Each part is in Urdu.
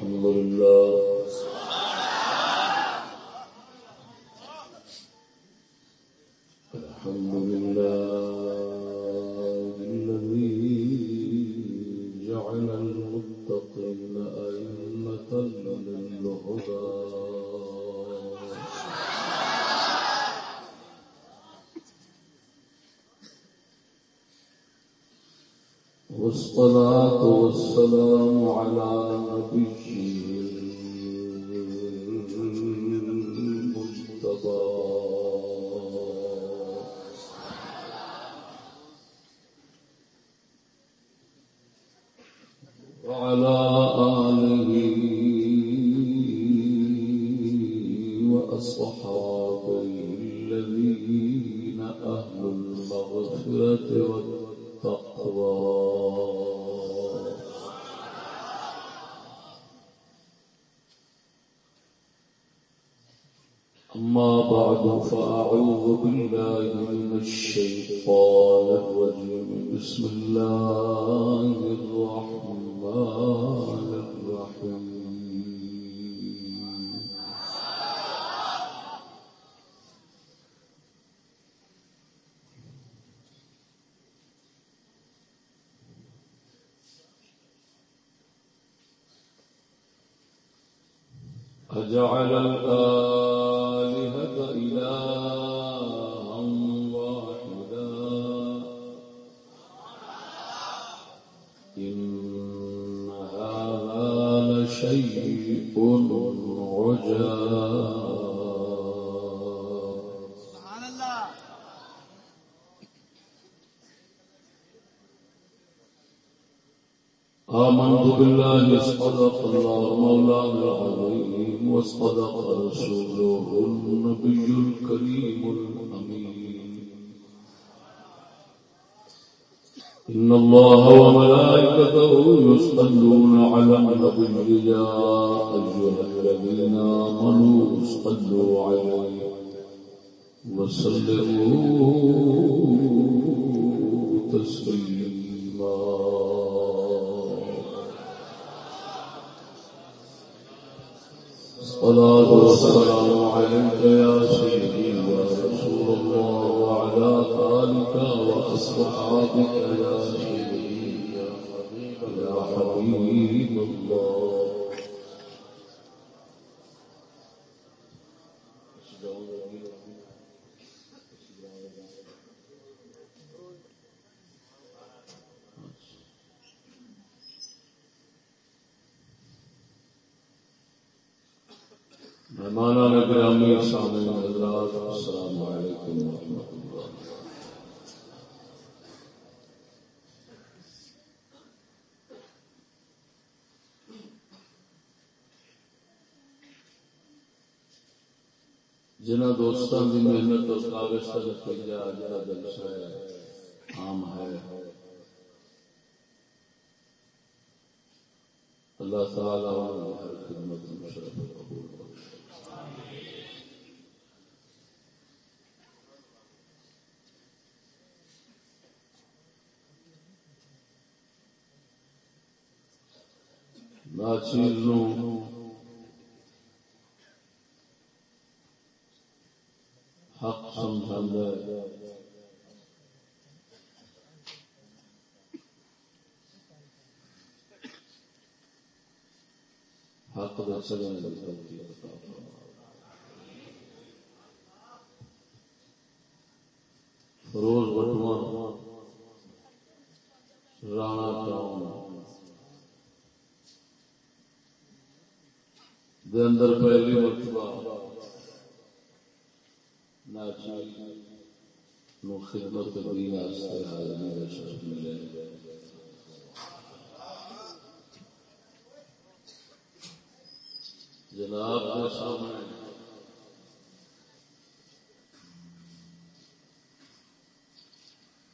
الحمد لله. الحمد لله الذي جعل المتقين أئمة للهدى. والصلاة والسلام على الله جنہ دوستوں کی محنت اور کاغذ کا نتیجہ جڑا جلسہ ہے، عام ہے۔ اللہ تعالیٰ ہر خدمت مشرف قبول ناچیز حق سمجھانا حق دسنے فروز بٹوا رانا ٹاؤن دے اندر پہلی مرتبہ ناچی نو خدمت دین واسطے حاضری کا شرف ملے جناب کے سامنے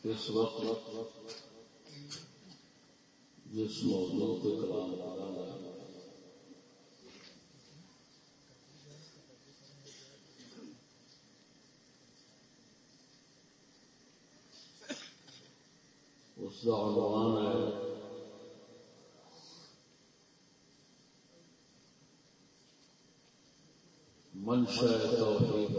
اس وقت جس موضوع پہ کلام کرنا ہے اس کا عنوان ہے منشا توحید.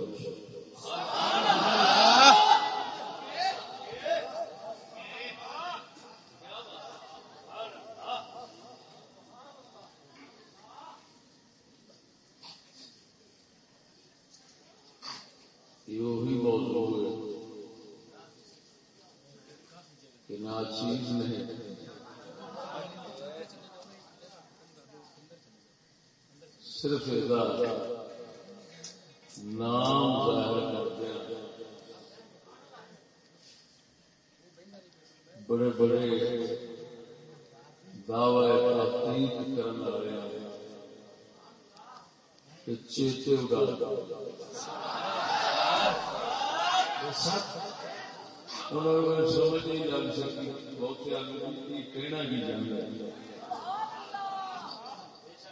یہ موضوع ہے کہ ناچیز نہیں۔ صرف نام ظاہر کرتے ہیں بڑے بڑے دعوی تحقیق کرنے والے چیتے اگا سمجھ نہیں لگ سکتی بہت آدمی کہنا بھی جانا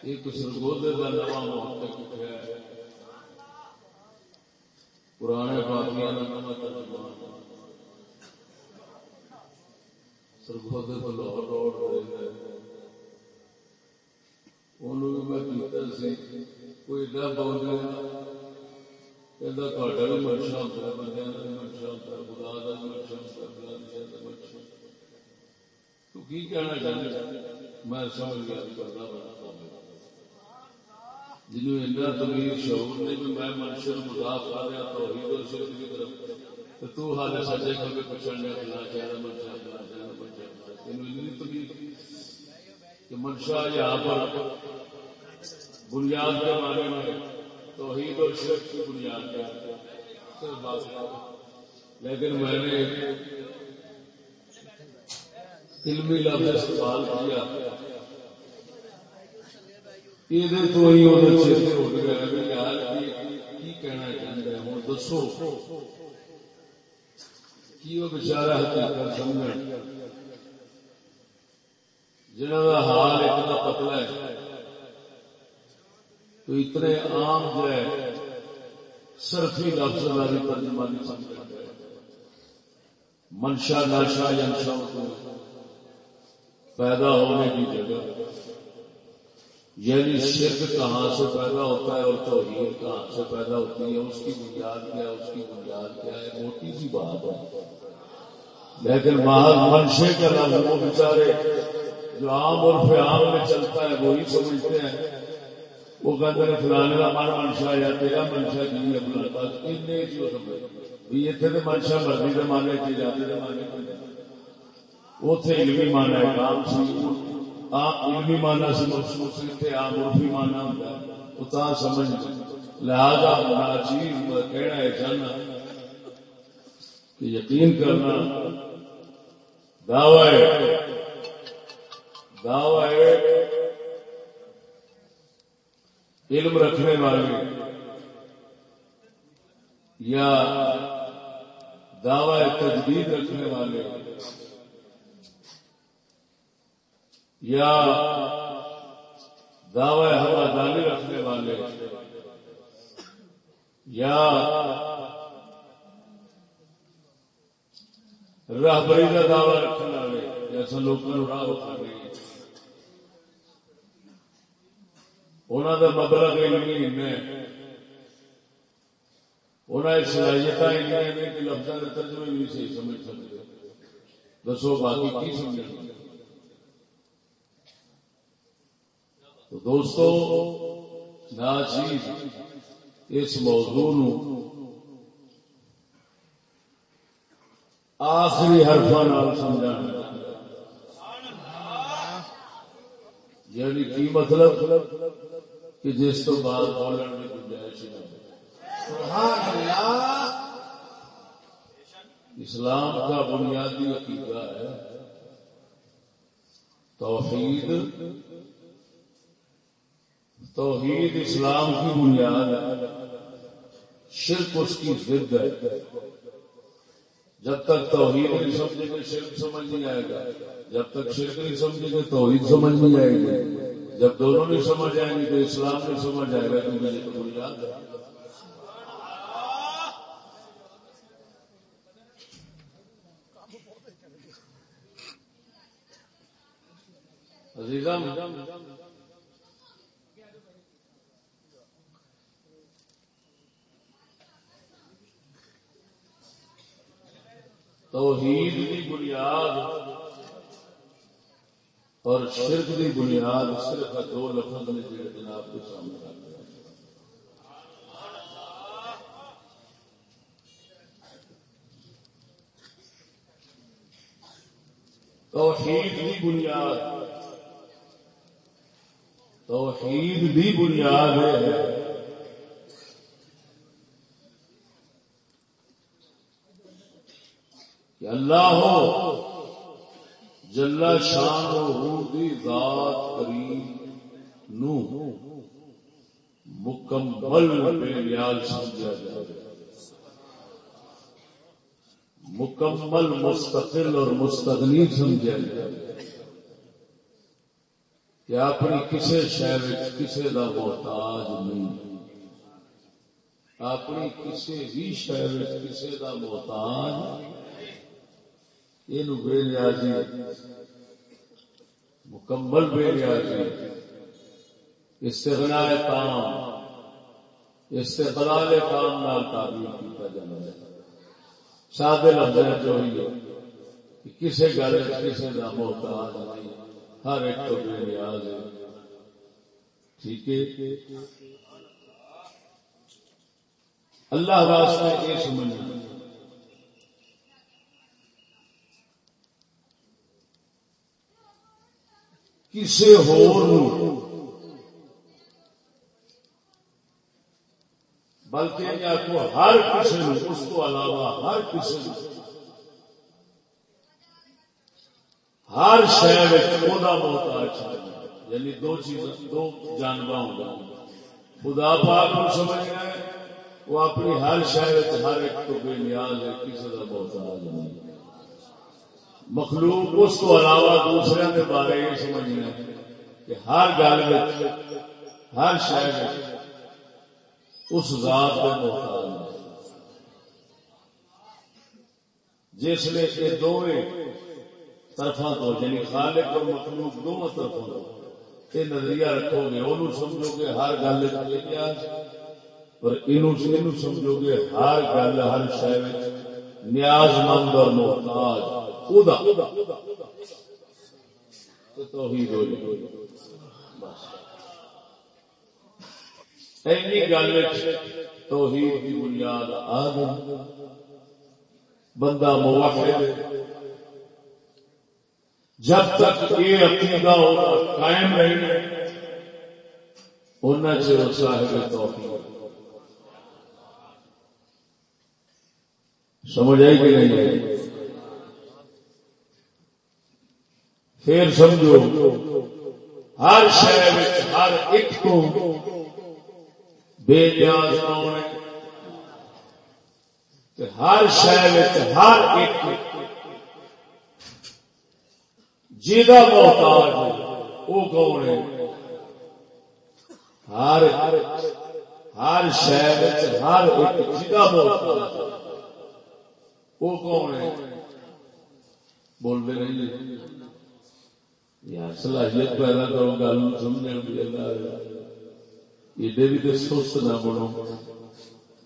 ایک سرگودے کا نوا محتک ہے۔ پرانے پاپیاں کا نوا ترجمان سرگودے رہے انہوں میں کیتا سی کوئی بھی منشا منشا خدا منشا منشا تو کی کہنا میں سمجھ گیا کرنا بنا جنہوں تمیر شعور نے بھی میں منشر مداف کر رہا تو ہی شرک کی طرف تو حال سچے کر کے پوچھنے چاہتا منشا کہ منشا یہاں پر بنیاد کے معنی میں توحید اور شرک کی بنیاد کیا لیکن میں نے علمی لفظ استعمال کیا۔ یہ تو ہی چیتے ہو گیا کی کہنا چاہتا ہے ہوں دسو۔ کی وہ بچارا حقیقت سمجھ جنہوں کا حال ایک اتنا پتلا ہے۔ تو اتنے عام جو ہے سرفی لفظ والی ترجمانی سمجھ منشا نشا ینشا پیدا ہونے کی جگہ۔ یعنی شرک کہاں سے پیدا ہوتا ہے اور توحید کہاں سے پیدا ہوتی ہے، اس کی بنیاد کیا ہے، اس کی بنیاد کیا ہے؟ موٹی سی بات ہے۔ لیکن محل منشے کا لفظ وہ بےچارے جو عام اور عام میں چلتا ہے، وہی سمجھتے ہیں۔ وہ کہتے ہیں، فلانے کا من منشا یا تیرا منشا جی ہے اپنا پاس بھی اتنے تو منشا مرضی کے مانے کی جاتے مانے اتنے علمی مانا ہے، کام سی۔ علمی مانا سے مخصوص تھے عام عرفی مانا ہوتا ہے اتا سمجھ لہذا ناچیز جی، کہنا ہے جانا کہ یقین کرنا، دعوی دعوی علم رکھنے والے یا دعوی تجدید رکھنے والے یا دعوی ہوادانی رکھنے والے یا راہبری کا دعوی رکھنے والے جیسے لوگوں راہ اٹھانے انہوں کا مبلغ انہیں صلاحیت لفظوں کے ترجمے بھی صحیح سمجھ سکتے دسو باقی کی سمجھ تو دوستو، ناچیز، اس موضوع نو آخری حرفا سمجھا یعنی کی مطلب؟ کہ جس تو بعد بولن میں گنجائش اسلام کا بنیادی عقیدہ ہے توحید۔ توحید اسلام کی بنیاد ہے۔ شرک اس کی ضد ہے۔ جب تک توحید نہیں سمجھے گے شرک سمجھ نہیں آئے گا۔ جب تک شرک نہیں سمجھے گے توحید سمجھ نہیں آئے گی۔ جب دونوں نے سمجھ آئیں گے تو اسلام نے سمجھ آئے گا، تو مجھے تو بنیاد ہے۔ عزیزم، توحید کی بنیاد اور شرک کی بنیاد صرف دو لفظ نے جڑے جناب کے سامنے رکھ توحید کی بنیاد۔ توحید کی بنیاد ہے۔ کہ اللہ ہو۔ جلا شان ہو دی ذات کریم نو مکمل بے نیاز سمجھا جائے۔ مکمل، مستقل اور مستغنی سمجھا جائے۔ کہ اپنی کسی شہر کسی کا محتاج نہیں۔ اپنی کسی بھی شہر کسی کا محتاج یہ بے نیازی، مکمل بے نیازی استغنا کام استقلال کام نال تعبیر کیا جانا ہے۔ سادے لفظ جو ہی ہے کسی گل کسی کا محتاج نہیں، ہر ایک تو بے نیاز ہے۔ ٹھیک ہے؟ اللہ واسطے یہ سمجھنا۔ کسی ہو بلکہ آخو ہر کسی اس کو علاوہ ہر کسی ہر شہر محتاج یعنی دو چیز دو جانور ہوں خدا پاک کو سمجھنا ہے، وہ اپنی ہر شہر ہر ایک کو بے نیاز ہے کسی کا محتاج نہیں۔ مخلوق اس کو علاوہ دوسرے کے بارے یہ سمجھنا کہ ہر گل ہر شہر اس ذات کے محتاج جس نے یہ دونوں طرفوں تو یعنی خالق اور مخلوق دونوں طرفوں تو، یہ نظریہ رکھو گے۔ انہوں سمجھو گے ہر گل اور سمجھو گے ہر گل ہر شہر نیاز مند اور محتاج۔ گل توحید کی بنیاد آ گئی بندہ موافق جب تک یہ عقیدہ ہونا قائم رہے ان چر صاحب توحید. سمجھ آئی کہ نہیں؟ آئی پھر سمجھو، ہر شہر ہر ایک کو بے نیاز ہر شہر ہر ایک جا محتاج وہ کون ہے؟ ہر ہر شہر ہر ایک جا محتاج وہ کون ہے؟ بول دے نہیں صلاحیت پیدا کرو گل سمجھنے ایڈے بھی تو سست نہ بنو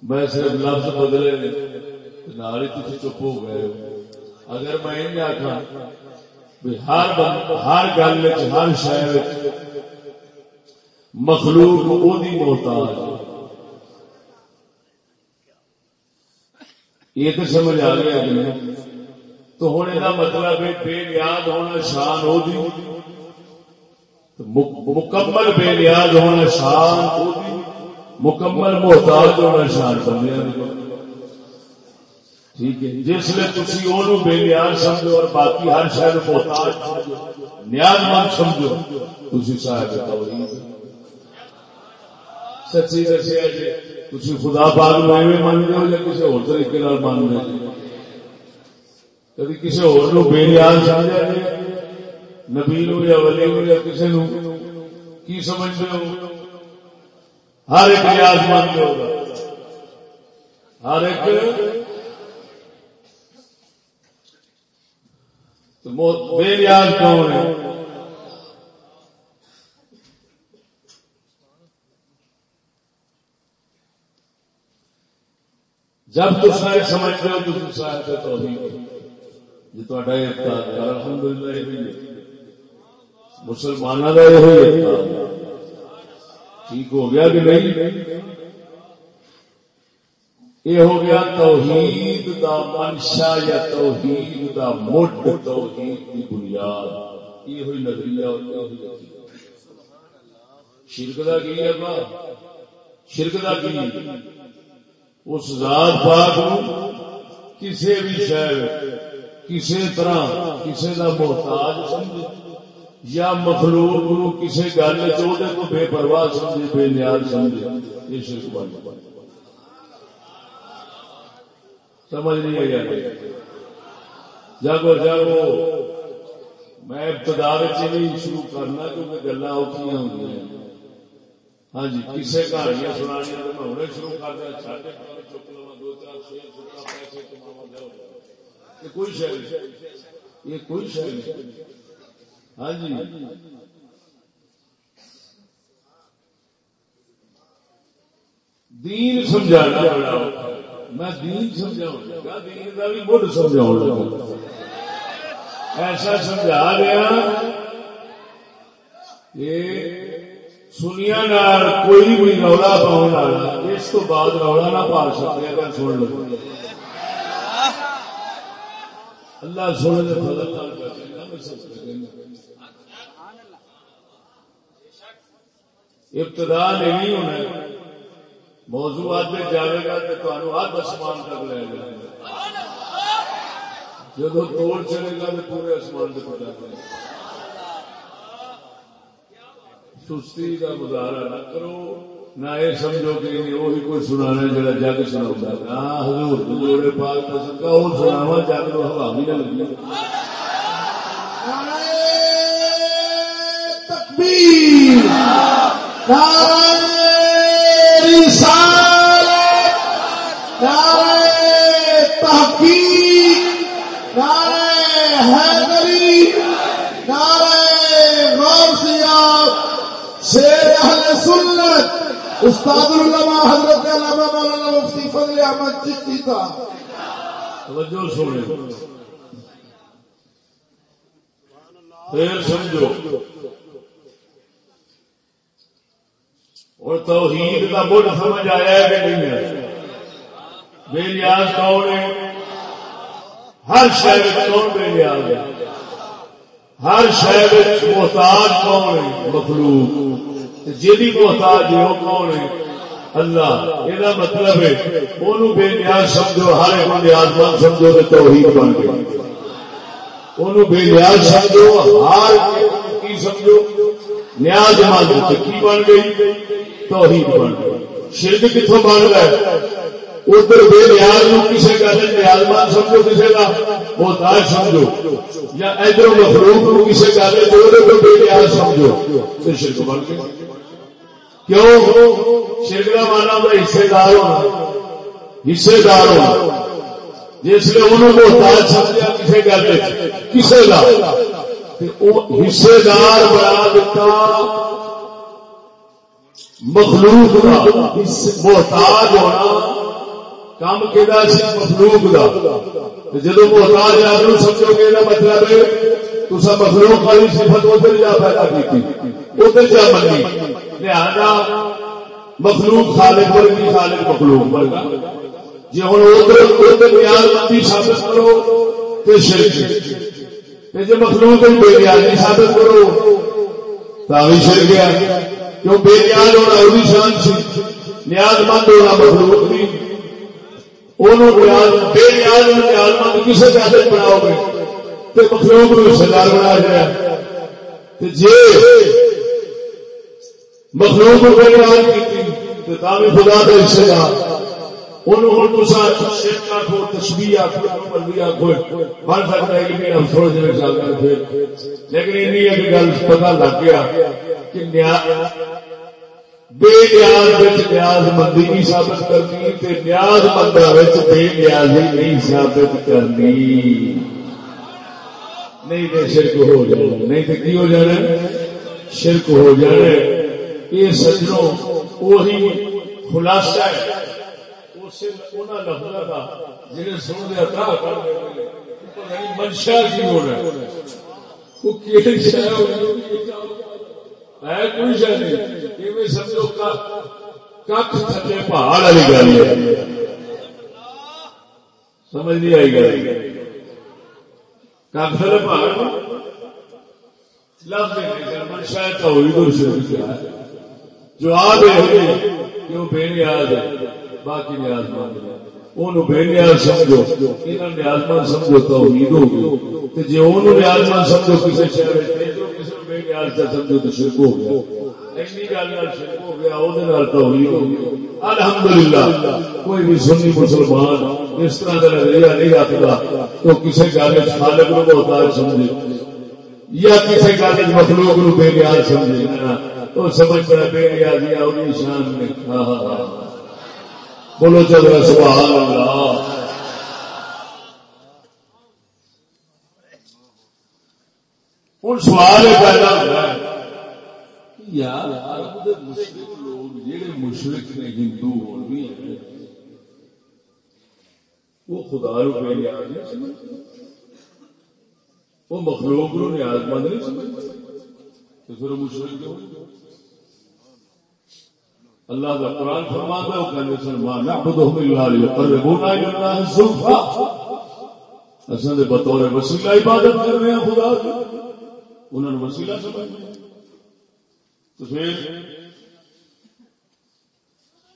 میں صرف لفظ بدلے نال ہی چپ ہو گئے اگر میں یہ آخا ہر ہر گل ہر شہر مخلوق وہی محتاج یہ تو سمجھ آ گیا تو ہوں یہ مطلب بے نیاز ہونا شان ہو مکمل بے نیاز ہونا شان مکمل محتاج ہونا شان بندے ٹھیک ہے، جس لیے تھی وہ بے نیاز سمجھو اور باقی ہر شہر محتاج نیاز مند سمجھو تھی صاحب سچی دسیا جی تھی خدا پاک میں مانتے ہو یا کسی اور طریقے مانتے ہو کبھی کسی اور بے نیاز سمجھا جائے جی؟ نبی نو یا ولی نو یا کسی نو، کی سمجھتے ہو ہر ایک نیاز مند ہوگا ہر ایک۔ بے نیاز کون ہے؟ جب تو سارے سمجھتے ہو تو سارے تو جی تا الحمد للہ یہ مسلمانوں کا یہ ٹھیک ہو گیا کہ نہیں؟ یہ ہو گیا توحید دا منشا یا توحید دا مڈ توحید کی بنیاد۔ یہ ہوئی نظریہ اور شرک دا کی ہے با شرک دا کی؟ اس ذات پاک کسی بھی شہر کسی طرح کسی کا محتاج سمجھے۔ یا مخلوق نو کسی گل چوہے کو بے پرواہ سمجھے، بے نیاز سمجھے، یہ شرک بن سمجھ نہیں آئی جاگو جاگو۔ میں ابتدا نہیں شروع کرنا کیونکہ گلا اوکھیاں ہوں ہاں جی کسی کہانیاں سنانیاں میں ہوں شروع کر دیا۔ ساڑھے چک لوا دو چار شیر پیسے کما یہ کوئی شہر یہ کوئی شہر ہاں جی۔ دین سمجھانا میں دین سمجھاؤں دین کا بھی مڈ سمجھاؤں لگا ایسا سمجھا دیا کہ سنیا نال کوئی بھی رولا پاؤن والا اس تو بعد رولا نہ پا سکتے اگر سن لو اللہ سونے ابتدا نہیں ہونا موضوعات میں جائے گا تو تمہیں ہر آسمان تک لے گا۔ جب توڑ چلے گا تو پورے آسمان سے پہنچا دے سستی کا مظاہرہ نہ کرو، نہ یہ سمجھو کہ وہی کوئی سنانا جڑا جگ سنا ہاں حضور جوڑے پاک پسند کا وہ سناوا جگ لو ہوا بھی نہ لگی۔ تکبیر۔ استاد العلماء حضرت علامہ مولانا مفتی فضل احمد چشتی کا توجہ سونے پھر سمجھو۔ اور توحید کا بڑھ سمجھ آیا ہے کہ نہیں ہے بے نیاز کون ہے ہر شہر کون بے نیاز ہے؟ ہر شہر محتاج کون ہے؟ مخلوق۔ جی محتاج ہے، وہ کون ہے؟ اللہ۔ یہ مطلب ہے وہ بے نیاز سمجھو، ہر ایک نیاز مند سمجھو تو توحید بن گئی وہ بے نیاز سمجھو، ہر کی سمجھو۔ نیاز مند کی بن گئی؟ توحید بن۔ گئی شرک کتوں بن گئے ادھر بے نیاز کسی کا نیاز مند سمجھو کسی کا محتاج سمجھو۔ یا ادھر مخلوق کو کسی کا بے نیاز سمجھو۔ تو شرک بن گئی کیوں؟ شرکا مانا میں حصے دار ہونا۔ حصے دار ہونا۔ جس لیے انہوں کو محتاج سمجھا کسی گل کسی کا۔ حصے دار بنا دیتا۔ مخلوق کا محتاج ہونا کام کہ مخلوق کا جب محتاج آدمی سمجھو گے نا مطلب تو مخلوق والی صفت ادھر جا پیدا کی ادھر جا منی. لہذا مخلوق خالق ورگی خالق مخلوق ورگا. جی ہوں ادھر ادھر نیاز مندی ثابت کرو تو شرک جی مخلوق بے نیازی ثابت کرو تو بھی شر گیا کیوں بے نیاز ہونا وہی شان سی، نیاز مند ہونا مخلوق بھی بے نیاز نیاز مند کسی کا بناؤ گے تو مخلوق کو سردار دار بنا جائے جی مخلوق کو بے نیاز کی بھی خدا کا حصے دار لیکن گل پتا لگ گیا کہ بے نیاز نیاز مندی نہیں ثابت کرنی نیاز مندہ بے نیازی نہیں ثابت کرنی۔ نہیں تو شرک ہو جانا۔ نہیں تو کی ہو جانا؟ شرک ہو جانا۔ یہ سجنوں وہی خلاصہ ہے۔ لفظ سن کر منشا جی کی ہونا کوئی نہیں۔ سمجھو تھلے پہاڑ والی گل سمجھ نہیں آئی گل کھ تھلے پہاڑ لفظ منشا تو کیا جو آ گئے کیوں بے نیاز ہے۔ باقی نیاز مند بے نیاز سمجھو۔ نیاز مند سمجھو تو امید جی نیاز مند سمجھو کسی شہر بے نیاز کا سمجھو تو شرک ہو گیا۔ الحمد للہ کوئی بھی سنی مسلمان اس طرح کا نظریہ نہیں رکھتا تو کسی گل خالق نو محتاج سمجھے یا کسی گل مخلوق نو بے نیاز سمجھے۔ ہاں، تو سمجھتا بے نیازی اور شان میں۔ ہاں ہاں ہاں۔ بولو چلو سبحان اللہ۔ ہوں سوال پیدا۔ ہوا یار لوگ جہے مشرق نے ہندو ہو بھی وہ خدا رو بے نیاز نہیں سمجھتے۔ وہ مخلوق رو نیاز مند نہیں سمجھتے۔ تو پھر مشرق کیوں اللہ کا قرآن فرما دے وہ کہنے سلمان نعبدهم الا ليقربونا الى الله زلفا اصل دے بطور وسیلہ عبادت کر رہے ہیں خدا کی۔ انہوں نے وسیلہ سمجھ تو پھر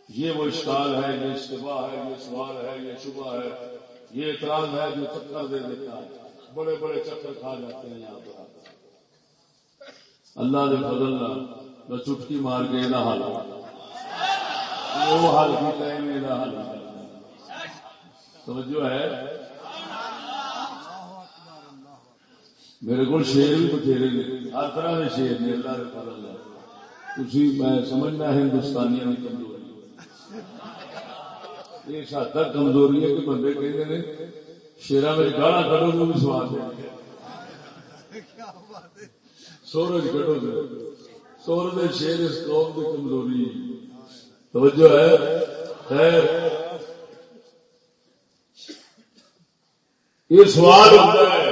یہ وہ اشکال ہے، یہ استفا ہے، یہ سوال ہے، یہ شبہ ہے۔ یہ اعتراض ہے جو چکر دے دیتا ہے۔ بڑے بڑے چکر کھا جاتے ہیں یہاں پر۔ اللہ نے بدلنا چٹکی مار کے نہ حال وہ حل کیا میرا حل توجہ ہے۔ میرے کو شیر بھی بتھیرے نے۔ ہر طرح کے شیر نے اللہ کے فضل تھی میں سمجھنا ہندوستانی کی کمزوری۔ یہ حد تک کمزوری ہے کہ بندے کہتے ہیں شیرا میں گالا کڈو تو بھی سواد ہے سورج کڈو سورج شیر اس قوم کی کمزوری ہے۔ توجہ ہے؟ خیر۔ یہ سوال ہوتا ہے۔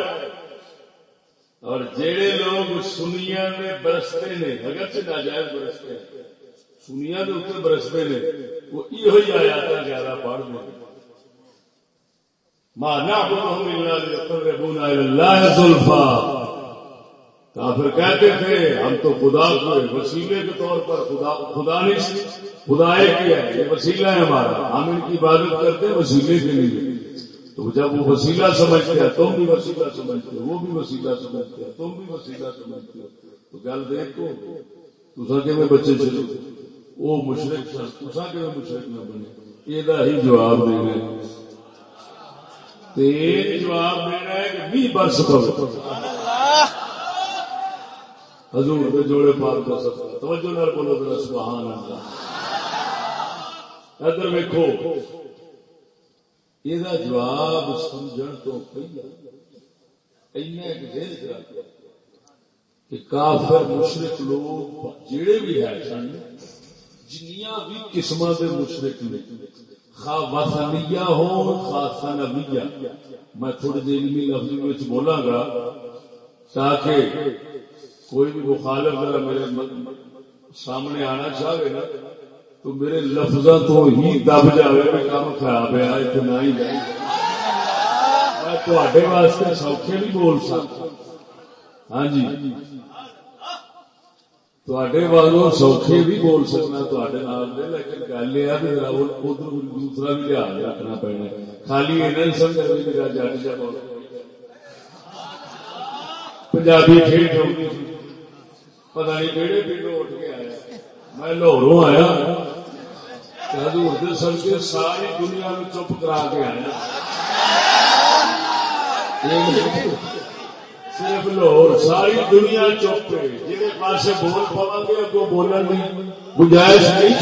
اور جہے لوگ سنیا میں برستے نے، اگر سے ناجائز برستے ہیں سنیا کے اتنے برستے نے، وہ یہ آیا تھا گیارہ پڑھ میں مانا اللہ زلفا کافر کہتے تھے، ہم تو خدا کو وسیلے کے طور پر خدا خدا نے خدا کیا ہے، یہ وسیلہ ہے ہمارا۔ ہم ان کی عبادت کرتے ہیں، وسیلے کے لیے۔ تو جب وہ وسیلہ سمجھتے ہیں، تم بھی وسیلہ سمجھتے ہو، وہ بھی وسیلہ سمجھتے ہیں تم بھی وسیلہ سمجھتے ہو۔ تو گل دیکھو تو کے میں بچے چلو؟ وہ مشرق تسا کے میں مشرق نہ بنے؟ یہ ہی جواب دے رہے جواب دے رہا ہے کہ بھی برس کرو حضور دے جوڑے پاک کا سب توجہ نال بولو ذرا، سبحان اللہ. ادھر ویکھو. یہ جواب سمجھن تو پہلا اینا ایک دیر کہ کافر مشرق لوگ جڑے بھی ہے سن، جنیاں بھی قسم کے مشرق نے۔ خا وطنیہ ہو خا سنبیہ میں تھوڑی دیر میں لفظ بولا گا تاکہ کوئی بھی مخالف ذرا میرے سامنے آنا چاہے نا، تو میرے لفظوں تو ہی دب جائے میں کام خراب ہے اتنا ہی جائے۔ میں ہاں جی۔ واسطے سوکھے بھی بول سکتا۔ ہاں جی۔ تے والوں سوکھے بھی بول سکنا لیکن گل یہ ادھر دوسرا بھی لحاظ رکھنا پینا خالی یہ نہیں سمجھا میرا جٹ جا بول پنجابی ٹھیک ہوگی پتا نہیں کہڑے پنڈوں اٹھ کے آیا میں لاہوروں آیا حضور کے سر کے ساری دنیا میں چپ کرا کے آیا صرف لاہور ساری دنیا چپ ہے جہے پاس بول پوا گے اگو بولن نہیں گنجائش نہیں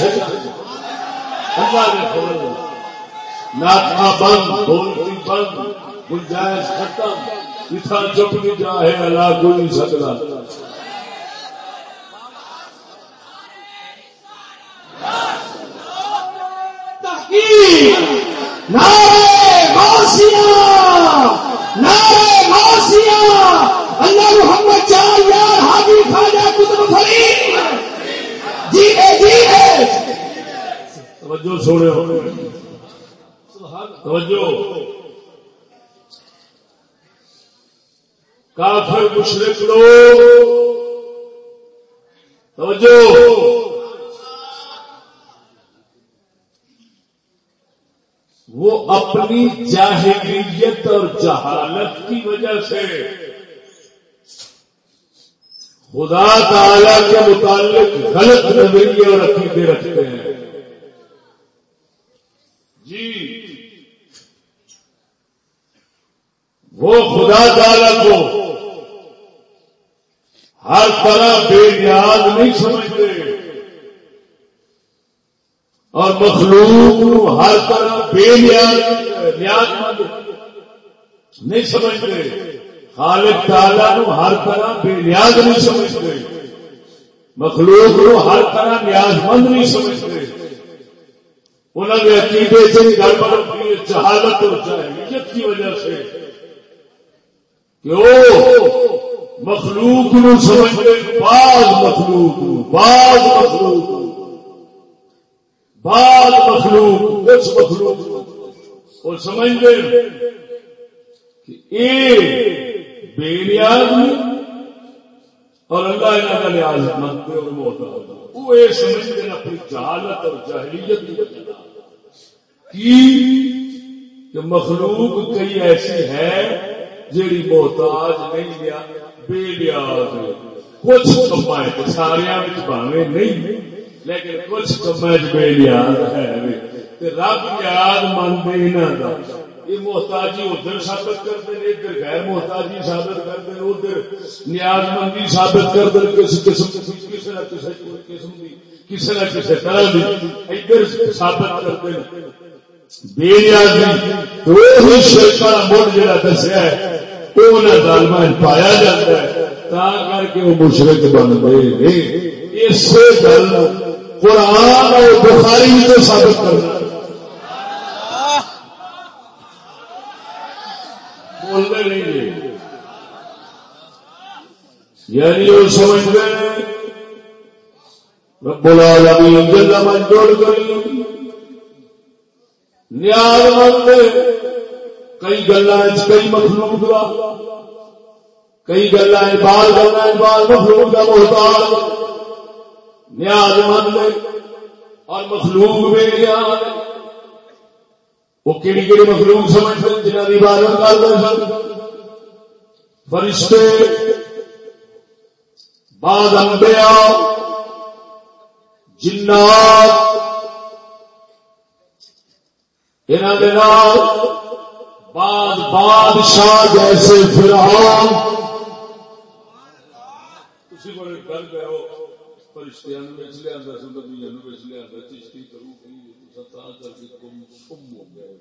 اللہ نے خبر ناکا بند بولتی بند گنجائش ختم اتنا چپ نہیں جا ہے اللہ کو نہیں سکتا اللہ محمد چار یار حاجی خواجہ کتب فرید! جی اے جی اے توجہ سوڑے توجہ۔ کافر مشرق لوگ۔ توجہ۔ وہ اپنی جاہلیت اور جہالت کی وجہ سے۔ خدا تعالی کے متعلق غلط نظریے اور عقیدے رکھتے ہیں۔ جی۔ وہ خدا تعالی کو ہر طرح بے نیاز نہیں سمجھتے۔ اور مخلوق ہر طرح بے نیاز نیاز مند. نہیں سمجھتے۔ خالق تعالیٰ نو ہر طرح بے نیاز نہیں سمجھتے۔ مخلوق نو ہر طرح نیاز مند نہیں سمجھتے۔ انہوں نے عقیدے سے گڑبڑ ہوتی ہے جہالت اور جاہلیت کی وجہ سے؟ کہ وہ مخلوق نو سمجھتے، بعض مخلوق بعض مخلوق بعض مخلوق کچھ مخلوق وہ سمجھتے کہ یہ بے نیاز اور اللہ یہاں کا لحاظ مانتے اور محتاج وہ یہ سمجھتے ہیں اپنی جہالت اور جہلیت کی کہ مخلوق کئی ایسی ہے جیڑی محتاج نہیں لیا بے لیاز کچھ کمائے سارے باوے نہیں۔ لیکن کچھ کما بے لیاز ہے رب یاد مانتے یہاں یہ محتاجی ادھر ثابت کرتے ہیں، ادھر غیر محتاجی ثابت کرتے ہیں، ادھر نیاز مندی ثابت کرتے ہیں، کسی قسم کسی نہ کسی قسم کی، کسی نہ کسی طرح کی۔ ادھر ثابت کرتے ہیں۔ بے نیازی تو شرکا مڑ جا دسیا ہے وہ ظالم پایا جاتا ہے، تا کر کے وہ مشرق بن گئے۔ اس گل قرآن اور بخاری کو ثابت کرنا بولتے نہیں یعنی وہ سمجھتے ہیں، رب العالمین جل من جوڑ کر نیاز مند کئی گلا کئی مخلوق کا کئی گلا بال گلا بال مخلوق کا محتاج۔ نیاز مند اور مخلوق بھی نیاز وہ کہڑی کہڑی مخلوق سمجھتے ہیں جنہوں کی عبادت کرتے سن فرشتے بعد انبیاء، جنات انہوں بعد بادشاہ جیسے فرعون۔ اسی کو گل کرو فرشتیاں چشتی کرو کر کے سم ہو گئے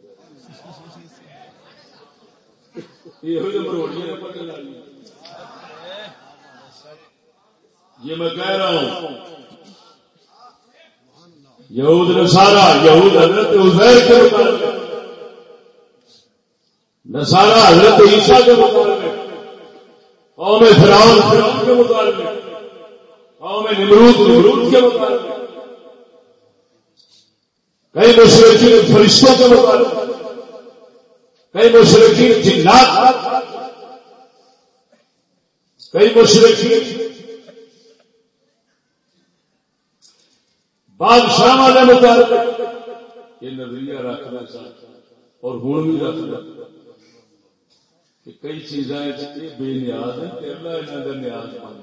یہ مروڑیاں پتہ یہ میں کہہ رہا ہوں یہود نصارا یہود حضرت عزیر کے متعلق نسارا حضرت عیسیٰ کے مطالبے قوم فراؤن فراؤن کے مطالبے قوم نمرود نمرود کے مطالبے کئی مشرقین فرشتوں کے مطالبے کئی مشرقین جنات. کئی مشرقین بادشاہ والے مطالبے یہ نظریہ رکھنا چاہتا اور ہوں بھی رکھنا کئی چیزاں بے نیاز ہیں اللہ یہاں کا نیاز مان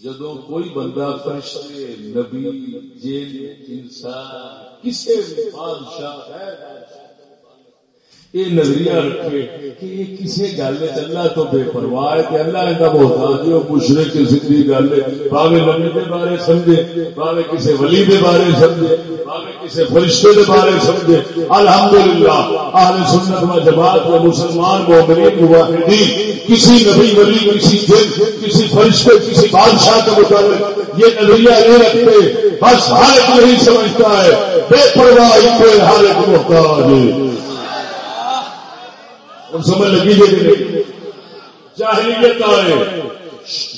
جدو کوئی بندہ فرشتے نبی جیل انسان کسی بھی بادشاہ ہے یہ نظریہ رکھے کہ یہ کسی گل اللہ تو بے پرواہ ہے، کہ اللہ کا محتاج ہے وہ مشرق کی زندگی گل ہے، باوے نبی کے بارے سمجھے، باوے کسی ولی کے بارے سمجھے، باوے کسی فرشتے کے بارے سمجھے۔ الحمدللہ، اہل سنت و جماعت و مسلمان مومنین مواحدین کسی نبی ولی، کسی جن، کسی فرشتے کسی بادشاہ کے متعلق یہ نظریہ نہیں رکھتے۔ بس ہر ایک نہیں سمجھتا ہے، بے پرواہ ہر ایک محتاج ہے۔ سمجھ لگی جی جاہلیت والے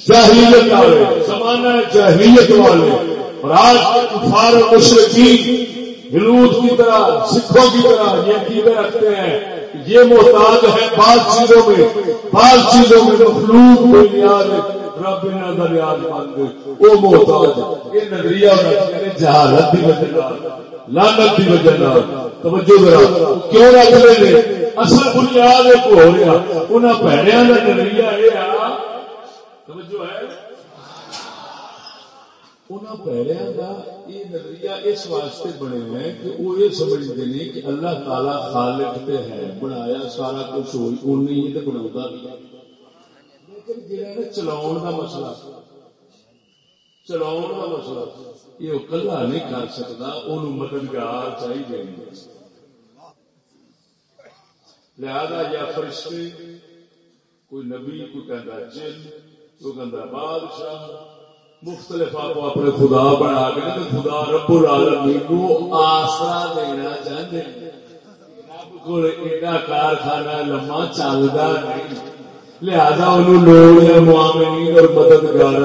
جاہلیت والے، زمانہ جاہلیت والے، اور آج کفار مشرقین ہلوت کی طرح، سکھوں کی طرح یہ عقیدے رکھتے ہیں یہ محتاج ہے بعض چیزوں میں، بعض چیزوں میں مخلوق بنیاد رب نے دریاد بند وہ محتاج یہ نظریہ جہالت کی وجہ لانت کی وجہ توجہ ذرا۔ کیوں رکھ رہے جی؟ اصل بنیاد ایک ہو رہا انہیں پیڑیا کا نظریہ یہ توجہ ہے۔ یہ نظریہ اس واسطے بنے ہوئے کہ وہ یہ سمجھتے ہیں کہ اللہ تعالی خالق تے ہے۔ بنایا سارا کچھ ہوئی ہی بنا لیکن جہاں چلاؤ کا مسئلہ چلاؤ کا مسئلہ، یہ کلا نہیں کر سکتا ان مددگار چاہیے۔ لہذا یا فرشتے، کوئی نبی، کوئی کہتا جن، کوئی کہتا بادشاہ، مختلف آپ اپنے خدا بنا کے تو خدا رب العالمین کو آسرا دینا چاہتے رب کو ایڈا کارخانہ لما چلتا نہیں۔ لہذا انہوں لوڑ ہے معاملین اور مددگار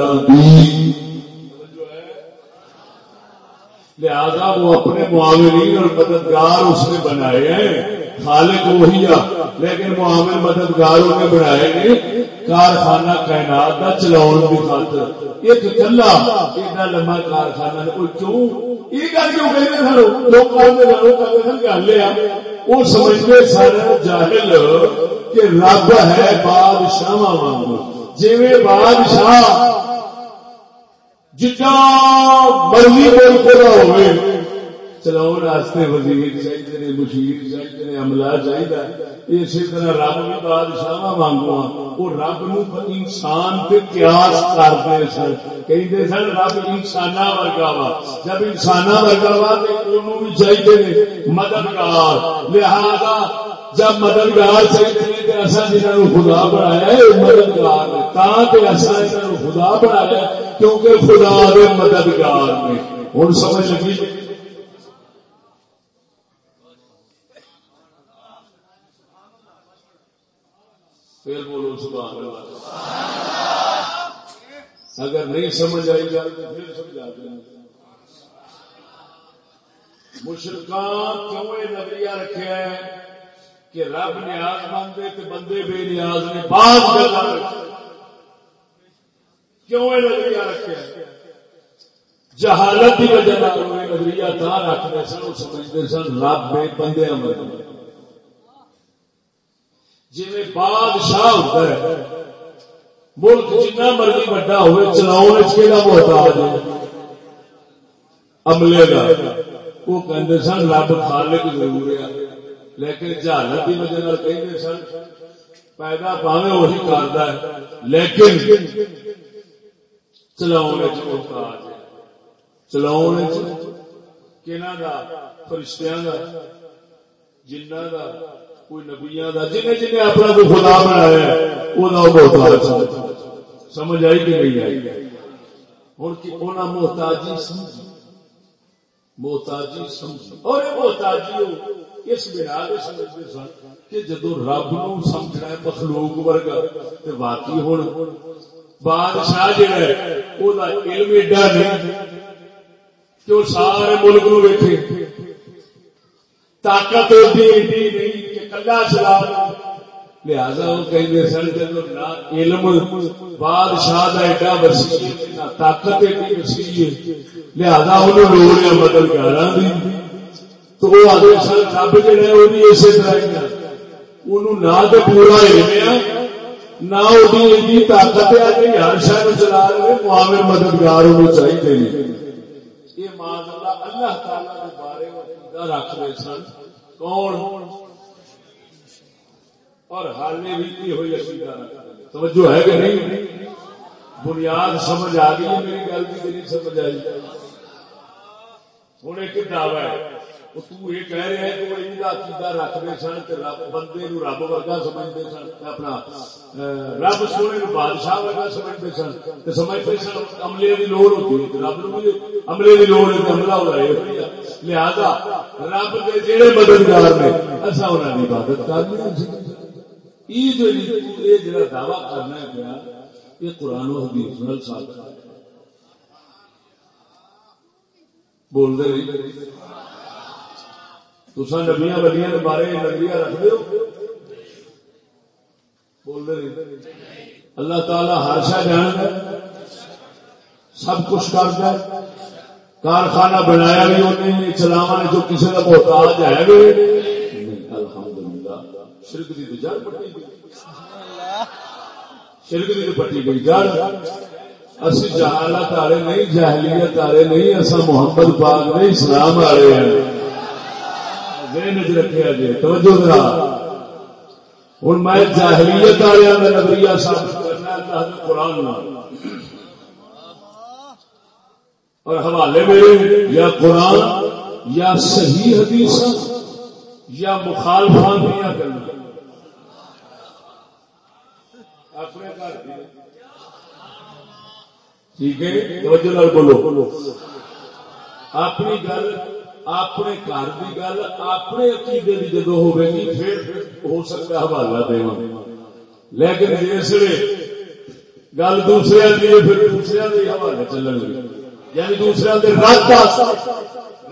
لہذا وہ اپنے معاملین اور مددگار اس نے بنائے ہیں۔ خالق وہی آ لیکن معامل مددگاروں نے بنائے نے کارخانہ کائنات کا چلاؤ کی خاطر۔ ایک کلا ایڈا لمبا کارخانہ کیوں؟ یہ گل کیوں کہتے سن لوگ گل وہ سمجھتے سن جاہل کہ رب ہے بادشاہ واگ جی بادشاہ جتنا مرضی ملک کا ہوئے چلاؤ واسطے وزیر چاہیے مشیر چاہیے عملہ چاہیے اسی طرح رب بھی بادشاہ مانگو وہ رب نو انسان کے قیاس کرتے سن کہ سن، رب انسان ورگا وا۔ جب انسان ورگا وا تو بھی چاہیے مددگار۔ لہذا جب مددگار چاہیے اصا جنہوں خدا بنایا مددگار اصا خدا بنایا کیونکہ خدا دے مددگار نے۔ ہوں سمجھ لگی؟ پھر بولو سبحان اللہ۔ اگر نہیں سمجھ آئی جائے تو پھر سمجھا دیں مشرقان کیوں یہ نظریہ رکھے ہے کہ رب نیاز مانگے تو بندے بے نیاز نے بعض جگہ کیوں یہ نظریہ رکھے ہے جہالت کی وجہ نظریہ تھا رکھتے سن سمجھتے سن، رب بے بندے امر جی بادشاہ ہوتا ہے، ملک جنا مرضی وڈا ہوئے، چلاؤ محتاج عملے کا وہ کہتے سن، رب خالق ضرور ہے۔ لیکن جہالت کی وجہ کہتے سن، پیدا پاوے وہی کرتا ہے۔ لیکن چلاؤ محتاج ہے۔ چلاؤ کہ فرشتیاں کا جنہ کا کوئی نبیا کا جن جن اپنا کوئی خدا بنایا وہ سمجھ آئی کہ نہیں آئی؟ ہوں محتاجی سمجھ محتاجی سمجھ اور محتاجی اس بنا سمجھتے سن کہ جدو رب نو سمجھنا ہے مخلوق ورگا تو واقعی ہوں بادشاہ جہا ہے وہ علم ایڈا نہیں کہ وہ سارے ملک نو ویٹے طاقت نہیں چلا۔ لہذا وہ سن جب علم، بادشاہ ایڈا وسیع طاقت ایڈی وسیع لہذا انہوں لوڑ ہے مددگار تو وہ آدھے سن رب جہاں وہ بھی اسی طرح انہوں نہ تو پورا علم نہ وہ طاقت ہے کہ ہر شہر چلا رہے معامل مددگار انہوں چاہیے یہ اللہ تعالی بارے رکھ رہے سن۔ کون؟ اور حال میں بھی ہوئی عقیدہ توجہ ہے کہ نہیں؟ بنیاد سمجھ آ گئی میری گل کی نہیں سمجھ آئی۔ ہوں ایک دعوی ہے۔ یہ کہہ رہے ہیں کہ وہ ان عقیدہ رکھتے سن بندے نو رب ورگا سمجھتے سن اپنا رب سونے نو بادشاہ ورگا سمجھتے سن۔ سمجھتے سن عملے کی لوڑ ہوتی ہے رب نو عملے کی لوڑ ہے عملہ ہو رہا ہے لہذا رب کے جہے مددگار نے اصا انہوں کی عبادت کرنی یہ یہ جڑا کرنا پیا یہ قرآن و حدیث نال ثابت ہے بول دے تسا نبیاں ولیاں بارے نظریہ رکھ دو بول دے اللہ تعالی ہر شا جان سب کچھ کرتا ہے کارخانہ بنایا بھی انہیں چلاوا نے جو کسی کا محتاج ہے الحمد للہ شرک کی جڑ پٹی شرک کی پٹی گئی جڑ اسی جہالت والے نہیں جہلیت والے نہیں اصا محمد پاک نے اسلام والے ہیں۔ ذہن چ رکھا جی توجہ ذرا۔ ہوں میں جاہلیت والے ہاں، کا نظریہ ثابت کرنا قرآن اور حوالے میرے یا قرآن، یا صحیح حدیث یا مخالفان دیا کرنا اپنے گھر ٹھیک ہے؟ توجہ بولو۔ اپنی گل، اپنے گھر کی گل، اپنے عقیدے کی جدو ہوگی پھر ہو سکتا حوالہ دے لیکن جس گل دوسرے کی پھر دوسرے کے حوالے چلن گے یعنی دوسرے کے رد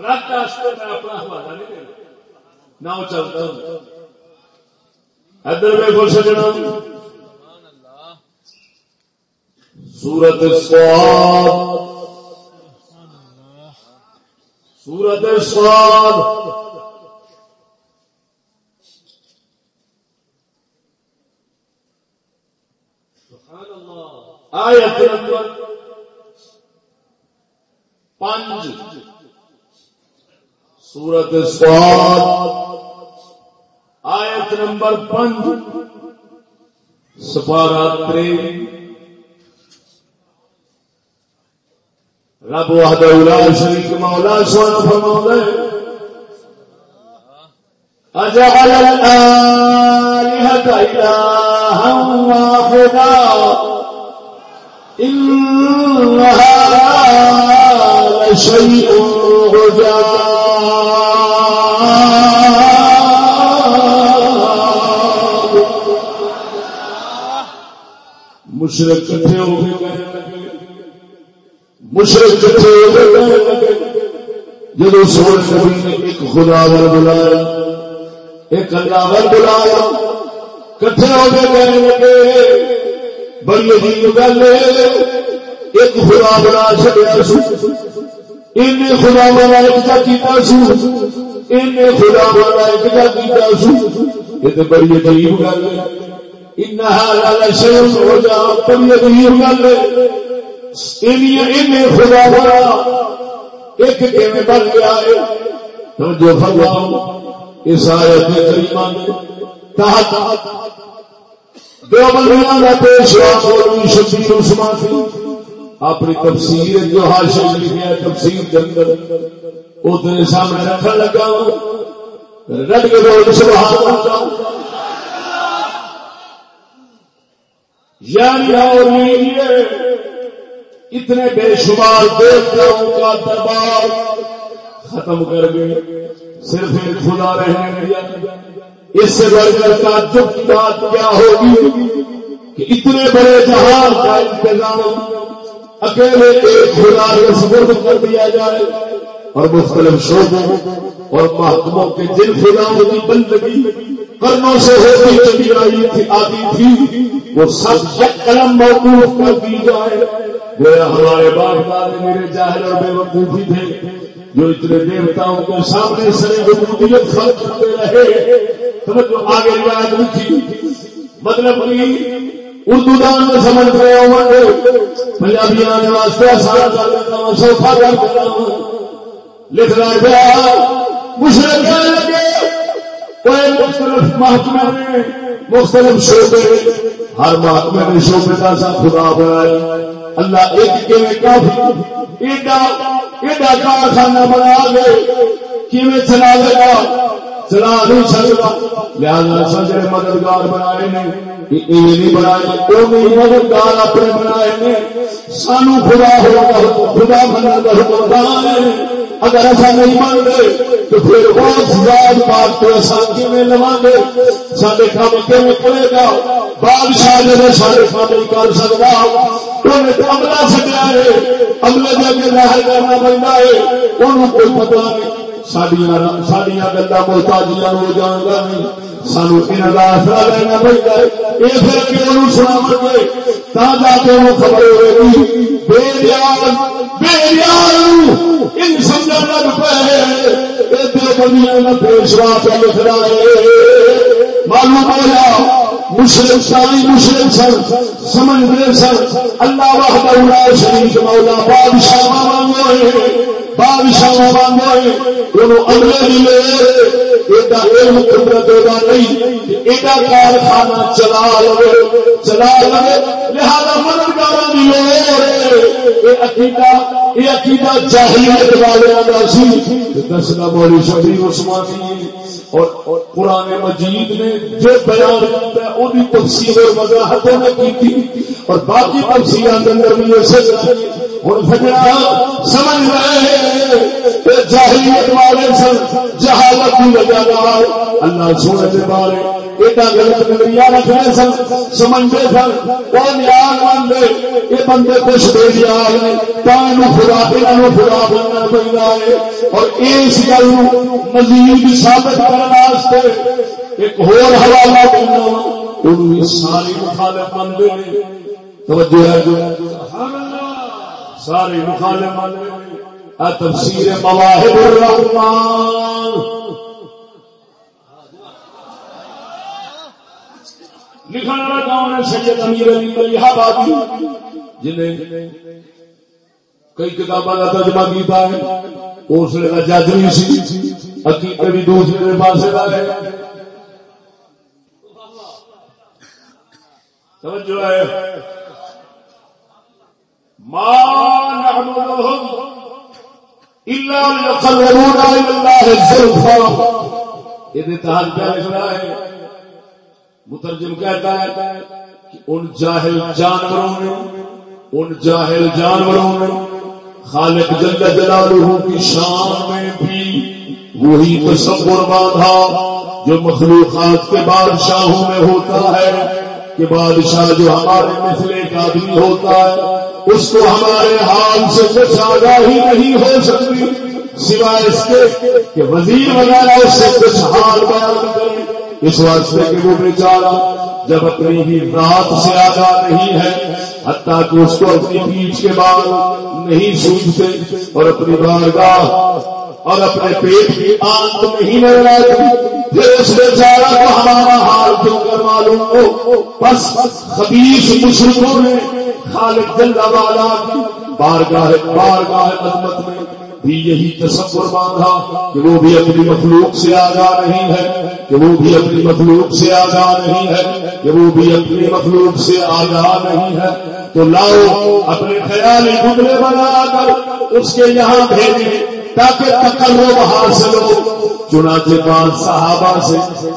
رد میں اپنا حوالہ نہیں دینا۔ نہ چلتا۔ ادھر میں کو سجنا سورت سواد سورت سواد آیت نمبر پانچ. سورت سواد آیت نمبر پانچ. سپارہ تری رب وحدہ لا شریک مولا سونا فرماؤں أجعل الآلهة إلها واحدا. إن هذا لشيء عجاب مشرق کٹھے ہو گئے مشرق جب سوچ نبی نے ایک خدا ور بلایا، ایک اللہ ور بلایا۔ کٹھے ہو کے کہنے لگے، بڑی عجیب گل ایک خدا بنا چڑیا سو۔ ان خدا والا ایک کا کیتا سو۔ ان خدا والا ایک کا کیتا سو۔ یہ تو بڑی عجیب گل ہے۔ ان حال شیء ہو جا، بڑی عجیب گل ہے۔ خدا بڑا ایک بن گیا ہے۔ جو فرماؤ اس آیت کریمہ میں تحت دو بندیاں کا پیشوا مولوی شبیر عثمان سی اپنی تفسیر جو حاشر لکھا ہے، تفسیر کے اندر وہ تیرے سامنے رکھنے لگا رٹ کے بول سبحان اللہ۔ یعنی اور یہ اتنے بے شمار دیوتاؤں کا دربار ختم کر گئے۔ صرف ایک خدا رہنے دیا اس سے بڑھ کر کا دکھ بات کیا ہوگی کہ اتنے بڑے جہاز کا انتظام اکیلے ایک خدا سبرد کر دیا جائے اور مختلف شعبوں اور محکموں کے جن خداؤں کی بندگی کرنوں سے ہوتی چلی آئی تھی، آتی تھی، وہ سب یک قلم موقوف کر دی جائے۔ گویا ہمارے باپ داد میرے جاہل اور بے وقوفی تھے جو اتنے دیوتاؤں کے سامنے سرے وقوفیت خلق کرتے رہے، توجہ، آگے روایت لکھی مطلب کی اردو دان میں سمجھ رہے ہوں گے پنجابی آنے واسطے آسان کر دیتا ہوں سوفا کر دیتا ہوں۔ لکھ رہا گیا مشرق کہنے لگے۔ مختلف محکمہ میں مختلف شعبے، ہر محکمے نے شعبے کا سا خدا بنایا۔ اللہ ایک کے کافی۔ ایڈا ایڈا کارخانہ بنا گئے کیویں چلا لگا چلا نہیں سکتا۔ لہذا سجڑے مددگار بنائے نے۔ نہیں بنائے وہ نہیں مددگار اپنے بنائے نے۔ سانو خدا ہوگا خدا بنا کر اگر ایسا نہیں مان گئے تو پھر بہت زیادہ پاک کو ایسا کیون لوا گے سارے کام کیون کرے گا؟ بادشاہ جب سارے کام نہیں کر سکتا انہیں عملہ سکتا ہے عملے جا کے ظاہر کرنا پڑتا ہے؟ انہوں کوئی پتا نہیں؟ سڈیا گلا محتاجیاں ہو جان گا نہیں سانو آسرا لینا پڑتا ہے یہ پھر کیوں سنا گے تا جا کے وہ خبر ہوئے گی بے بے ان لگ دل پیشوا پہ لکھ رہا ہے معلوم ہوا مسلم ساری مسلم سن، سمجھ سن، اللہ وحدہ شریف مولا، بادشاہ مانگے بادشاہ بانگے اگلے ملے علم قدرت نہیں، ایڈا کارخانہ چلا لو چلا لو لہذا مددگار یہ عقیدہ یہ عقیدہ جاہلیت سی دسنا بولی عثمانی۔ اور قرآن مجید نے جو بیان کرتا ہے، وہ تفصیل اور وضاحتوں نے کی اور باقی تفصیلات اندر بھی ایسے سمجھ رہے جاہلیت والے سن جہالت کی وجہ اللہ سونے کے بارے ایڈا غلط نظریہ رکھنے سن سمجھتے سن۔ وہ نیاز یہ بندے کچھ بے نیاز نے خدا یہ خدا بننا۔ پڑتا ہے اور اس گل مزید ثابت کرنے ایک ہور حوالہ دینا ان ساری مخالف مانتے توجہ ہے؟ سارے مخالف تفسیر مواہب الرحمان لکھن والا کون ہے؟ سید امیر علی ملیحہ بادی جنہیں کئی کتابوں کا ترجمہ کیتا ہے، اس لیے کا جج نہیں سی۔ حقیقت بھی دوسرے پاس کا ہے۔ توجہ ہے۔ ما نعبدهم الا ليقربونا الى الله زلفا۔ یہ تحت کیا لکھ رہا ہے۔ مترجم کہتا ہے کہ ان جاہل جانوروں نے، ان جاہل جانوروں نے خالق جل جلالہ کی شان میں بھی وہی تصور باندھا جو مخلوقات کے بادشاہوں میں ہوتا ہے کہ بادشاہ جو ہمارے مثل ایک آدمی ہوتا ہے، اس کو ہمارے حال سے کچھ آگاہی نہیں ہو سکتی، سوائے اس کے کہ وزیر وغیرہ اس سے کچھ حال بیان کرے۔ اس واسطے کہ وہ بیچارہ جب اپنی ہی رات سے آگاہ نہیں ہے حتیٰ کہ اس کو اپنی پیچھ کے بعد نہیں سوچتے اور اپنی بارگاہ اور اپنے پیٹ کی آنت نہیں نظر آتی، پھر اس بیچارہ کو ہمارا حال کیوں کر معلوم ہو۔ بس خبیص مشرقوں نے خالق جل والا کی بارگاہ بارگاہ عظمت میں بھی یہی تصور باندھا کہ وہ بھی اپنی مخلوق سے آگاہ نہیں ہے، کہ وہ بھی اپنی مخلوق سے آگاہ نہیں ہے، کہ وہ بھی اپنی مخلوق سے آگاہ نہیں ہے۔ تو لاؤ اپنے خیال جملے بنا کر اس کے یہاں بھیجیں تاکہ تقرب حاصل ہو۔ چنانچہ بعض صحابہ سے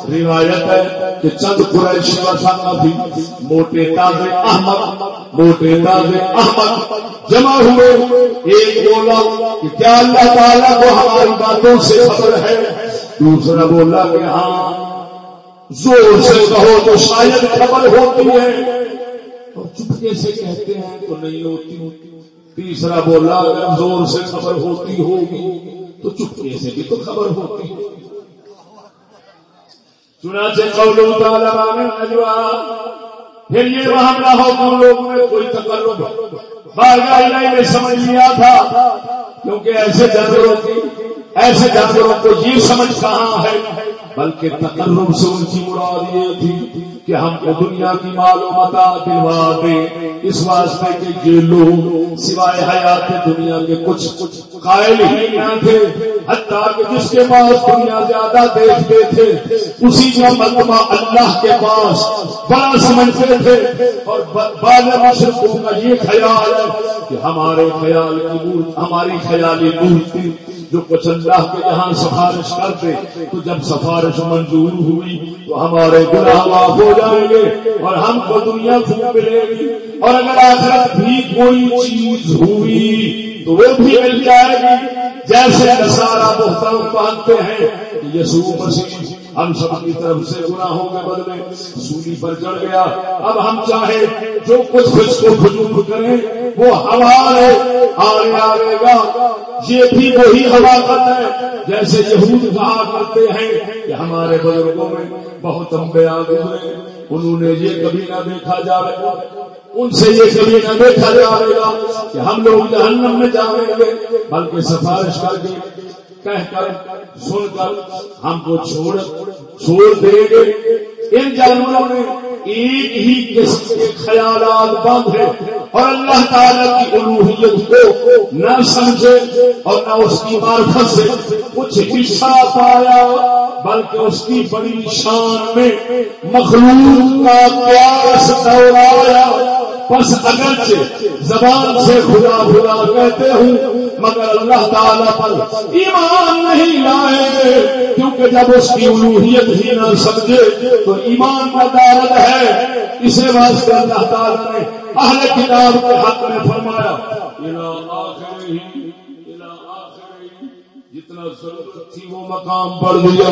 روایت ہے کہ چند قریشی وسانہ بھی موٹے تازے احمد، موٹے تازے احمد جمع ہوئے۔ ایک بولا کہ کیا اللہ تعالیٰ کو ہماری باتوں سے خبر ہے؟ دوسرا بولا کہ ہاں زور سے کہو تو شاید خبر ہوتی ہے۔ اور چپکے سے کہتے ہیں تو نہیں ہوتی ہوتی۔ تیسرا بولا، اگر زور سے خبر ہوتی ہوگی۔ تو چپکے سے بھی تو خبر ہوتی چنانچہ قول تعالیٰ میں نجوا پھر یہ معاملہ ہو تم لوگ میں کوئی تقرب بارگاہ نے سمجھ لیا تھا۔ کیونکہ ایسے جانوروں کی، ایسے جانوروں کو یہ سمجھ کہاں ہے؟ بلکہ تقرب سے ان کی مراد یہ تھی۔ کہ ہم کو دنیا کی معلومات دلوا دے۔ اس واسطے کہ یہ لوگ سوائے حیات دنیا کے کچھ کچھ قائل ہی نہ تھے۔ حتیٰ کہ جس کے پاس دنیا زیادہ دیکھتے تھے، اسی کا مطلب اللہ کے پاس بڑا سمجھتے تھے۔ اور بعض مشرقوں کا یہ خیال ہے کہ ہمارے خیال کی ہماری خیالی مورتی جو کچھ اللہ کے یہاں سفارش کرتے تو جب سفارش منظور ہوئی، تو ہمارے گناہ معاف ہو جائیں گے اور ہم کو دنیا خوب ملے گی۔ اور اگر آخرت بھی کوئی چیز ہوئی، تو وہ بھی مل جائے گی۔ جیسے نسارا بہتر باندھتے ہیں یسوع مسیح۔ ہم سب کی طرف سے گناہوں کے بدلے سولی پر چڑھ گیا۔ اب ہم چاہے جو کچھ کچھ کو فجور کریں، وہ ہمارے آگے آئے گا۔ یہ بھی وہی حواقت ہے، جیسے یہود کہا کرتے ہیں کہ ہمارے بزرگوں میں بہت لمبے آگے ہوئے انہوں نے یہ کبھی نہ دیکھا جائے گا۔ ان سے یہ کبھی نہ دیکھا جائے گا کہ ہم لوگ جہنم میں جائیں گے بلکہ سفارش کر کے کہہ کر سن کر ہم کو چھوڑ چھوڑ دیں گے ان جانوروں نے ایک ہی قسم کے خیالات باندھے اور اللہ تعالی کی الوحیت کو نہ سمجھے اور نہ اس کی معرفت سے کچھ حصہ پایا، بلکہ اس کی بڑی شان میں مخلوق کا پیاس دوڑایا بس اگرچہ زبان سے خدا خدا کہتے ہوں، مگر اللہ تعالیٰ پر ایمان نہیں لائیں گے کیونکہ جب اس کی الوحیت ہی نہ سمجھے، تو ایمان کا دارت ہے۔ اسے واسطے اللہ تعالیٰ نے اہل کتاب کے حق میں فرمایا جتنا ضرورت تھی وہ مقام پر دیا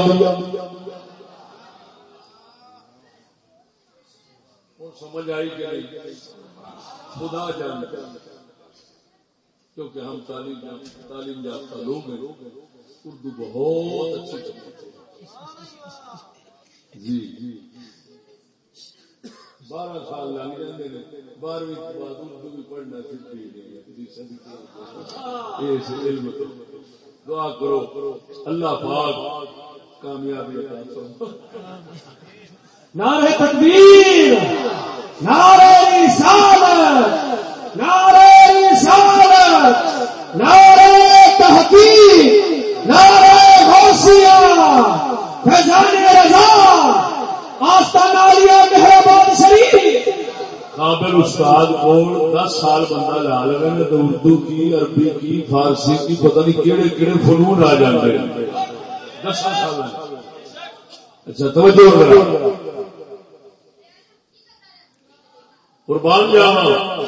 سمجھ آئی کہ خدا جانتا کیونکہ ہم تعلیم تعلیم یافتہ لوگ ہیں۔ اردو بہت اچھی جی جی۔ بارہ سال لگ جاتے ہیں۔ بارہویں کے بعد اردو بھی پڑھنا جی، علم دعا کرو۔ اللہ پاک کامیابی نعرہ تکبیر۔ نعرہ رسالت! نعرہ رسالت! نعرہ تحقیق! نعرہ غوثیہ! فیضان رضا! مہربان شریف! قابل استاد کو دس سال بندہ لا لگے تو اردو کی، عربی کی، فارسی کی، پتہ نہیں کہڑے کہڑے فنون آ جاتے ہیں۔ دس سال اچھا توجہ۔ قربان جانا۔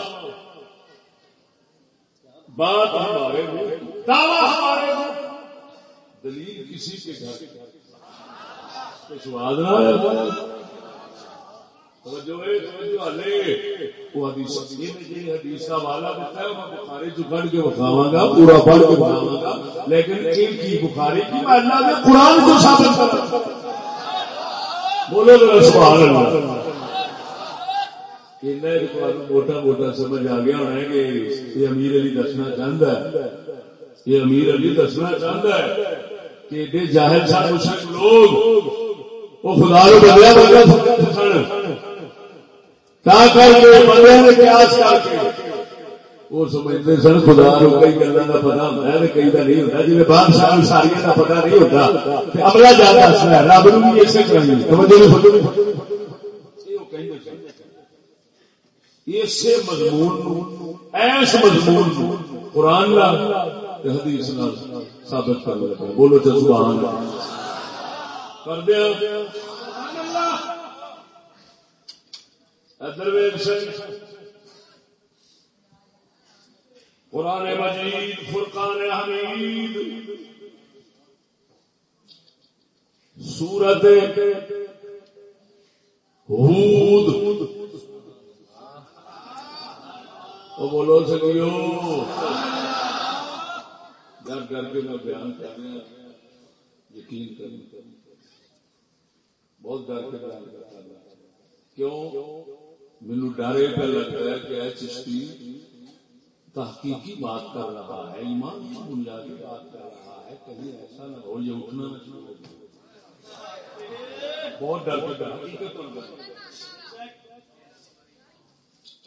بات ہمارے ہمارے دلیل کسی کے گھر۔ حدیث جی والا بتا ہے۔ میں بخاری کے بکھاوا گا، پورا پڑھ کے بکھاوا گا۔ لیکن ایک کی بخاری کی میں اللہ قرآن کو ثابت بولو سبحان اللہ۔ موٹا موٹا سمجھ آ گیا ہونا ہے کہ یہ امیر علی دسنا چاہتا ہے یہ امیر علی دسنا چاہتا ہے کہ ایڈے جاہر سان لوگ وہ خدا کو کر کے بندے نے پیاس کر کے وہ سمجھتے سن خدا کو کئی گلوں کا پتا ہوتا ہے کئی کا نہیں ہوتا جی بادشاہ ساری کا پتا نہیں ہوتا عملہ جاتا رب نو بھی اسے چاہیے اسے مضمون ایس مضمون قرآن لا حدیث ثابت کر لگا بولو تو سبحان کر دیا قرآن مجید، فرقان حمید۔ سورت ہود۔ وہ بولو سکیو ڈر ڈر کے میں بیان کر رہا یقین کر بہت ڈر کے بیان کرتا کیوں؟ مینو ڈر یہ پہ لگتا ہے کہ اے چشتی تحقیقی بات کر رہا ہے ایمان کی بنیادی بات کر رہا ہے۔ کہیں ایسا نہ ہو، یہ اٹھنا نہ بہت ڈر کے ڈر۔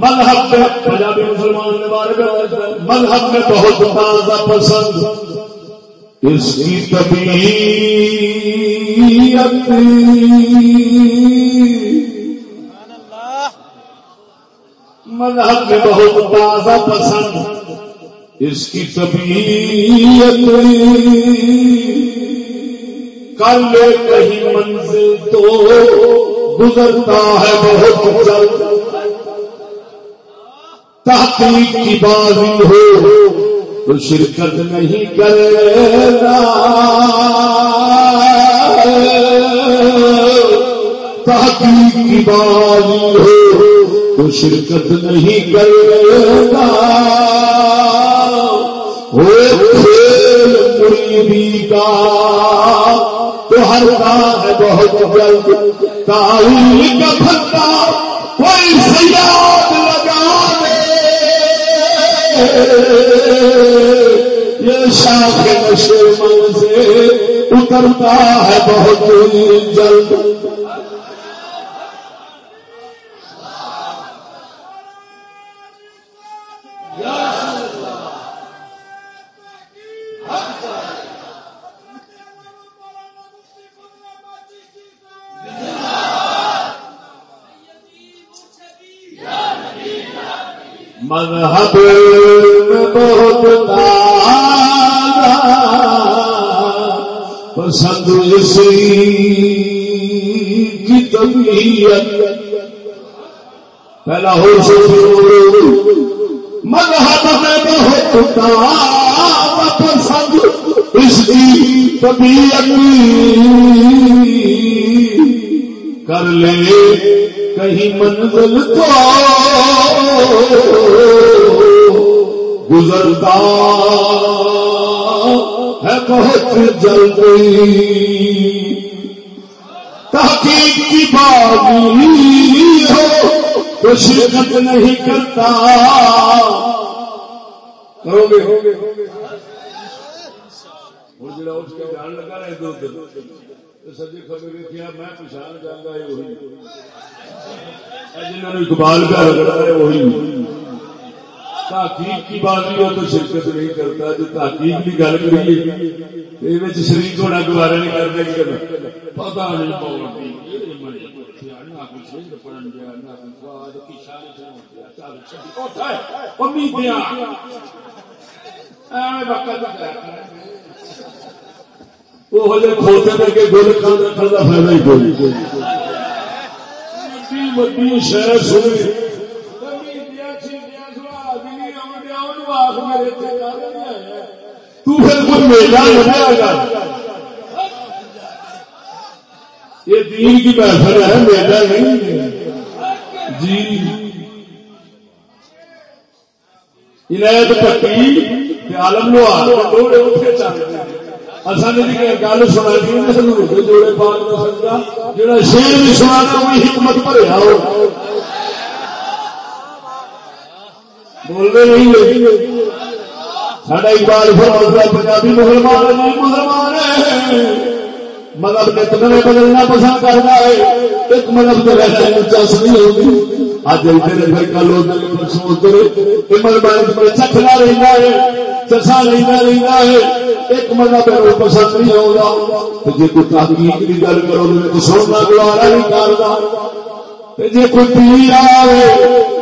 مذہب میں پنجابی مسلمان کے بارے میں مذہب میں بہت تازہ پسند۔ اس کی طبیعت۔ مذہب میں بہت تازہ پسند۔ اس کی طبیعت۔ کر لے کہیں منزل تو گزرتا ہے بہت جلد۔ تحقیق کی بازی ہو، تو شرکت نہیں کرے گا تحقیق کی بازی ہو، تو شرکت نہیں کرے گا کھیل مریدی کا تو ہر کام ہے بہت جلد۔ تعلیم کا پھٹا، کوئی سیاد لگا یہ شاخ نشے من سے اترتا ہے بہت جلد۔ مذہب میں پسند اسی کی طبیعت پہلا ہو سکے مذہب میں بہت پسند اس کی طبیعت کر لے کہیں منزل تو گزرتا ہے بہت جلدی۔ تحقیق کی باغی ہو، تو شرکت نہیں کرتا۔ کرو گے ہو گے جڑا اس کے جان لگا رہے دو سجے خبر دیکھا میں پچھان جانا جنہوں نے اقبال کا رگڑا ہے، وہی۔ تحقیق کی بات بھی ہو تو شرکت نہیں کرتا، جو تحقیق کی گل کریے شریک ہونا گوارا نہیں کرتا جی پتا نہیں وہ کھوتے کے گول کھانا فائدہ ہی کوئی۔ وڈی شہر سنی تو پھر کوئی میلہ لگایا گا یہ دین کی محفل ہے میلہ نہیں جی۔ عنایت پٹی عالم لو آ اصل گل سنا جوڑے پاک کا سجا جا شیر بھی سنا وہی حکمت بھریا ہو۔ بولتے نہیں ساڈا اقبال پنجابی مسلمان نہیں مسلمان مذہب نے تمہیں بدلنا پسند کرتا ہے۔ ایک مذہب کے رہتے چس نہیں ہوگی۔ اج ادھر پھر کل ادھر سوچ مذہب چکھنا رہتا ہے، چسا رہتا رہتا ہے۔ ایک مذہب ہے پسند نہیں ہوگا۔ جی کوئی تحقیق کی گل کرو تو سننا گوارا نہیں کرتا جی کوئی پیر آئے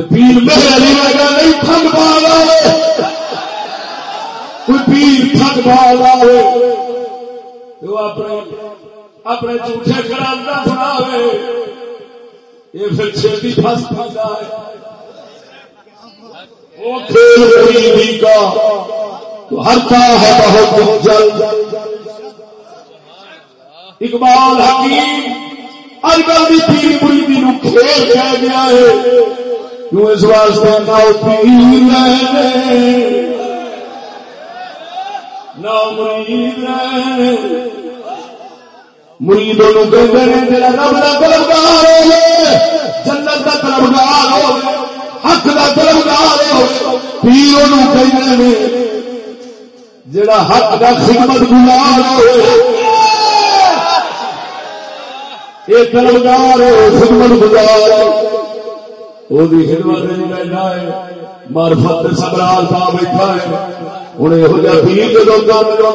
پیر میرے علی لگا نہیں تھک پا کوئی پیر تھک پا تو اپنے اپنے جھوٹے کرانا سنا یہ پھر چھتی پھنس پاتا ہے۔ وہ کھیل کا ہرتا ہے بہت جلد اقبال حکیم اج کل کی پیر مریدی نو کھیل کہہ گیا ہے۔ کیوں اس واسطے نہ پیر نہ مرید مریدوں کہتے ہیں جا رب کا طلبگار ہو جنت کا طلبگار ہو حق کا طلبگار ہو پیروں کہتے جڑا حق کا خدمت گزار ہو یہ طلبگار ہو، خدمت گزار ہو۔ وہ خدمت نہیں ہے سبرال پا بیٹھا ہے ہوں یہ پیر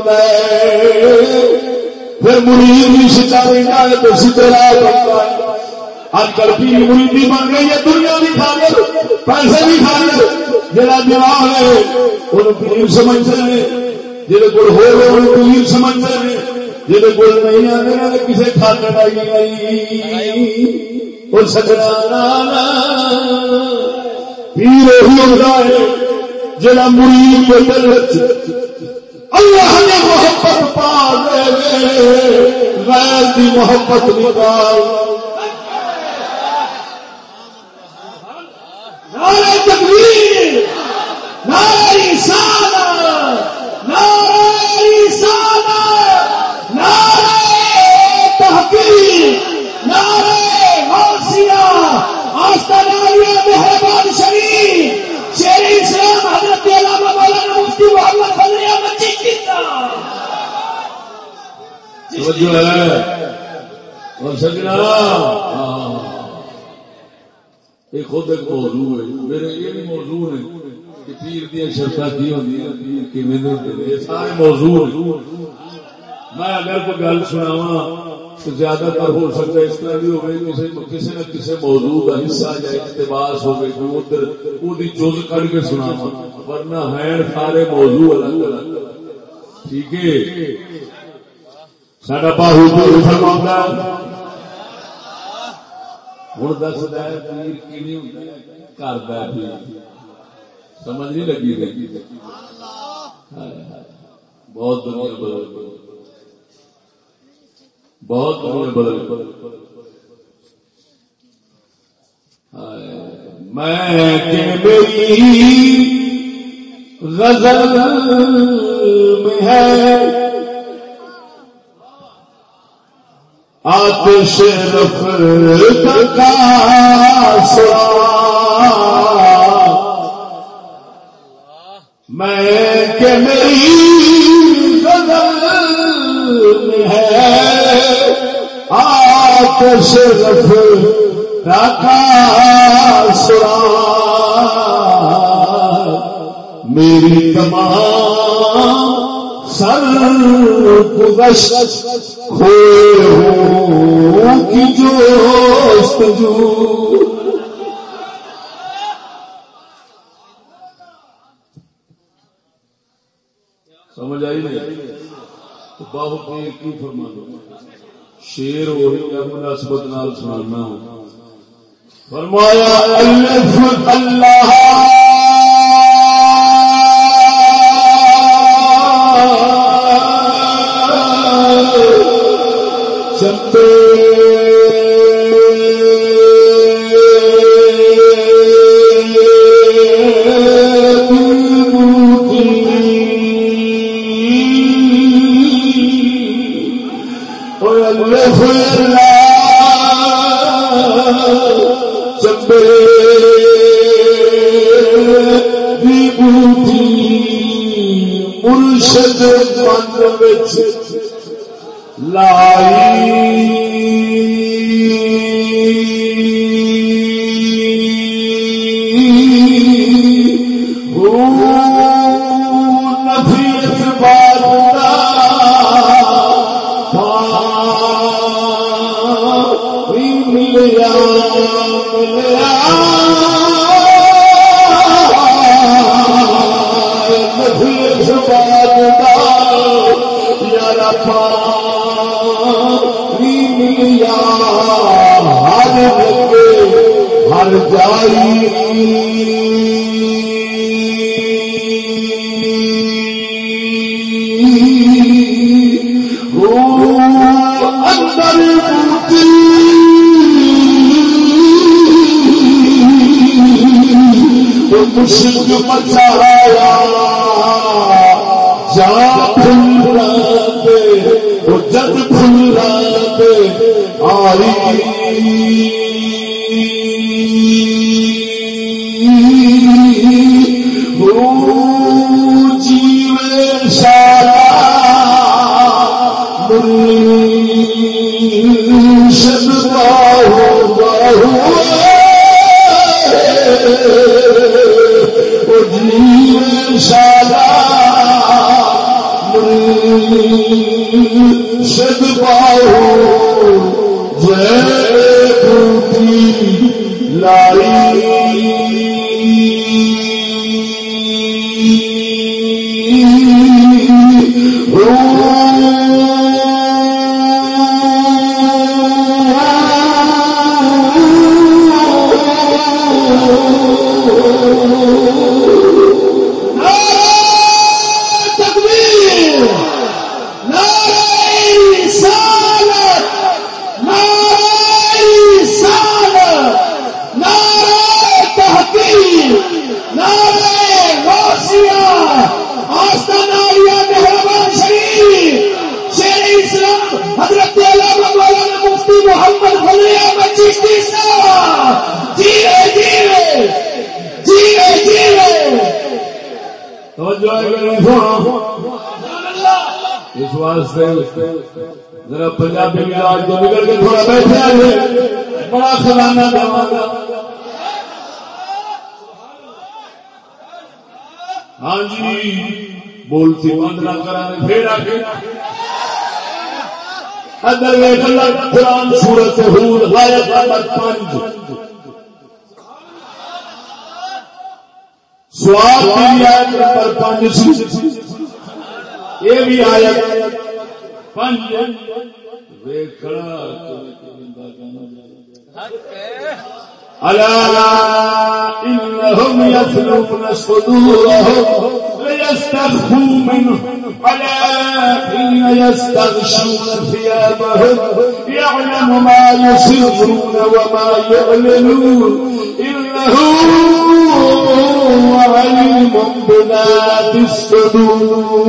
ہے پھر مرید بھی سچا ہے تو راہ ہے اج کل پیر مریدی بن گئی ہے دنیا بھی پیسے بھی جہاں جواب ہے وہ پیر سمجھتے ہیں کول ہو پیر سمجھتے ہیں کول نہیں آتے کسی کھانے آئی وہ سجنا پیر وہی ہوتا ہے جڑا مرید کے دل اللہ نے محبت پا دے غیر کی محبت نکال شریف شیر اسلام حضرت علامہ مولانا مفتی محمد فضل احمد جی چشتی اور سجنا۔ ہاں۔ یہ خود ایک موضوع ہے۔ میرے یہ بھی موضوع ہے کہ پیر دیا شرط کی ہوتی ہیں، پیر کی سارے موضوع میں اگر کوئی گل سناواں تو زیادہ تر ہو سکتا ہے، اس طرح بھی ہو گئی کسی نہ کسی موضوع کا حصہ یا اقتباس ہو گئی جو ادھر وہی جز کر کے سنا ورنہ ہے سارے موضوع الگ الگ۔ ٹھیک ہے؟ سڈا باہو فرما ہوں دس پیر کی کرتا سمجھ نہیں لگی۔ رہی بہت دنیا بدل بہت بدل میں غزل میں ہے۔ آتش رف کا میں کہ میری غزل میں ہے۔ آتش رکھا سرا۔ میری تمام سر گزشت کھوئے کی جو سمجھ آئی نہیں؟ باہو پیر کی فرما دو شیر وہی ہے مناسبت نال سنانا۔ فرمایا الف اللہ۔ چپے لائی جو مرشد جو مرچا جان رسالہ من جے بھوٹی لائی۔ نہ پھر ادھر اللہ قرآن سورت آیت نمبر پانچ سوال کی آیت نمبر پانچ یہ بھی آیت ألا إنهم يثنون صدورهم ليستخفوا منه ألا حين يستغشون ثيابهم يعلم ما يسرون وما يعلنون. إنه عليم بذات الصدور.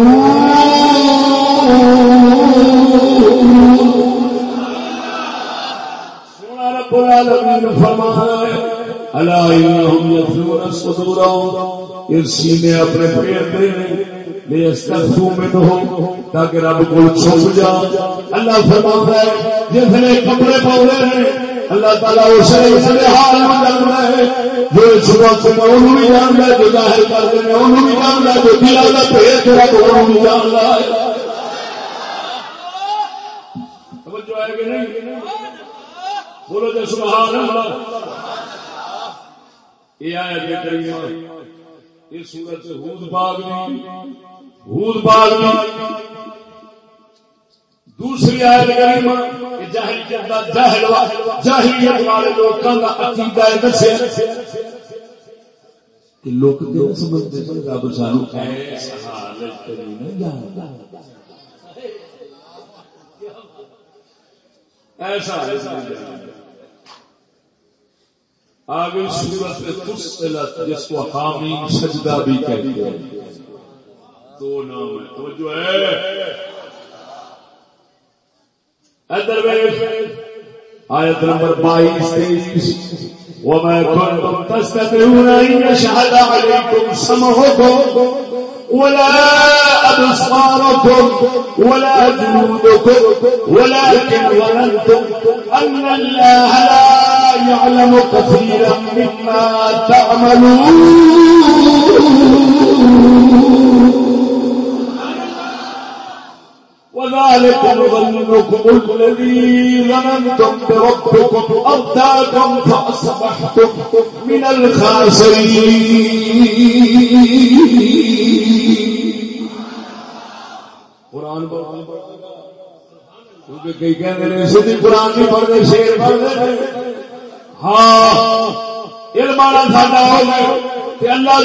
رب العالمین فرمایا الا انهم يثنون صدورهم اس سینے اپنے پیٹ دے لے استغفو منهم تاکہ رب کو چھپ جا۔ اللہ فرماتا ہے، جس نے کپڑے پاؤے ہیں، اللہ تعالیٰ اسے اسے حال میں جانتا ہے۔ جو چھپا چھپا انہوں بھی جانتا ہے، جو ظاہر کر دے انہوں بھی جانتا ہے، جو دلا کا پیٹ ہے، تو انہوں بھی جانتا ہے۔ توجہ ہے کہ نہیں؟ بولو جو سبحان اللہ۔ یہ آیا کریمہ۔ یہ سورت ہود باغ ہود باغ دوسری آیت کریمہ۔ کہ جاہل جاہلیت والے عقیدہ ہے، دسے۔ کہ لوگ تے رب سانو ایسا حالت نہیں ایسا حالت نہیں آگے سورت فصلت، جس کو حامی سجدہ بھی کہتے ہیں۔ دو نام ہے توجہ ہے۔ ادھر آیت نمبر بائیس، تیئیس۔ وما كنتم تستطيعون ان يشهد عليكم سمعكم ولا ابصاركم ولا جنودكم ولكن ظننتم ان الله لا يعلم كثيرا مما تعملون. وذلك ظنكم الذي ظننتم بربكم أرداكم فأصبحتم من الخاسرين. قرآن قرآن کیونکہ کئی کہتے ہیں سیدھی قرآن نہیں پڑھتے شیر پڑھ پڑھتے ہاں علم والا ساڈا ہو گئے اللہ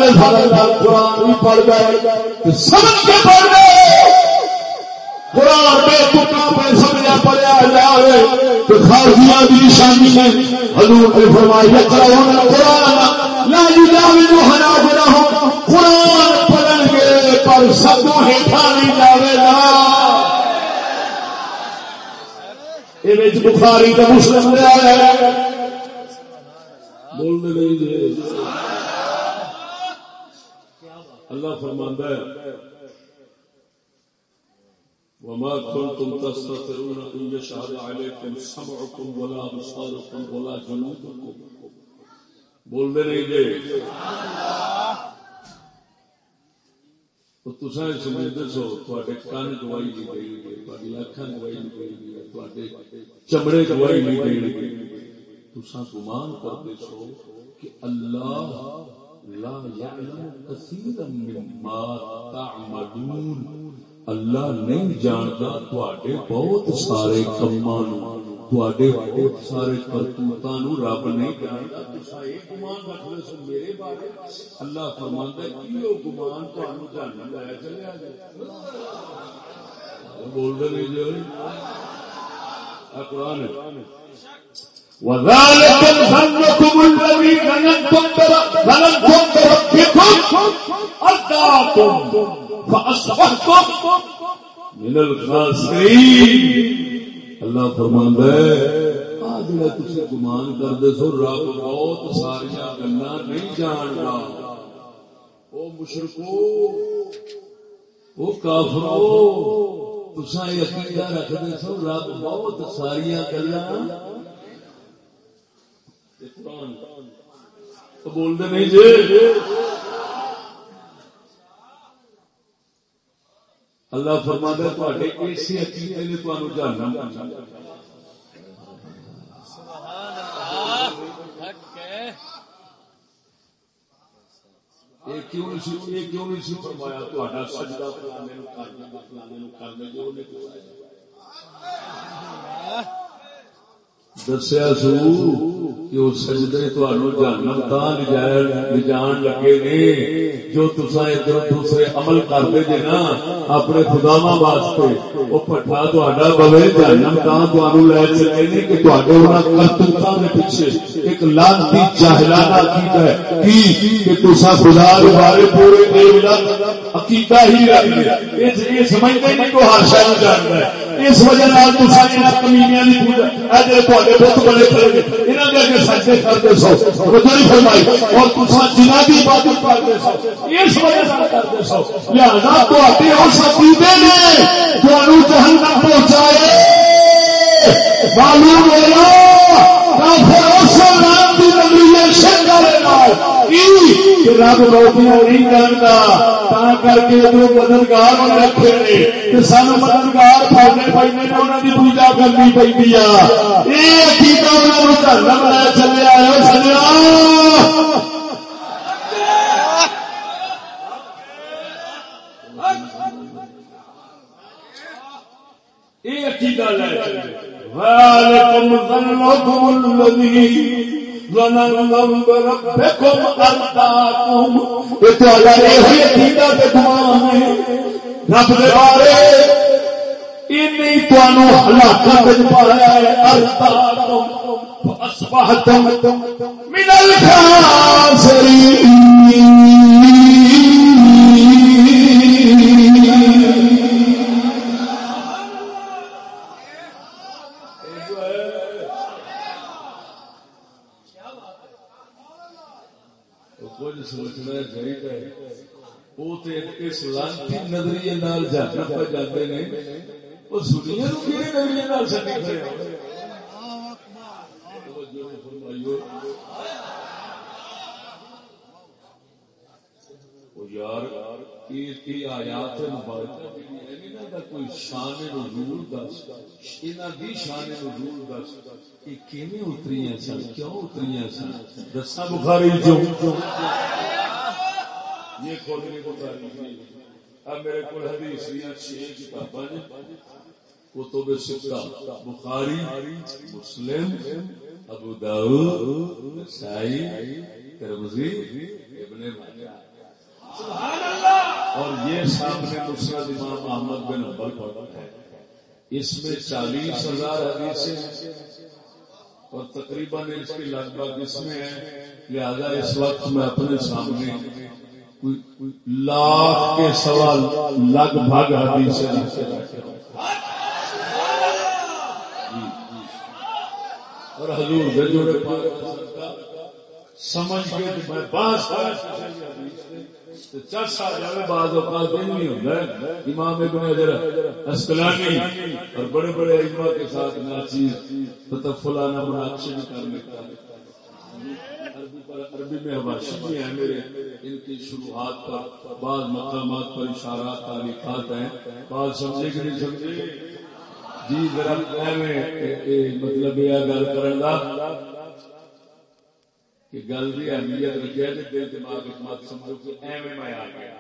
قرآن بھی پڑھ گئے سمجھ کے پڑھ گئے قرآن بے تکا پہ سمجھا تو خارجیاں نشانی ہے حضور نے فرمایا قرآن لا یجاوز قرآن پڑھن گے، پر سب ہیٹھا نہیں جاوے گا۔ یہ بخاری کا مسلم لے آیا بولنے نہیں دے اللہ فرماندہ ہے۔ وما كنتم تستطيعون ان يشهد عليكم سمعكم ولا ابصاركم ولا جنودكم۔ بولنے نہیں دے تو تے کن نہیں دے گی اکھان چمڑے گوائی نہیں دے تسا گمان کرتے سو کہ اللہ لا يعلم كثيرا مما تعملون۔ اللہ نہیں جانتا تے بہت سارے کما تے بہت سارے کرتوتوں رب نہیں جانتا۔ گمان رکھ سو میرے بارے۔ اللہ فرمانا کی گمان تمہیں لایا چلے بول رہے جو قرآن وذلك ظنكم الذي ظننتم بربكم. أرداكم فأصبحتم من الخاسرين. اللہ فرماندا ہے جڑا تسی گمان کردے سو، رب بہت ساری گلاں نہیں جاندا او مشرکو، او کافرو، تساں یہ عقیدہ رکھدے سو، رب بہت ساری گلاں بولتے نہیں جی۔ اللہ فرما دے اسی عقیدے نے تمہیں جاننا کیوں نہیں فرمایا سجدہ کرنے جو دسیا سو۔ کہ وہ سجدے جانم تا جان لگے نے۔ جو تسا ادھر دوسرے عمل کرتے جے نا، اپنے خداوا واسطے، وہ پٹھا تا پوے جانم تا لے چلے نے کہ کرتوتوں کے پیچھے ایک لانتی چاہلانا عقیدہ ہے۔ کی؟ کہ تسا خدا کے بارے پورے عقیدہ ہی رکھ یہ سمجھتے نہیں کو ہر شاید جانتا ہے۔ اس وجہ کمینیاں بت بڑے کھڑے انہوں نے اگے سجدے کرتے سو فرمائی، اور تسا جنہ کی عبادت کرتے سو۔ اس وجہ سے کرتے سو۔ لہذا تواڈے اس عقیدے نے تانوں جہنم پہنچائے۔ معلوم کافر اس نام رب روٹیاں نہیں جانتا تا کر کے جو مددگار رکھے سن مددگار پڑنے پہ انہوں کی پوجا کرنی پی یہ عقیدہ انہوں دھرم لے چلے آئے سجنا۔ یہ عقیدہ لے چلے۔ وَعَلَيْكُمْ ظَنَّكُمُ الَّذِي ظننتم بربكم أرداكم. اتوالا یہ عقیدہ تے گمان ہے رب دے بارے انہی توانو ہلاکت وچ پایا ہے ارداکم فاصبحتم من الخاسرين سوچنا چاہیے وہ تو اس لانتی نظریے نال جانا پہ جاتے ہیں وہ سنیا نظریے چڑی یار آیات کوئی شان نزول دس۔ دی شان نزول دس۔ یہ اتری سن؟ کیوں اتری سن؟ دسا بخاری جو۔ یہ کھولنے کو اب میرے کو حدیث چھ کتاباں کتب سکہ بخاری مسلم ابو داؤد نسائی ترمذی ابن ماجہ۔ اور یہ سامنے مسرد امام محمد بن حبل پڑھتا ہے۔ اس میں چالیس ہزار حدیثیں اور تقریباً اس کی لگ بھگ اس میں ہے لہذا اس وقت میں اپنے سامنے لاکھ کے سوال لگ بھگ حدیثیں اور حضور بجور سمجھ کے میں بات امام ابن حجر اسکلانی اور بڑے بڑے اجما کے ساتھ ناچیز تطفلانہ مناقشے بھی کر لیتا ہے عربی میں حواشی بھی ہیں میرے، ان کی شروعات پر بعض مقامات پر اشارات تعلیقات ہیں۔ بعض سمجھے کہ نہیں سمجھے؟ جی ذرا مطلب یہ گل کرنا کہ گل کی اہمیت رکھے دل دماغ مت سمجھو کہ ایویں میں آ گیا۔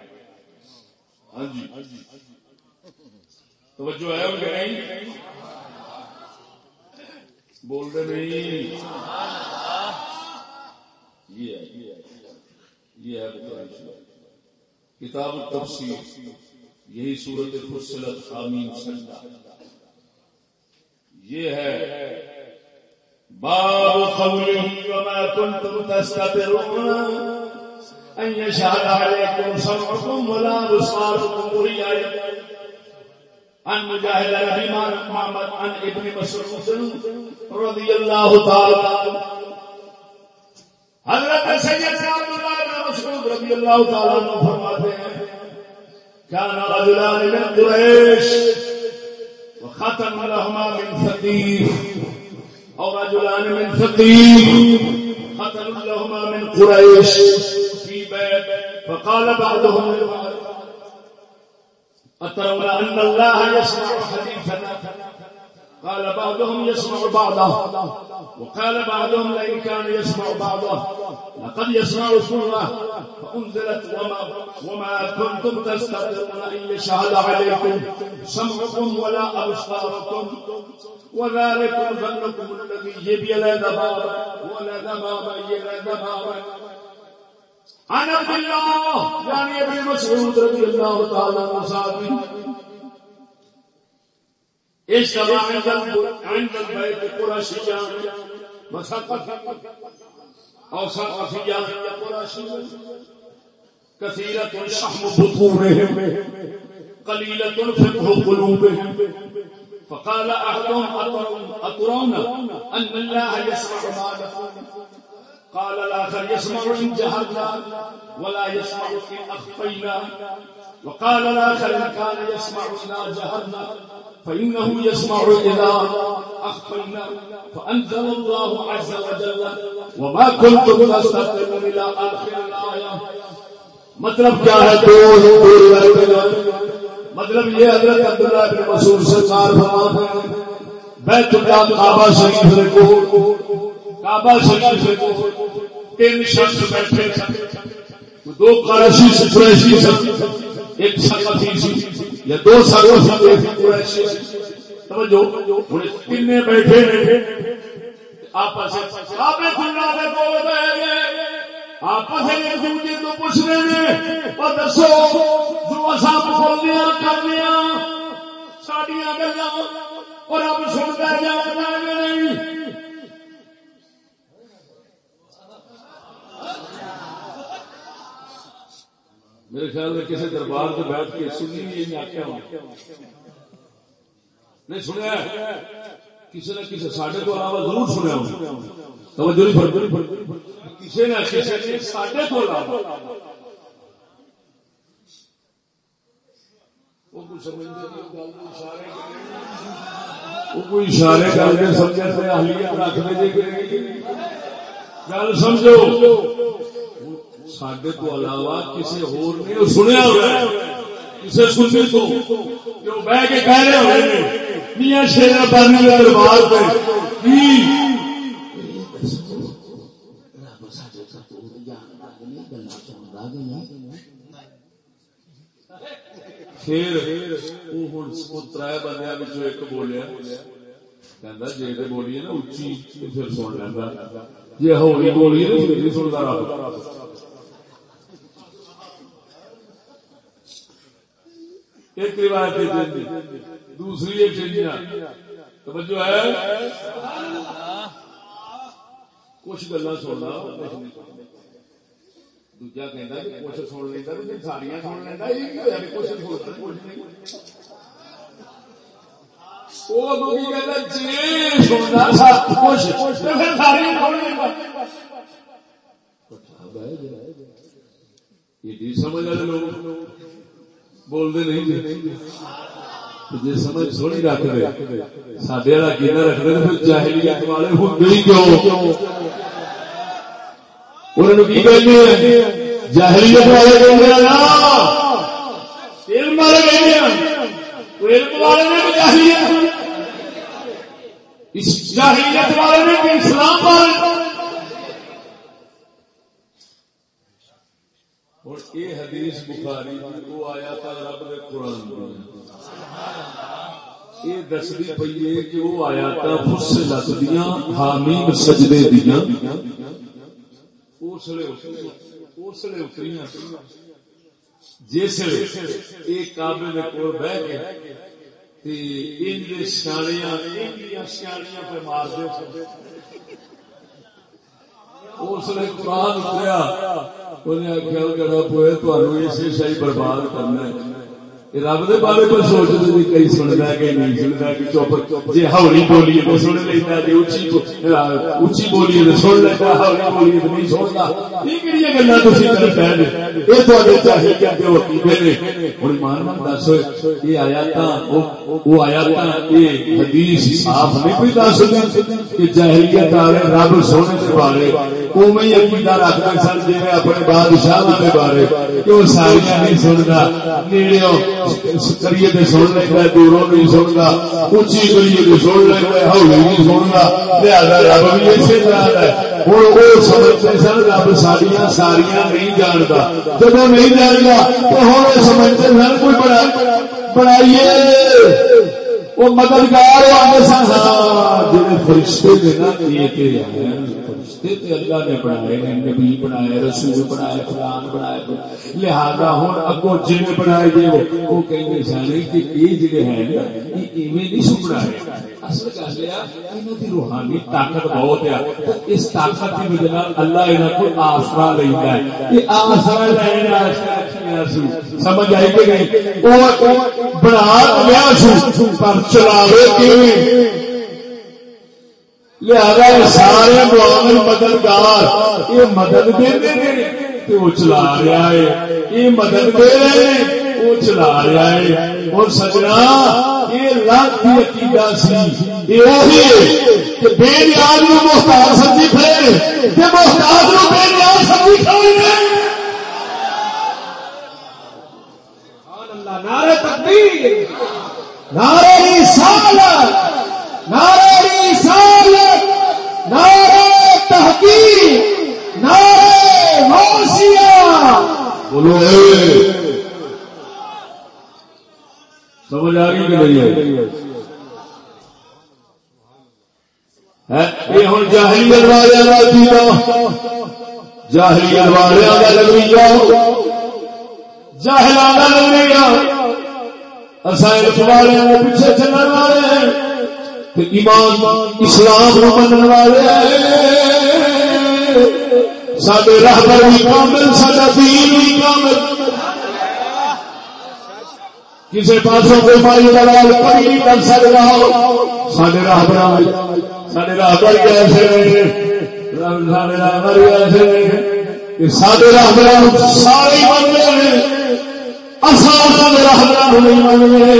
ہاں جی۔ توجہ ہے کہ نہیں؟ بول رہے نہیں۔ یہ ہے یہ ہے بخاری شریف۔ کتاب التفسیر یہی صورت فصلت آمین سجدہ۔ یہ ہے باب قوله وما كنتم تستطيعون ان يشهد عليكم سمعكم ولا ابصاركم وهي عن مجاهد رحمه محمد عن ابن مسعود رضي الله تعالى حضرت سیدنا عبداللہ بن مسعود رضی اللہ تعالی عنہ فرماتے ہیں كان رجلان من قريش وختم لهما من ثقيف، او رجلان من ثقيف، ختم لهما من قريش في بيت فقال بعضهم لبعض أترون أن الله يسمع حديثنا قال بعضهم يسمع بعضه وقال بعضهم لئن كان يسمع بعضه لقد يسمع سره فأنزلت وما, وما كنتم تستطيعون أن يشهد عليكم سمعكم ولا أبصاركم وذلكم ظنكم الذي يبي لا دبابا ولا دبابا يلا دبابا عن عبد الله يعني ابن مسعود رضي الله تعالى عنه صحابي عند البيت قرشيا وسقط او سقط في كثيرة شحم بطونهم قليلة فقه قلوبهم فقال أحدهم أترون أن الله يسمع ما نقول قال الآخر يسمع إن جهرنا ولا يسمع إن أخفينا وقال الآخر إن كان يسمع إذا جهرنا فإنه يسمع إذا أخفينا، فأنزل الله عز وجل، وما كنتم تستطيعون إلى آخر الآية. مطلب کیا ہے؟ مطلب یہ حضرت عبداللہ بن مسعود سرکار فرماتے ہیں، بیت اللہ کعبہ شریف سے کو کعبہ شریف سے کو تین شخص بیٹھے۔ دو قرشی سے قریشی سے ایک سقفی سی یا دو سقفی تین بیٹھے آپس کعبے دے کول بیٹھ گئے آپس ایک پوچھ رہے ہیں۔ اور دسو، جو بولنے کرنے ساڈیاں گلا اور اب سنتا جا نہیں میرے خیال میں کسی دربار سے بیٹھ کے سنی بھی یہی آخیا ہوں۔ نہیں سنیا کسی نے کسی ساڈے کو علاوہ ضرور سنیا ہوں۔ توجہ نہیں فرق کسی نے کسی نے ساڈے کو علاوہ کوئی اشارے کر کے سمجھے اہلیت رکھ دے گل سمجھو۔ سڈے تو علاوہ کسی ہور نے سنیا ہوا کسی سننے تو جو بہ کے کہہ رہے ہوئے میاں شیر بانی کے دربار پہ پھر تر بندیا ایک بولیا جی بولیے نا اچھی پھر سن لینا۔ جی ہوئی بولیے پھر رہا ایک روایت دوسری ایک توجہ ہے؟ کچھ گلا سننا دوجا کہ کچھ سن لینا ساریا سن لینا کچھ نہیں۔ جی سمجھ والے لوگ۔ بولتے نہیں جی سمجھ سونی رکھ دے سڈے والا کی رکھ دے جاہلیت والے ہوں کیوں انہوں کی ہیں جہلیت والے ہیں نا علم والے ہیں علم والے نے اس جاہلیت والے نے اسلام والے اور یہ حدیث بخاری وہ آیا تھا رب نے قرآن یہ دستی پی ہے کہ وہ آیا تھا فصلت دیا حامیم سجدے دیا اسلے اتری جس ایک قابل کو بہ کے سیاڑیاں سیاڑیاں پہ مار دے اس نے قرآن اتریا۔ انہیں آخیا کرا پوئے تمہیں اسی شاہی برباد کرنا ہے رب دے بارے پر سوچتے بھی کئی سنتا کہ نہیں سنتا کہ چپ جی ہولی بولیے تو سن لینا جی اچھی اچھی بولیے تو سن لینا ہولی بولیے تو نہیں سنتا یہ کہڑی گلا تھی کر پہ یہ تو چاہیے کہ اگے وکیلے نے ہوں مان من دس، یہ آیا تھا وہ آیا تھا یہ حدیث صاف نہیں کوئی دس کہ جاہلیت والے رب سونے کے بارے۔ اوی عقیدہ رکھتے سن جی اپنے بادشاہ کے بارے۔ کہ وہ ساریا نہیں سنتا نیڑے کریے تو سن دوروں نہیں کریے تو سن ہولی نہیں لہذا رب بھی اسی طرح ہے۔ ہوں وہ سمجھتے سن، رب ساریا ساریا نہیں جانتا جب نہیں جانتا تو ہوں سمجھتے سن، کوئی بڑا وہ مددگار سن۔ جی فرشتے فرشتے اللہ نے بنائے، نبی بنائے، رسول بنائے فلان بنائے لہذا ہوں اگو جن بنائے گئے وہ کہیں سارے کہ یہ جڑے ہیں نا یہ نہیں سو بنائے۔ اصل گل یہ روحانی طاقت بہت ہے۔ اس طاقت کی وجہ اللہ یہاں کو آسرا لینا ہے۔ یہ آسرا لینا سمجھ آئی کہ نہیں؟ بنا لیا سو پر چلاوے لہذا سارے معامل مددگار، یہ مدد دے وہ چلا رہا ہے۔ یہ مدد دے رہے ہیں، وہ چلا رہا ہے۔ اور سجنا، یہ لاکھ کی عقیدہ سی۔ یہ کہ بے نیاز نو محتاج سمجھی کھڑے کہ محتاج نو بے نیاز سمجھی کھڑے نعرہ تکبیر، نعرہ رسالت، نعرہ رسالت نعرہ تحقیق نعرہ غوثیہ بولو۔ سمجھ آ گئی کہ نہیں ہے؟ یہ ہوں جاہلیت والے کا۔ جاہلیت والے کا رویہ جاہلانہ رویہ اصل والے پیچھے چلنے والے ایمان اسلام من والے سڈے راہ بھی کامل سڈا دین بھی کامل۔ کسی پاسوں کوئی مائی دلال کبھی نہیں کر سکتا سڈے راہ پر سڈے راہ پر کیسے سڈے راہ پر کیسے سڈے راہ پر سارے من گئے اصل راہ پر نہیں من گئے۔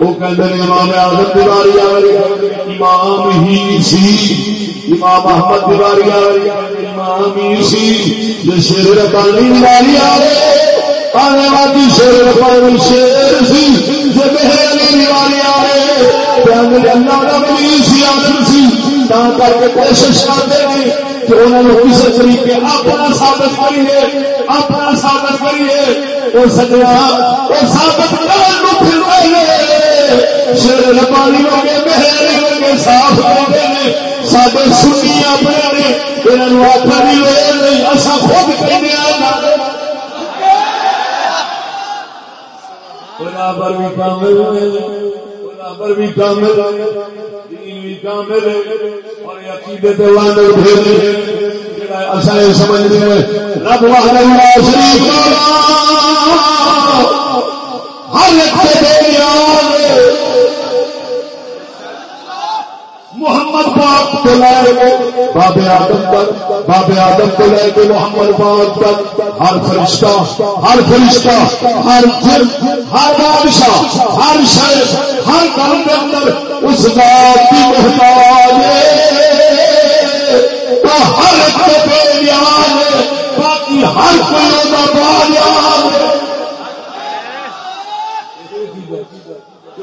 وہ سڈے من گئے امام آزم دیواری امام ہی سی، امام احمد دیواری امام ہی سی شیر رکانی دیواری آنے والی شیر رکانی شیر سی دیواری اللہ کا سی سی کر کے کوشش کرتے ہیں کہ انہوں نے کسی طریقے اپنا ثابت کریے، اپنا ثابت کریے وہ سجنا وہ ثابت شیر ربانی ہوگے مہر ہوگے صاف ہوگے سارے سنی اپنے نے انہوں آخر بھی نہیں اصا خود کہنے برابر بھی کامل برابر بھی کامل، دین بھی کامل، اور عقیدے تے وانڈ پھر اصل سمجھتے ہیں، رب وحدہ لا شریک ہر محمد پاک کو لے بابے آدم تک، بابے آدم کو لے کے محمد پاک تک۔ ہر فرشتہ ہر فرشتہ، ہر جن، ہر بادشاہ، ہر شہر ہر گھر کے اندر اس بات کی محتاج ہر ایک باقی ہر کوئی کا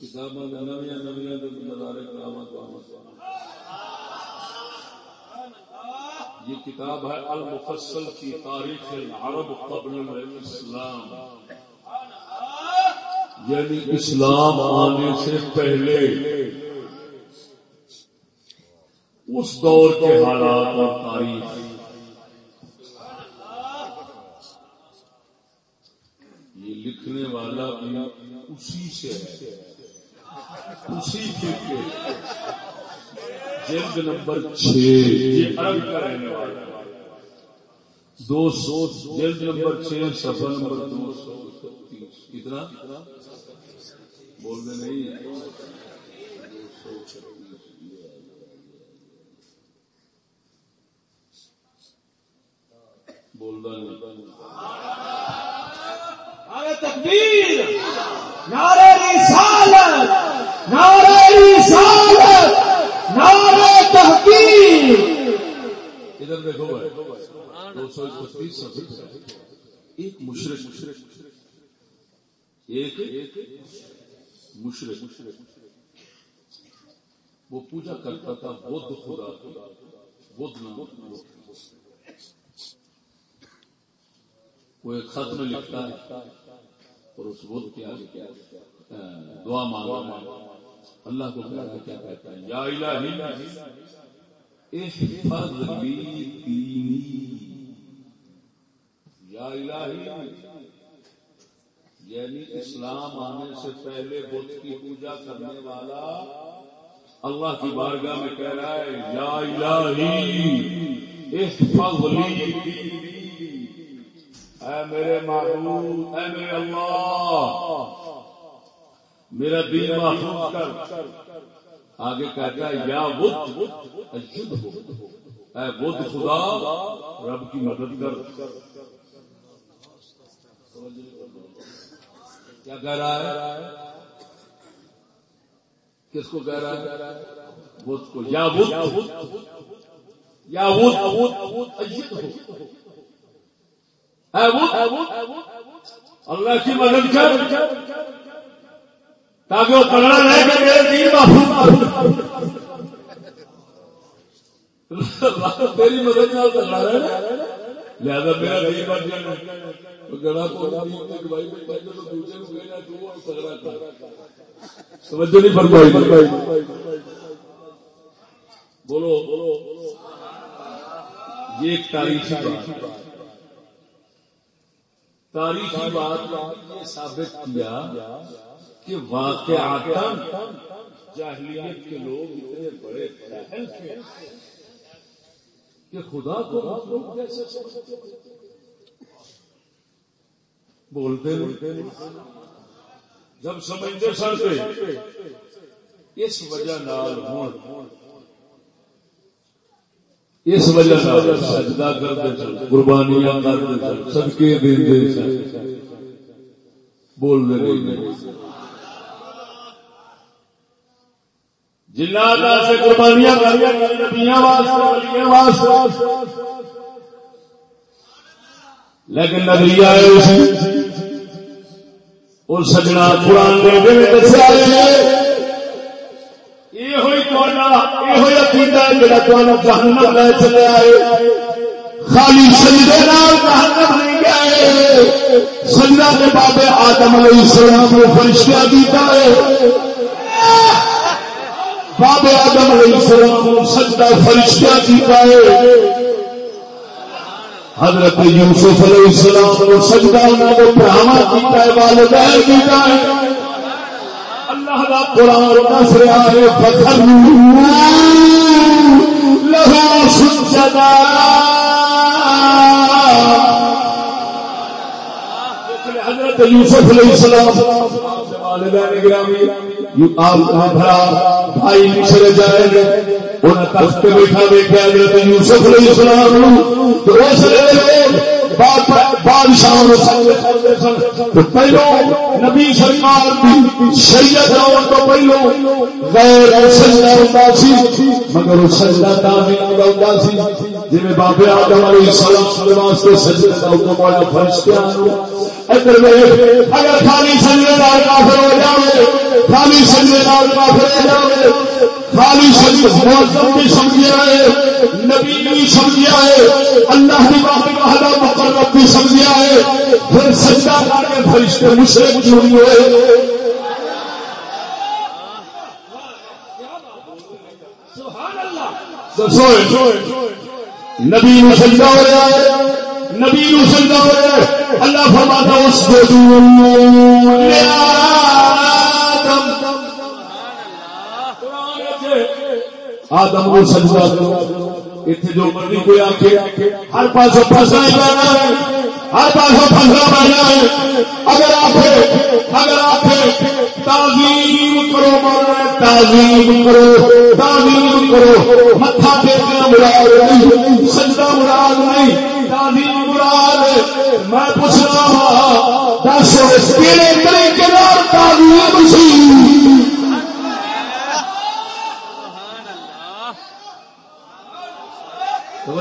کتاباں نویاں نویاں نظارے یہ کتاب ہے المفصل کی تاریخ العرب قبل الاسلام۔ یعنی اسلام آنے سے پہلے۔ اس دور کے حالات اور تاریخ یہ لکھنے والا بھی اسی سے ہے۔ اسی جلد نمبر چھ۔ کا رہنے والا۔ دو سو جلد نمبر چھ سفر نمبر دو سو کتنا بولنے نہیں۔ بولنا نہیں۔ تکبیر، نعرہ رسالت ادھر دیکھو دو سو اکتیس ایک مشرق مشرق ایک مشرق۔ وہ پوجا کرتا تھا، بدھ خدا بدھ نام۔ وہ ایک خط میں لکھتا ہے اور اس بدھ کے آگے کیا دعا مانگا اللہ کو کیا کیا کہتا ہے؟ یا الہی احفظ لی دینی۔ یا الہی یعنی اسلام آنے سے پہلے بدھ کی پوجا کرنے والا اللہ کی بارگاہ میں کہہ رہا ہے، یا الہی احفظ لی دینی۔ اے میرے معبود اے میرے اللہ، میرا دین محفوظ کر۔ آگے کہتا ہے، یا بدھ اے بدھ خدا، رب کی مدد کر۔ کیا کہہ رہا ہے؟ کس کو کہہ رہا ہے؟ بدھ کو۔ یا بدھ یا بدھ اللہ کی مدد کر تاکہ وہ تگڑا رہ کے میرے دین محفوظ تیری مدد نہ تگڑا رہے لہذا میرا دین بن جائے گڑا کو نہیں فرمائی۔ بولو بولو۔ یہ ایک تاریخی بات۔ تاریخی بات یہ ثابت کیا کہ واقع جاہلیت کے لوگ اتنے بڑے تھے کہ خدا کو بولتے بولتے جب سمجھتے سڑتے، اس وجہ نال اس وجہ سجدہ کرتے قربانیاں کرتے سدکے دے بول رہے جنات سے قربانیاں لیکن نظریہ اور سجنا قرآن دے دسیا یہ یہ عقیدہ جڑا تمہیں جہنم لے چلے آئے۔ خالی سجدے جہنم نہیں گئے سجدہ کے بابے آدم علیہ السلام کو فرشتہ دیتا ہے۔ باب آدم علیہ السلام سجدہ فرشتہ کیتا ہے۔ حضرت یوسف علیہ السلام کو سجدہ انہوں کو براہما کیتا ہے، والدین کیتا ہے۔ دا قرآن دس رہا ہے پتھر لہو سجدا حضرت یوسف علیہ السلام والدین گرامی آپ کا بھرا بھائی مصر جائے گا انہیں تخت بیٹھا دیکھا حضرت یوسف علیہ السلام۔ تو اس لیے بادشاہ پہلو نبی سرکار شریعت آن تو پہلو غیر سجدہ ہوتا سی، مگر وہ سجدہ تعمیر ہوتا سی۔ جی بابے آدم علیہ السلام واسطے سجدہ کا حکم والا فرشتیاں ادھر اگر خالی سجدے دار کافر ہو جائے خالی سجدے دار کافر ہو جائے خالی سجدے معذم بھی سمجھا ہے نبی بھی سمجھا ہے اللہ کی بات کا مقرر بھی سمجھا ہے پھر سجدہ کر کے فرشتے مشرق کیوں نہیں ہوئے؟ نبی نو سجدہ ہو رہا ہے، نبی نو سجدہ ہو رہا ہے۔ اللہ فرماتا اس کو آدم کو سجدہ کرو۔ اتنے جو مرضی کوئی آ کے ہر پاس فسنا ہی ہے، ہر پاس فسنا پینا ہے۔ اگر آپ اگر آپ تعظیم کرو مانا تعظیم کرو تعظیم کرو۔ متھا ٹیکنا مراد نہیں، سجدہ مراد نہیں، تعظیم مراد میں پوچھ رہا ہوں دس کہڑے طریقے تعظیم سی۔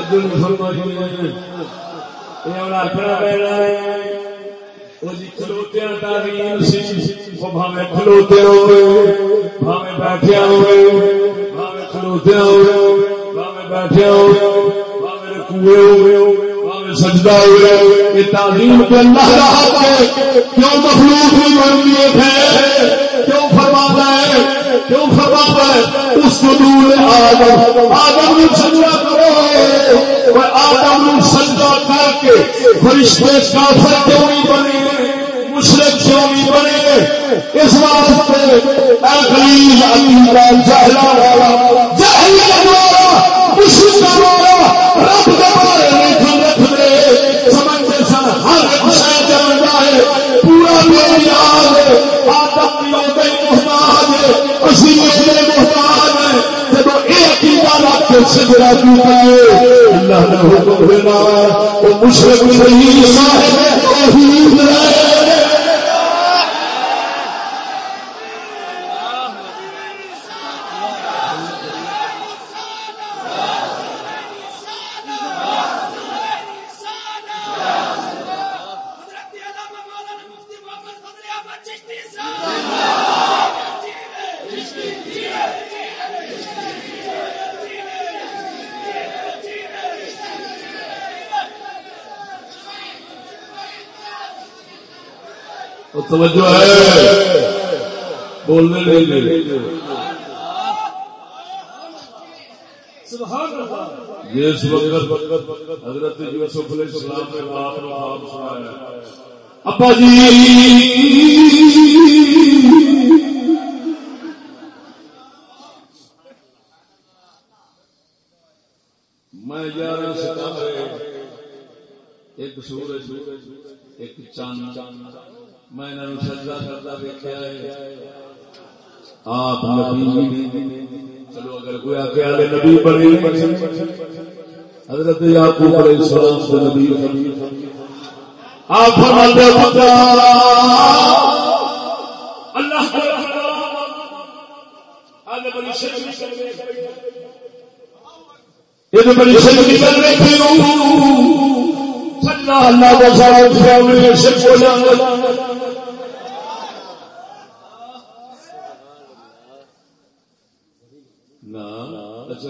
کھلوتے کھلوتے ہوئے بیٹھے ہوئے کھلوتے ہوئے بیٹھے ہوئے ہوئے سجدہ ہوئے یہ تعلیم کے اللہ ہے۔ کیوں مخلوق بنتی ہے؟ کیوں فرماتا ہے کیوں فرماتا ہے؟ اس کو دور آدم آدم سجدہ کرو آدم سجدہ کر کے فرشتے کافر کیوں نہیں بنے؟ مشرق کیوں نہیں بنے؟ اس واسطے اگلی عقیدہ جہلا والا جہلا والا مشرق والا رب کے اسی مسئلے محتاج جب یہ عقیدہ رکھ کے سجرا کیتا ہے اللہ نے حکم دینا وہ مشرق نہیں صاحب توجہ ہے۔ بولنے نہیں جس وقت حضرت یوسف علیہ السلام نے آپ نے آپ سنایا ابا جی۔ میں گیارہ ستارے ایک سورج ایک چاند۔ میں سجدہ کرتا دیکھا ہے۔ آپ نبی چلو اگر کوئی آ کے نبی بنے۔ حضرت یعقوب علیہ السلام سے نبی آپ فرماتے پتا اللہ یہ بڑی کر اللہ سارا ہو اچھا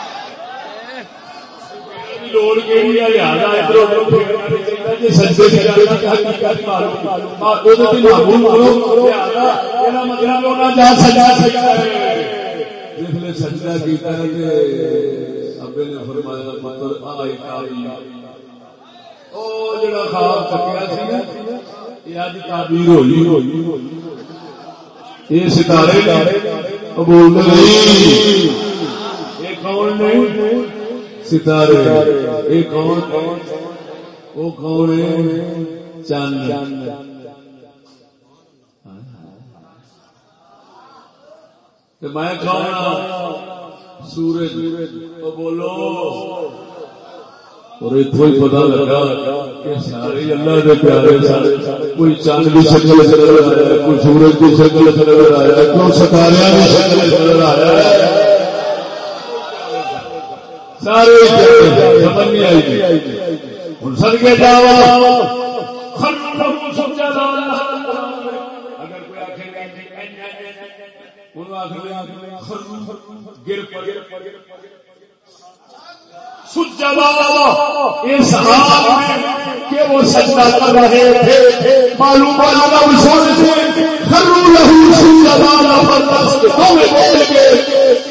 یہ سجدہ کیتا ہے ابے نے فرمایا پتر آئی کاری او جڑا خواب چکیا سی نا یہ اج تعبیر ہوئی۔ ہوئی یہ ستارے بول نہیں۔ یہ کون نہیں ستارے یہ کون وہ کون ہے؟ چند۔ میں کون ہاں؟ سورج۔ بولو۔ اور اتو ہی پتا لگا کہ سارے اللہ کے پیارے کوئی چند کی شکل نظر آیا، کوئی سورج کی شکل نظر آیا، کوئی ستارے کی شکل نظر آیا۔ سارے سمجھ نہیں آئی ہوں سر کے اس حال کہ وہ سجدہ کر رہے تھے۔ معلوم خرو لہو بول کے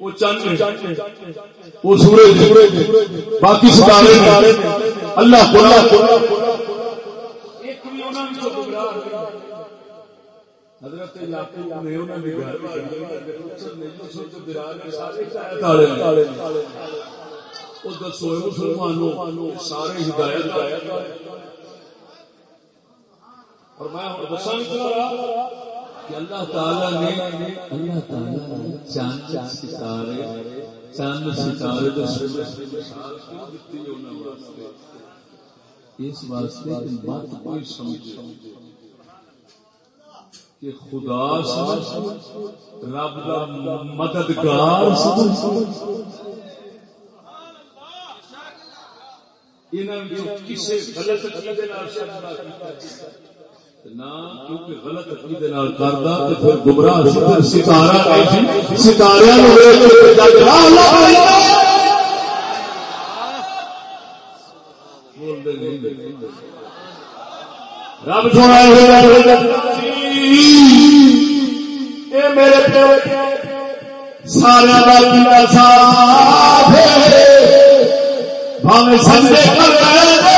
وہ وہ سورج باقی ستارے اللہ حضرت مسلمانوں سارے ہدایت اور میں اللہ تعالی نے اللہ تعالی چاند ستارے چاند ستارے اس واسطے بات کوئی سمجھ کہ خدا رب کا مددگار کسی غلط غلط کرتا پھر گمراہ ستارہ ستارے رب سونا میرے سارا کا ساتھ ہم سنجے کر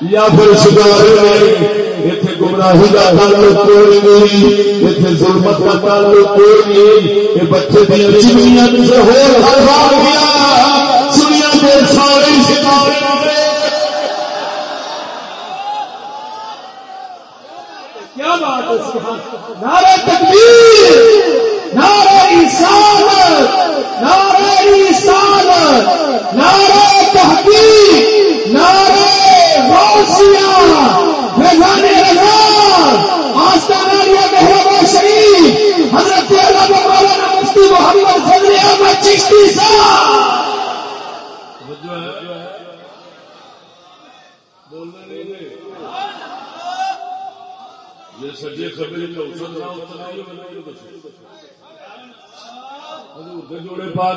یا پھر شکار اتنے گمراہی کا تعلق کوئی نہیں اتنے ظلمت کا تعلق کوئی نہیں یہ بچے دیا چڑیاں ہو ہر گیا چڑیا کے سارے ستارے نعرہ تکبیر، نعرہ انسان نعرہ انسان نعرہ حضرت اللہ مولانا مفتی محمد فضل احمد چشتی سجے خبر جوڑے پاک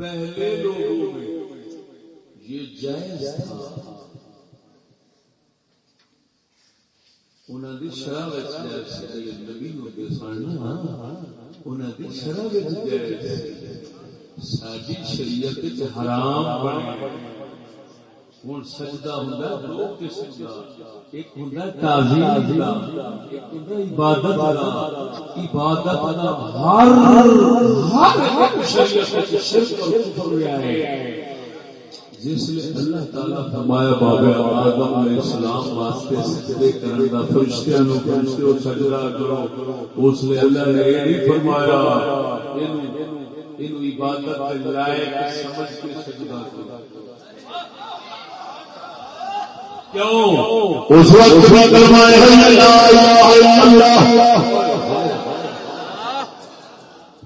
پہلے لوگوں میں یہ جائز تھا۔ انہوں شرح نبی ہوتے سن انہوں شرح ساری شریعت حرام بنے۔ ہوں سجدہ ہوں دو قسم کا ایک ہوں تعظیم ایک ہوں عبادت عبادت ہر ہر شریعت شرک اور کفر جس لیے اللہ تعالیٰ فرمایا بابا آدم علیہ السلام واسطے سجدے کرنے کا فرشتیاں نو فرشتے سجدہ کرو اس لیے اللہ نے یہ نہیں فرمایا ان عبادت لائق سمجھ کے سجدہ کرو اس وقت بھی کلمائے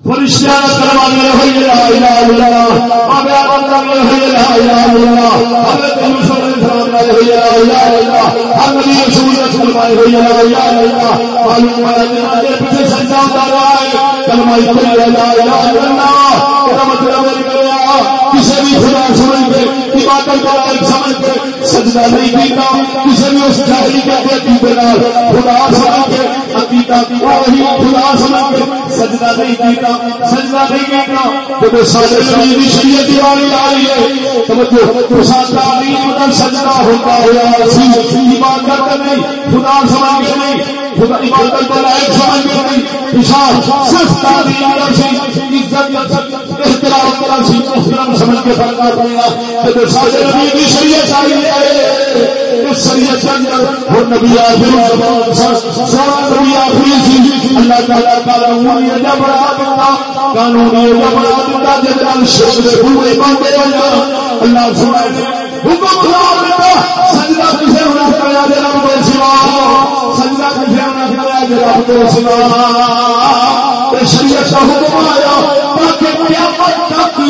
فرشتہ کلمہ میں ہوئی لا الہ الا اللہ۔ ابے آدم میں ہوئی لا الہ الا اللہ۔ حضرت یوسف علیہ السلام میں ہوئی لا الہ الا اللہ۔ ہر رسول رسول میں ہوئی لا الہ الا اللہ۔ معلوم ہے کہ پیچھے سچا ہوتا رہا ہے کلمہ لا الہ الا اللہ کا مطلب ہے کسی بھی سمجھ کے عبادت سمجھ کے سجدہ نہیں کیتا کسی اس جاہلی عقیدے نال خدا کے عقیدہ وہی خدا کے سجدہ نہیں کیتا سجدہ نہیں کیتا جب سارے نبی دی شریعت دی والی آ رہی ہے توجہ تعلیم کا سجدہ ہوتا ہوا سی عبادت نہیں خدا کے نہیں خدا عبادت لائق سمجھ کے نہیں پیشاب صرف تعلیم کا سی عزت احترام کا سی محترم سمجھ کے فرقہ پڑا جب سارے نبی دی شریعت آ رہی ہے شریعت وہ نبی آخری سونا نبی آخری سی۔ اللہ تعالیٰ تعالیٰ ایڈا بڑا دیتا، قانون ایڈا بڑا دیتا، جب شرک دے پورے بنتے اللہ سنا حکم خدا دیتا، سجدہ کسے ہونا کریا دے رب دے سوا۔ سجدہ کسے ہونا کریا دے رب دے سوا۔ شریعت کا حکم آیا، تاکہ قیامت تک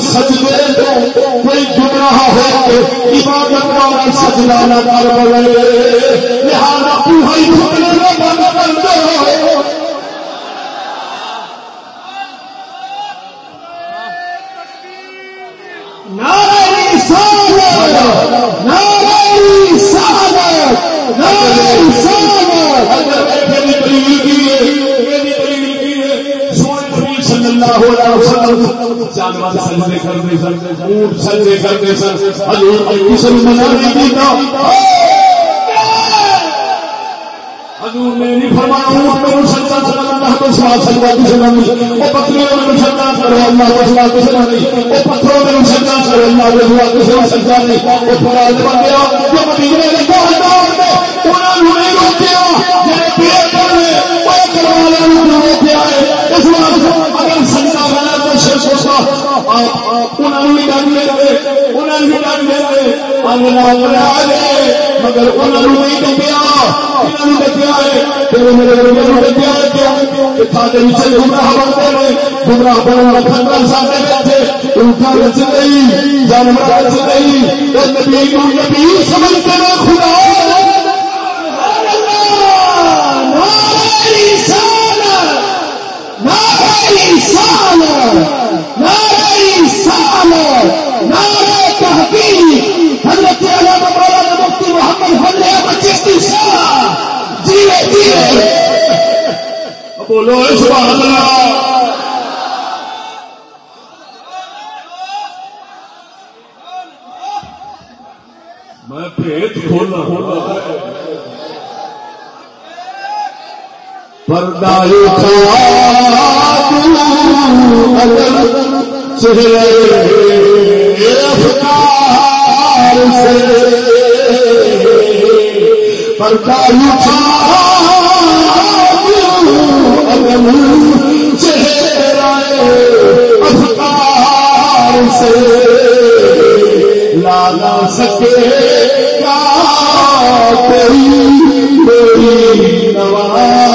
سجدے کوئی گمراہ ہو کے عبادت والا سجدہ نہ کر پڑے لہذا پوہائی ٹھکنے کا بند کر دو نارائن سال نارائن سال نارائن سال اللہ علیہ وسلم جانور سجدے کرتے سن اونٹ سجدے کرتے سن حضور کسی منع نہیں دیتا حضور نے نہیں فرمایا اونٹ سجدہ کرنا اللہ کو سجدہ کسی نہیں وہ سجدہ کرو اللہ کو کسی نہیں وہ پتھروں سجدہ کرو اللہ کو کسی سجدہ نہیں وہ جو مدینے کے نے روکیا وہ روکیا ہے اس واسطے مگر نہیں ہے میرے گمراہ سارے رچ جانور رچ نبی نبی سمجھتے ہیں خدا بولو سبحان اللہ۔ میں پیٹ کھولنا ہونا پردہ اگر چہرے افکار سے پردہ اگر چہرے سے لالا سکے گا نواز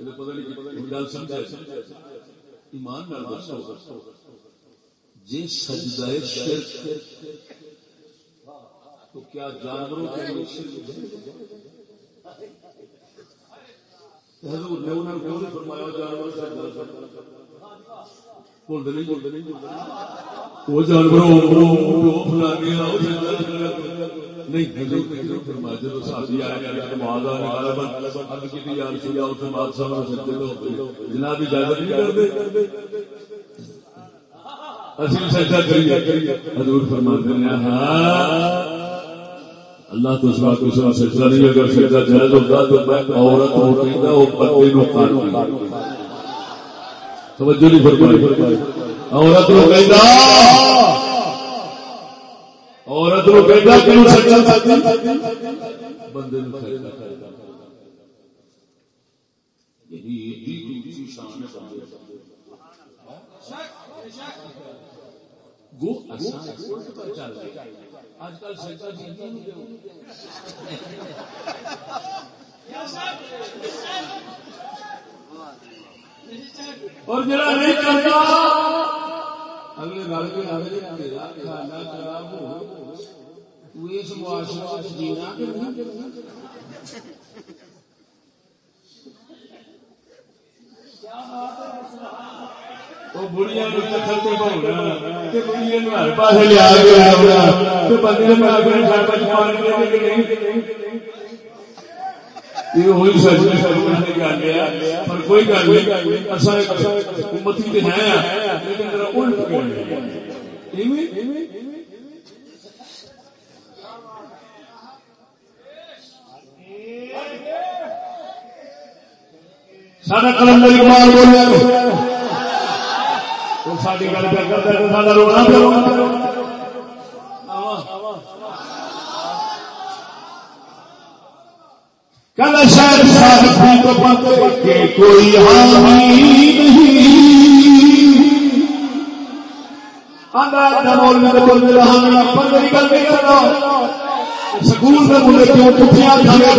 پتہ نہیں گل سمجھا ایمان جی سجدہ شرک تو کیا جانوروں کے لیے حضور نے انہوں نے فرمایا جانور بولتے نہیں بولتے نہیں۔ وہ جانور نہیں فرمایا جب ساتھی آیا جناب اجازت نہیں کرتے حضور فرماتے ہیں ہاں۔ اللہ تو سوا سوا سجدہ نہیں اگر سجدہ جائز ہوتا تو میں عورت ہو کہتا وہ بندے نو کاٹ توجہ نہیں فرمائی۔ عورت نو کہتا عورت نو کہتا کیوں سجدہ بندے نو یعنی ایڈی اونچی شان گو اچھا، چل رہے۔ آج کل جی اور جڑا نہیں کرتا اگلے گل کے آگے تیرا کھانا خراب ہو تو اس معاشرے جینا کیا بات ہے۔ بڑھیا ہر پاس لیا بندے کوئی گل سارا کلندر اقبال بولیا ساری گل پہ کرتا تو سارا رونا پہ کل شاید صاحب کہ کوئی حامی ہاں سکول میں مجھے کیوں چٹیاں کیوں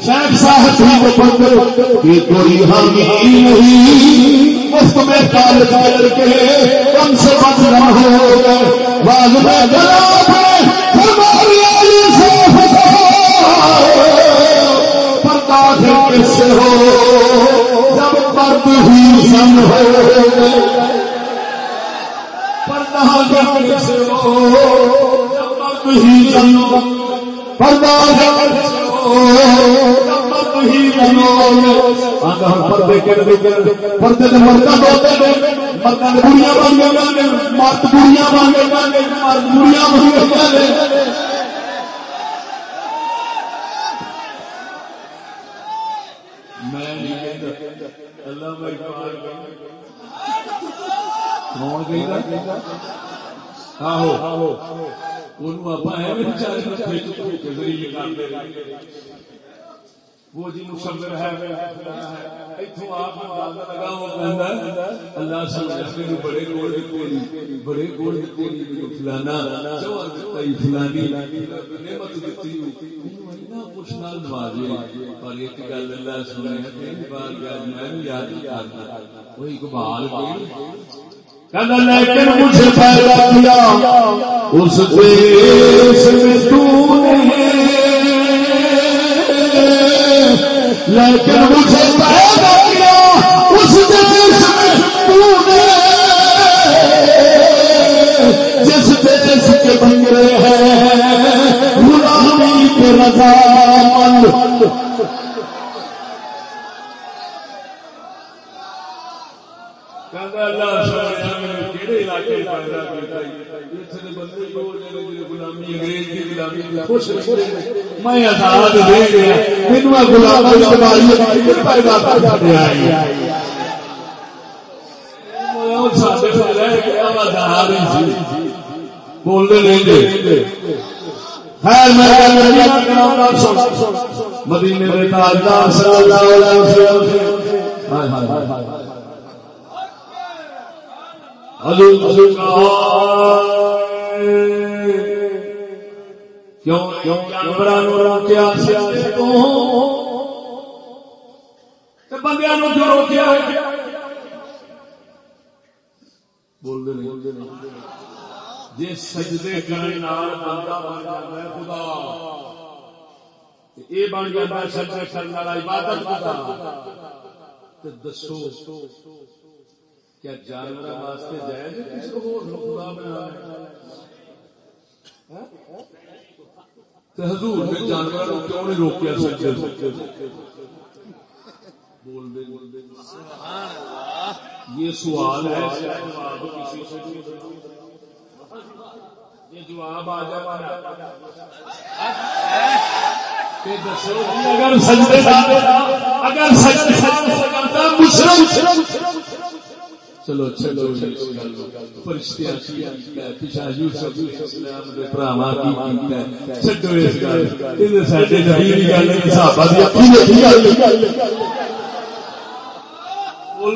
شیخ صاحب کہ کوئی حامی نہیں۔ میں کال کر کے کم سے کم نہ ہو میں جناب سے ہو، جب مرد ہی سن ہو پردہ سے ہو، جب مرد ہی سن پردہ پردے پردے بڑیاں بن گئے۔ مرد بڑیاں بن گئے۔ مرد بڑیاں بن گئے۔ اللہ وہ جی مصور ہے اتوں آپ لگا وہ کہندا اللہ سبحانہ بڑے گول دیتے بڑے گول دیتے فلانا جوہر دتا فلانی، نعمت دتی اس نال نوازے پر ایک گل اللہ سبحانہ پہلی بار گیا میں یاد کرتا وہ اقبال کہندا لیکن مجھے پیدا کیا اس دیش میں تو نہیں لیکن مجھے پیدا مند میں آزاد دے گیا میرے گلاب پیدا کر بولتے مدینے میں تاجدار صلی اللہ علیہ وسلم کیوں کیوں جانوروں کیا بندیا جو روکیا بول دے جی سجدے کرنے بندہ بن جاتا ہے خدا۔ یہ بن جاتا ہے کرنے والا عبادت دسو کیا جانور واسطے جائز کسی کو خدا بنا حضور نے جانور کیوں نہیں روکیا سچے یہ سوال ہے۔ یہ جواب آ جائے اگر سجدے اگر سجدے چلو چلو فرشتے پیچھا یوسف اسلام دے بھراواں کی کیتا ہے۔ چھڈو اس گل۔ تے ساڈے نبی دی گل صحابہ دی اپنی دی گل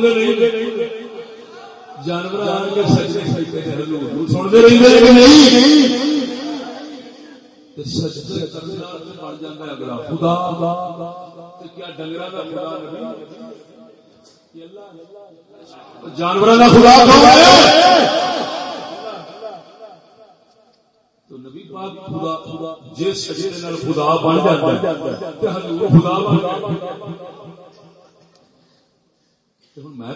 نہیں جانور کے سجدے سجدے سن دے رہندے کہ نہیں؟ سجدے بن ہے اگلا۔ خدا کیا خدا نہیں جانور کا خدا تو نبی پاک خدا خدا جس سجدے خدا بن جاتا ہے حضور خدا بن میں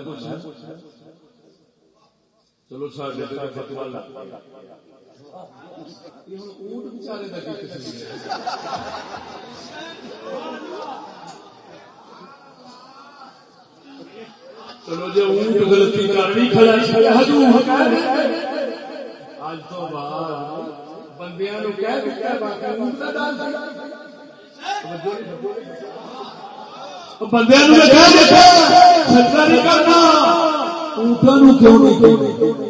چلو سارے جی چلو جی اونٹ غلطی کرنی، کھڑا تو بعد بندیا نو کہہ نہیں کرنا۔ اونٹا نو کیوں نہیں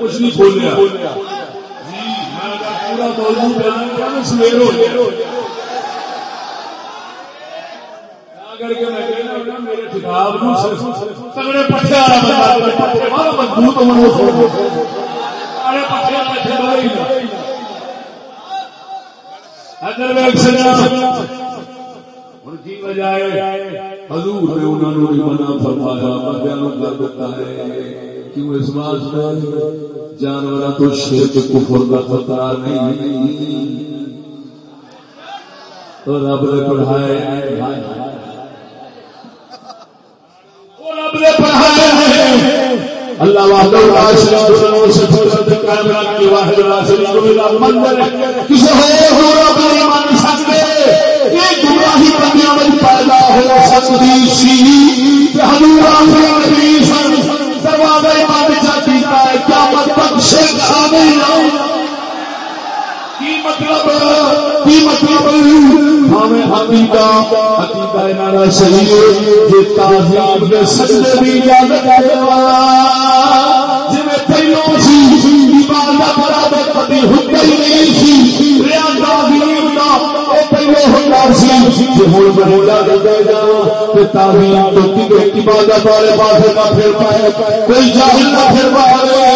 کچھ نہیں بولیا۔ پورا موضوع بیان سویر ہو گیا کر کے میں کہنا میرے کتاب تگڑے پٹھے والا بندہ مضبوط ہونا حضور نے انہوں نے منع فرمایا بندے کر دیتا ہے۔ کیوں اس بات میں جانور تو شرک کفر کا خطرہ نہیں؟ تو رب نے پڑھائے رب نے پڑھائے اللہ وحدہ لا شریک واحد لا شریک کسی اور رب مان سکتے؟ یہ گمراہی سکتی سی۔ حضور آ گئی کی مطلب کی مطلب ہمیں حقیقہ حقیقہ انہاں صحیح ہے جے تعظیم دے سجدے بھی اجازت ہے جویں پہلو سی عبادت برابر کبھی ہوتا ہی نہیں سی ریا تعظیم دا او پہلو ہوتا سی جے ہن بہولا دے جا تے تعظیم تو کی عبادت والے پاسے نہ پھر پائے۔ کوئی جاہل نہ پھر پائے۔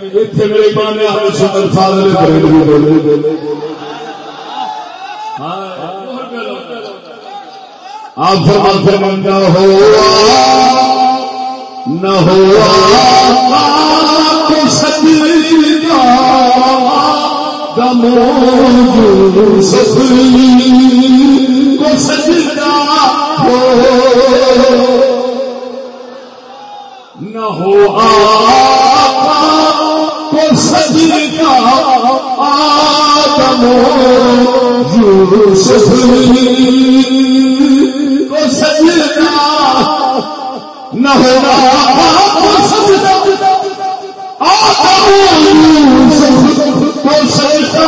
میرے مانے سندر فاضل آپ فرمان فرمان نہ ہوا نہ ہوا کو سجدہ دمو کو سجدہ ہو نہ ہو کو سجدہ آدم یوسف کو سجدہ نہ آدم یوسف کو سجدہ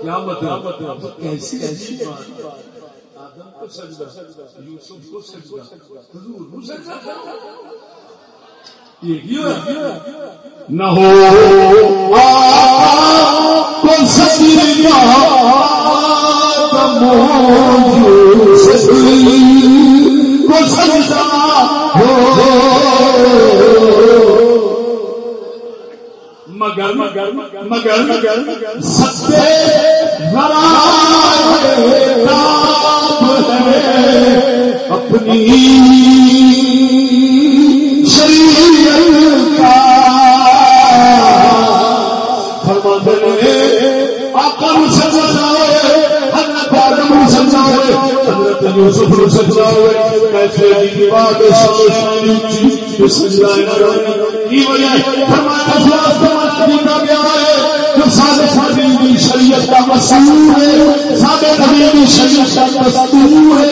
کیا مطلب کیسی ایسی بات کو سجدہ کو سجدہ ہو مگر مگر مگر مگر ستے اپنی حضرت یوسف سجنا ہوئے کیسے کی بات سوچ سجنا کی وجہ فرمایا اخلاص کا مطلب گیا ہے سارے ساری شریعت کا مصور ہے سارے نبی شریعت کا دستور ہے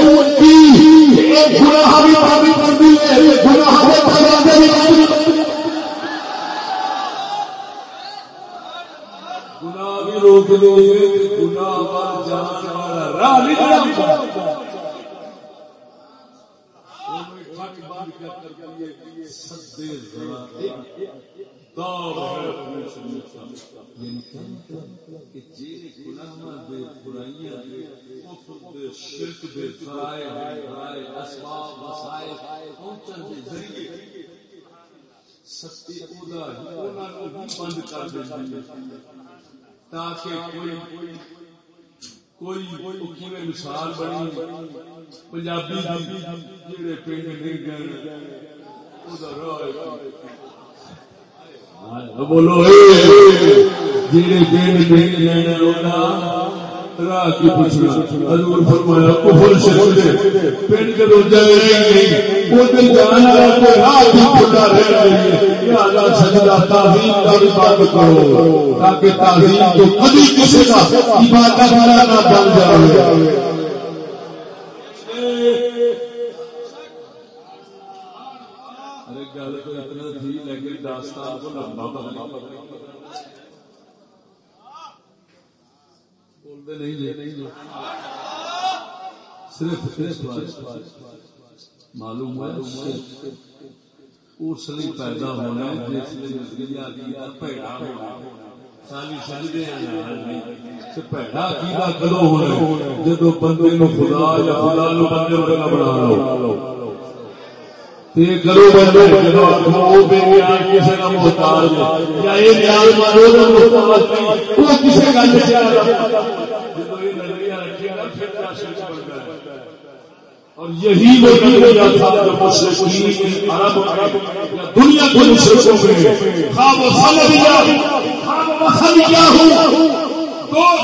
ایک گناہ بھی پابی کر دی ہے گناہ کے دروازے بھی پابی گناہ بھی روک دو گناہ پر جان والا راہ نہیں بند کر تاکہ کوئی کوئی مثال بنی پنجابی جڑے پنڈ نہیں گئے بولو جڑے پنڈ راہ کی پوچھنا؟ حضور فرمایا، کفر کے جائے نہیں وہ دل جانا راہ کی پوچھنا رہ رہی ہے یا اللہ سجدہ تعظیم کا کرو، تاکہ تعظیم کبھی کسی کا عبادت بن جائے۔ گل تو اتنا تھی، لیکن داستان کو لمبا بننا جی۔ صرف معلوم ہے، اس لیے پیدا ہونا جس پیڑا ہونا سمجھے پیڑا کدو ہونا جدو بندے نو خدا یا خدا نو بندے نو بنا لو۔ کرو ہاں، وہ بے نیاز کسی کا محتاج یا یہ نیاز مانو محتاج وہ کسی گل سے یہ نظریہ پھر اور یہی وہ نظریہ تھا جو مشرقین عرب دنیا کے مشرقوں میں خواب و خلقیہ خواب و خلقیہ ہوں؟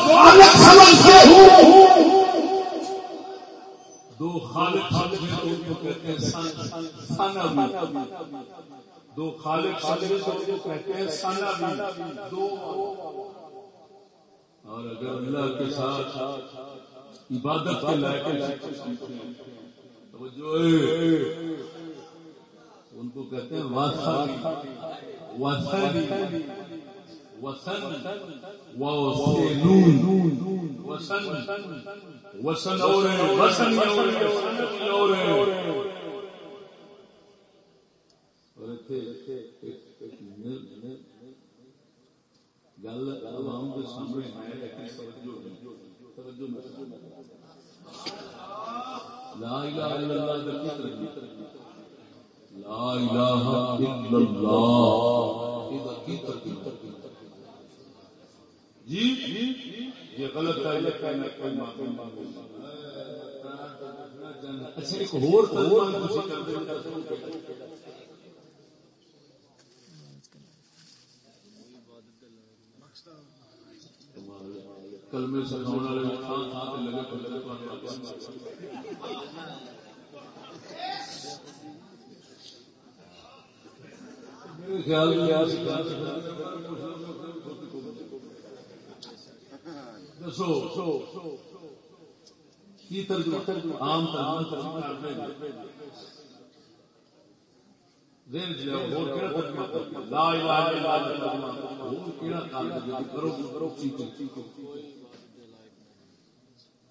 خالق سمجھتے ہوں۔ دو خالق کہتے ہیں دو خالق کہتے ہیں دو۔ اور اگر اللہ کے ساتھ عبادت کے لائق جو ان کو کہتے ہیں وسن وسن وسن اور وسن اور گل عوام کے سامنے ہے لا الہ الا اللہ لا الہ الا اللہ. کی جی یہ غلط ہے اچھا ایک اور کر کلمے سکھاؤ والے تھان تھان لگے میرے خیال میں دسو کی ترجمہ؟ عام ترجمہ لا الہ الا اللہ اور کیڑا کام کرو کرو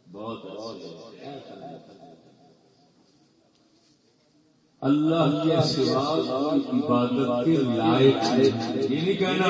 بہت اچھا۔ اللہ کے سوا عبادت کے لائق یہ نہیں کہنا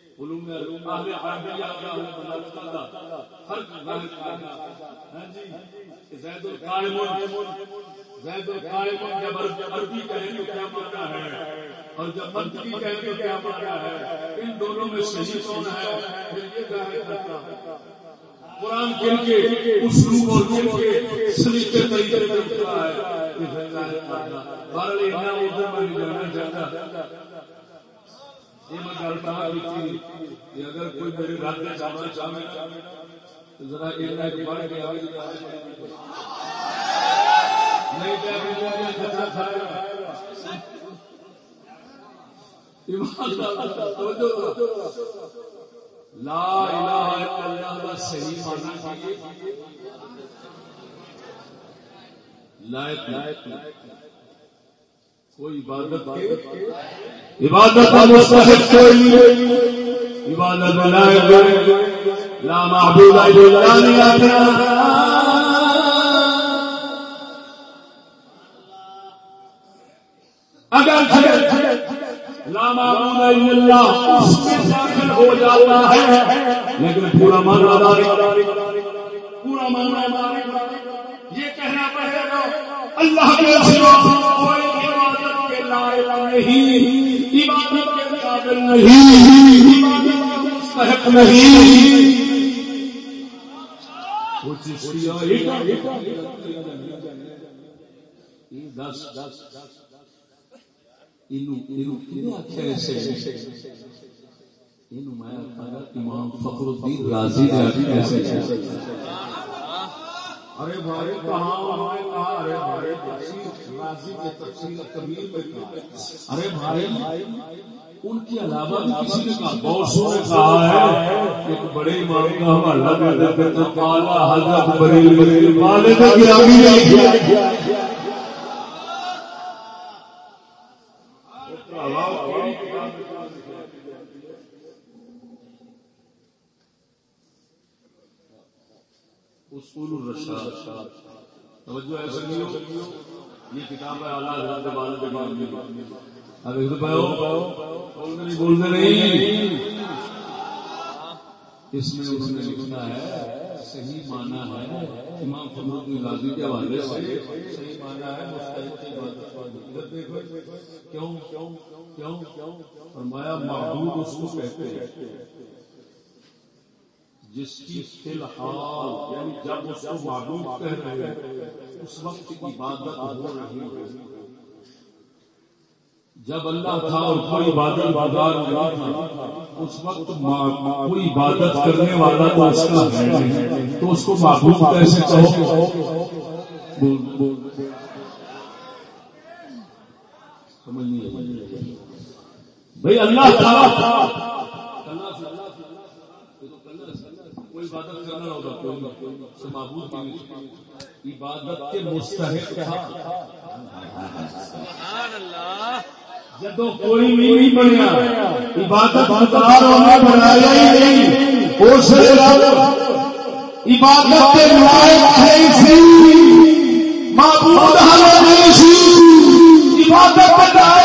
معلوم سونا ہاں جی، زید القائم زید القائم جب عربی کہیں تو کیا مانا ہے؟ اور جب منطقی کہیں تو کیا مانا ہے؟ ان دونوں میں صحیح کون ہے؟ پھر یہ ظاہر کرتا۔ قرآن کن کے اسلوب اور کن کے سلیقے طریقے پر اترا ہے۔ بہرحال اتنا ادھر میں نہیں جانا چاہتا یہ میں گل کہ اگر کوئی میرے رات میں جانا چاہے تو ذرا ایک ایک بڑھ کے آگے نہیں لا الہ الا اللہ کا صحیح معنی چاہیے لائق لائق عبادت عبادت کا مستحق کوئی عبادت لائق لا معبود الا اللہ۔ اگر داخل ہو جاتا ہے، لیکن پورا مانا پورا مانا یہ کہنا پڑے گا، اللہ کے کوئی کے لائق نہیں عبادت کے قابل نہیں مستحق نہیں۔ دس دس دس امام فخر الدین راضی ارے بھائی، کہاں کہا ارے بھائی راضی کے تفصیل کبیر میں کہا ارے بھائی، ان کے علاوہ بھی کسی نے کہا، بہت سو نے کہا ہے۔ ایک بڑے امام کا حوالہ دے دیتے تو کالا حضرت بریل بریل والے نے گرامی نہیں۔ کیا اصول الرشاد. توجہ ایسے نہیں یہ کتاب ہے اعلیٰ حضرت والد امام اب ایک بولتے نہیں بولتے نہیں؟ اس میں انہوں نے لکھنا ہے، صحیح معنی ہے امام فخر الدین غازی کے حوالے سے، صحیح معنی ہے مستحق کی عبادت کیوں کیوں؟ کیوں؟ کیوں؟ فرمایا، معبود اس کو کہتے ہیں۔ جس کی فی الحال یعنی جب اس کو معلوم کہہ رہے ہیں، اس وقت عبادت ہو رہی ہے۔ جب اللہ تھا اور کوئی عبادت بازار نہیں تھا، اس وقت کوئی عبادت کرنے والا تو اس کا ہے تو اس کو معبود کیسے کہو؟ بھائی اللہ تعالیٰ عبادت کرنا ہوگا کوئی عبادت کے مستحق جب کوئی نہیں بنیا عبادت بنایا ہی نہیں۔ عبادت کے لائق ہے معبود عبادت ہے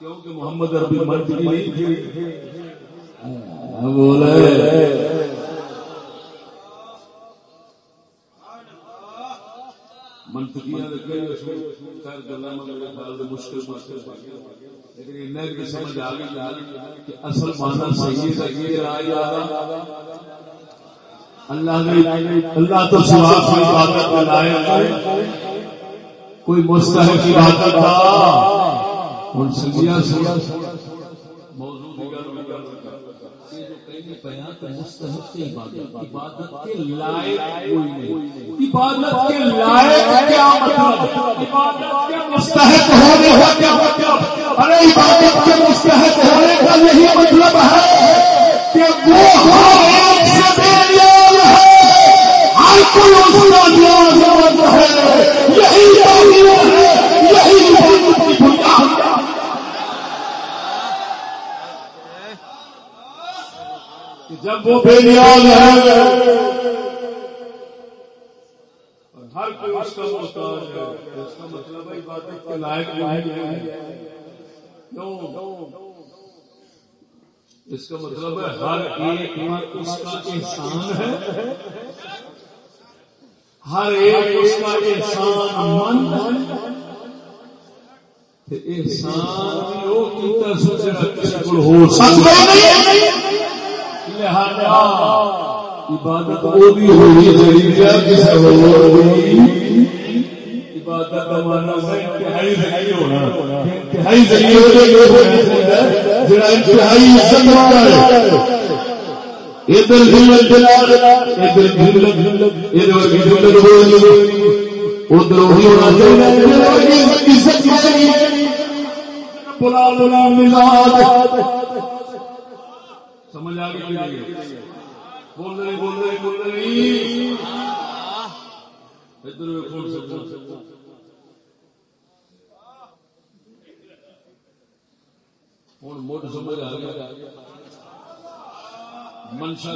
کیونکہ محمد عربی منطقی نہیں تھی۔ ہاں، بولے منطقیاں مشکل لیکن سمجھ آ گئی کہ اصل مانا صحیح اللہ اللہ تو سوا کوئی عبادت کا لائق کوئی مستحق عبادت کا مستحق عبادت عبادت کے لائق کوئی نہیں۔ عبادت کے لائق کیا مطلب؟ عبادت کے مستحق ہونے کا کیا مطلب؟ ارے عبادت کے مستحق ہونے کا یہی مطلب ہے کہ وہ ہر ایک سے بے ہر اس کا نیاز ہے یہی تعلیم ہے یہی عبادت کی بنیاد جب وہ بے نیاز ہے ہر کوئی اس کا محتاج ہے، اس کا مطلب ہے عبادت کے لائق نہیں ہے۔ اس کا مطلب ہے ہر ایک اس کا احسان ہے۔ ہر ایک اس کا احسان مند احسان بھی ہو کیتا سوچے ہو سکتا نہیں عبادت وہ بھی ہوئی کسی عبادت کا مانا انتہائی ذریعے ہونا انتہائی ذریعے جڑا انتہائی ادھر ادھر ادھر ہونا چاہیے بلا بلا مزاج سمجھ آ گئی بول رہے بول رہے بول رہے ادھر بول سکتا ہوں موٹ سمجھ آ گیا۔ منشا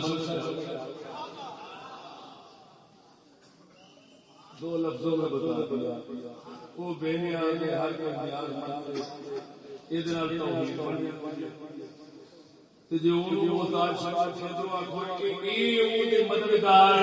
دو لفظوں میں بتا دیا۔ وہ بے نیاز ہر کوئی یہ مددگار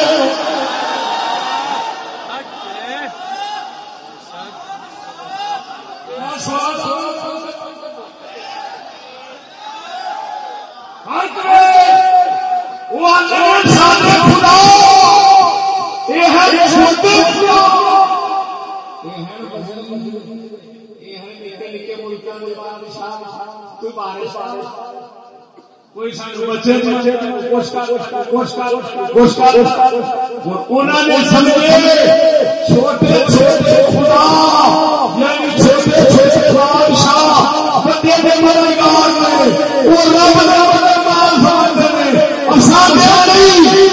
کوئی بچے انہوں نے سمجھے چھوٹے چھوٹے خدا یعنی چھوٹے چھوٹے بادشاہ بندے کے مددگار میں وہ رب کا مددگار سمجھتے ہیں اساں نہیں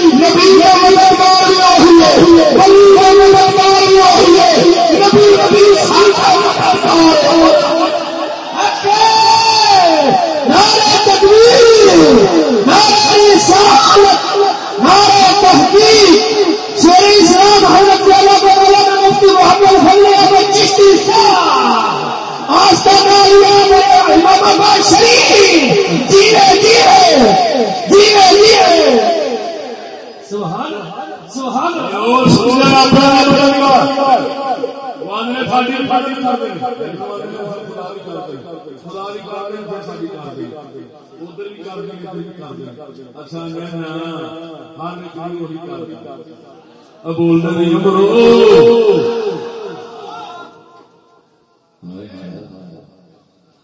مفتی محمد صلی اللہ چشتی صاحب آستانہ امام امام آباد شریف جیے جیے جیے جیے سبحان سبحان اور سبحان اپنا وانے فاٹی فاٹی کرتے خدا بھی کر دیں پھر ساری کر دیں ادھر بھی کر دیں ادھر بھی کر دیں اچھا میں ہر ایک بھی وہی کر دیں اب بولنا نہیں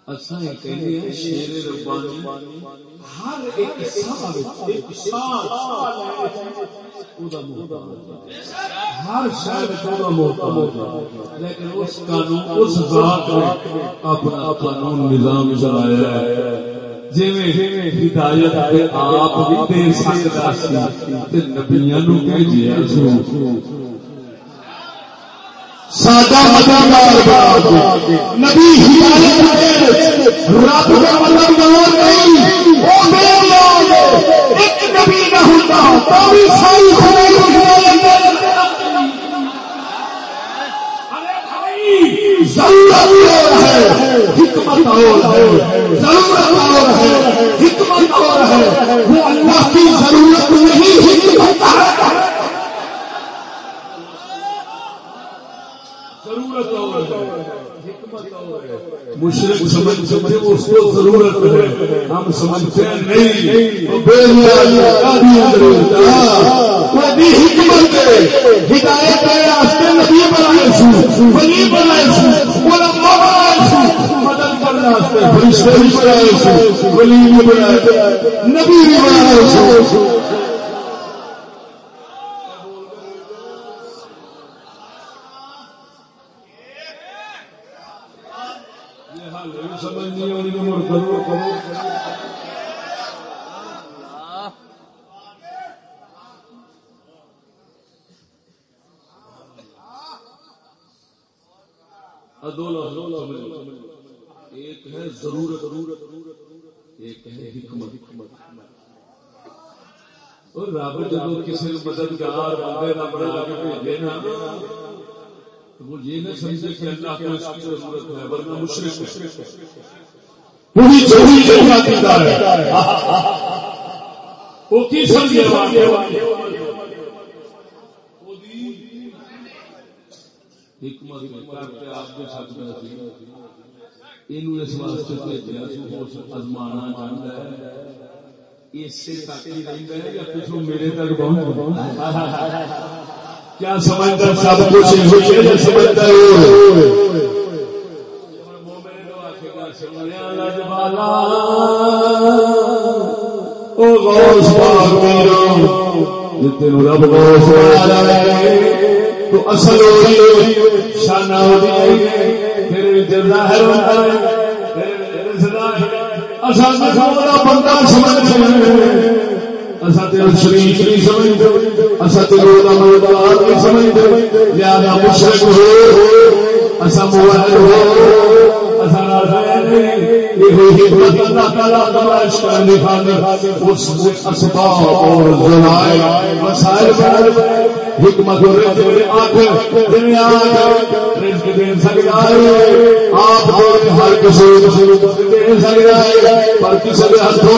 یہ ہیں، شیر ربانی، ہر ایک ایک ہر لیکن اس قانون، اس ذات نے اپنا قانون، نظام چلایا ہے۔ جی ہدایت آپ بھی دے نبیا نو بھیجیا سادہ مددگار نبی ہدایت رب کا مددگار نہیں، وہ میرے ایک نبی نہ ہوتا تو بھی ساری کو ہدایت ضرورت اور ہے، حکمت اور ہے، ضرورت اور ہے، حکمت اور ہے۔ وہ اللہ کی ضرورت نہیں، حکمت ہے۔ مشرق سمجھ سمجھے اس کو ضرورت ہے۔ ہم سمجھتے ہیں نہیں۔ حکمت ہدایت راستے نبی بنائے سو ولی بنائے سو علماء بنائے سو مدد کرنے واسطے فرشتے بھی بنائے سو ولی بھی بنائے نبی بھی بنائے سو سمجھ نہیں آنی ایک ہے ضرورت، ایک ہے حکمت۔ اور رب جب کسی مددگار بندے کا بنا کے بھیجے نا وہ یہ نہ سمجھے کہ اللہ کو اس کی ضرورت ہے ورنہ مشرق پوری چوری جگہ دیتا ہے۔ وہ کی سمجھے؟ حکمت کرتے آپ کے ساتھ یہ اس واسطے بھیجا ازمانا چاہتا ہے۔ اسے تک ہی رہتا ہے یا پچھو میرے تک پہنچ کیا سمجھتا سب کچھ سمجھتا رب گوش تو اصل شانہ بندہ سمجھ شریف نہیں سمجھتے اصا تیرو کا نہیں سمجھتے لہذا مشرق ہو اصا موبائل ہو حکمت آپ ہر کسی دے سکتا ہے پر کسی کے ہاتھوں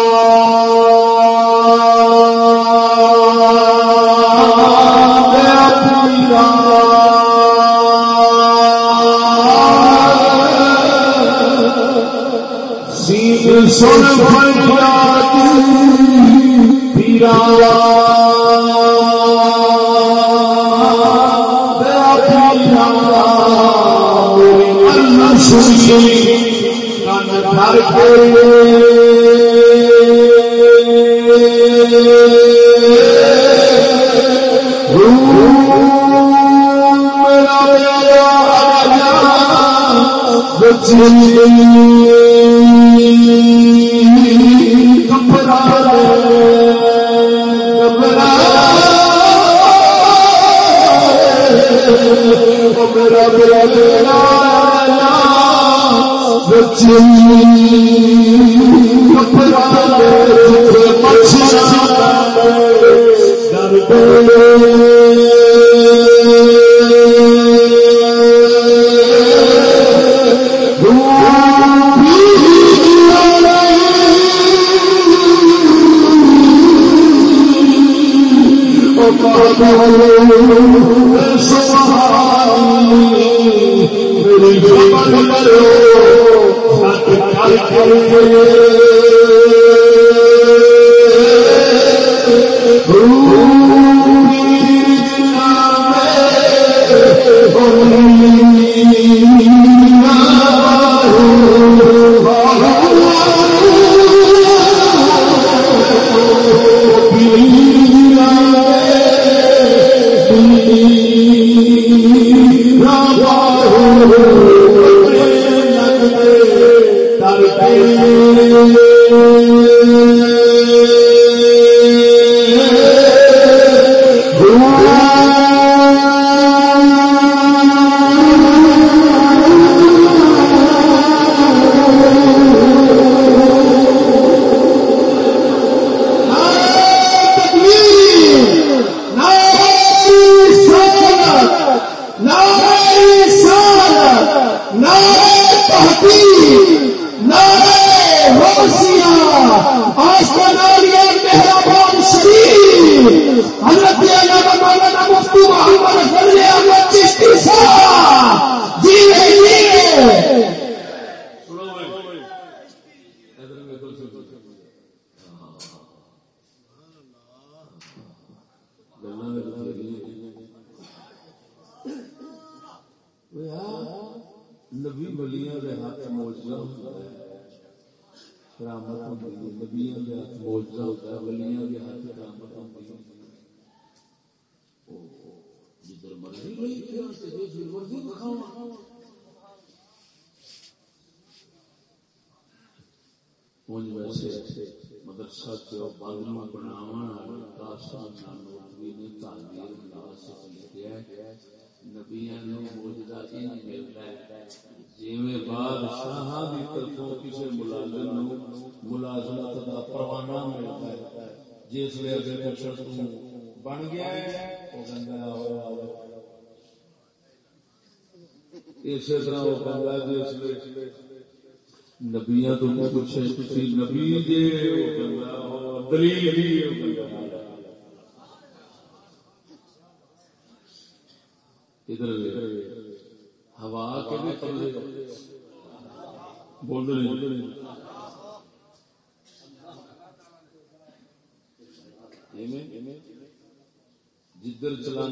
جدھر چلا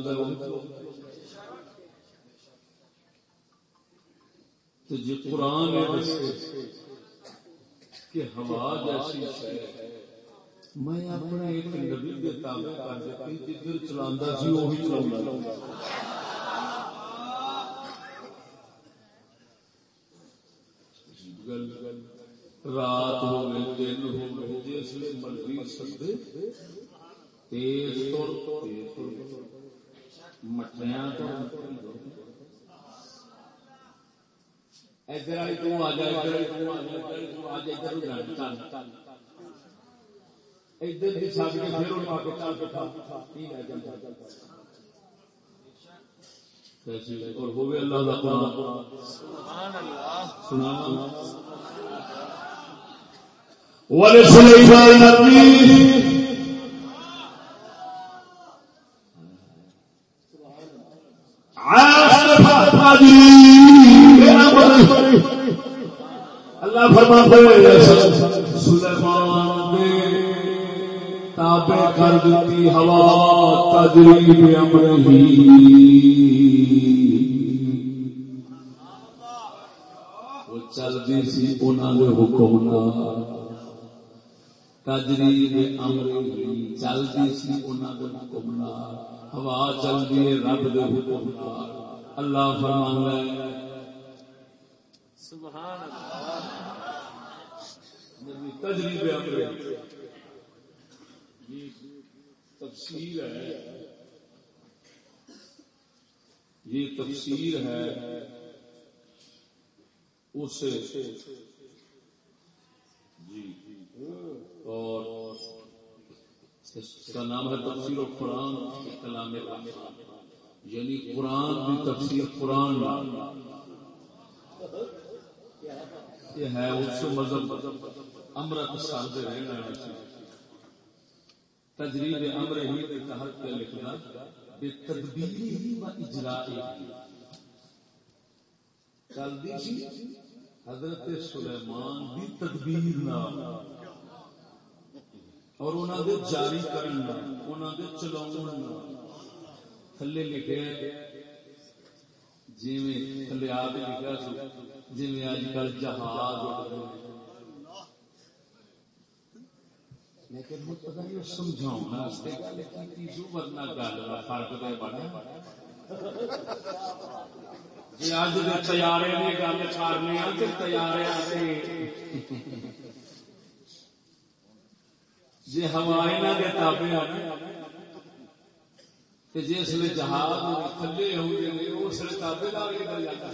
تو جی قرآن کہ ہوا جیسی میں اپنا ایک نبی کے تابع کر دیتی جی جدھر چلا سی وہی چلا رات ہو گئے دن ہو جس مرضی سکتے تیز تر مٹھیاں ادھر آئی تو آ جائے ادھر آ جائے ادھر ادھر بھی چھاپ کے پھر ان کے چال کے تھا۔ اور ہوئے اللہ کا قرآن۔ سنا ولسليمان الدين اللہ فرماتے سلیمان تابع کر دیتی ہوا تجریب امر ہی۔ وہ چلتی سی انہوں نے حکم تجری امر چلتی سی انہوں کے حکم ہوا چلتی رب دے حکم اللہ فرمان ہے سبحان تجریب امر تفسیر ہے۔ یہ تفسیر ہے۔ اس جی۔ اور اس کا نام ہے تفسیر و قرآن کلام یعنی قرآن کی تفسیر قرآن یہ ہے اس مذہب۔ امرت سرد رہنا۔ تجریب امر ہی کے تحت پہ لکھنا۔ بے تدبیری ہی و اجرائی۔ چلتی حضرت سلیمان بھی تدبیر نہ اور انہوں دے جاری کرنا انہوں دے چلاؤنا تھلے لکھے جی تھلے آپ لکھا سو جی میں آج کل جہاز لیکن پتہ نہیں سمجھاؤں اس گل جو ورنہ گل فرق تے بڑا جی اج دے تیارے دی گل کرنے آ تے تیارے جی تابے جس لیے جہاز تھلے ہوں گے، اس لیے تابے دار کدھر جاتا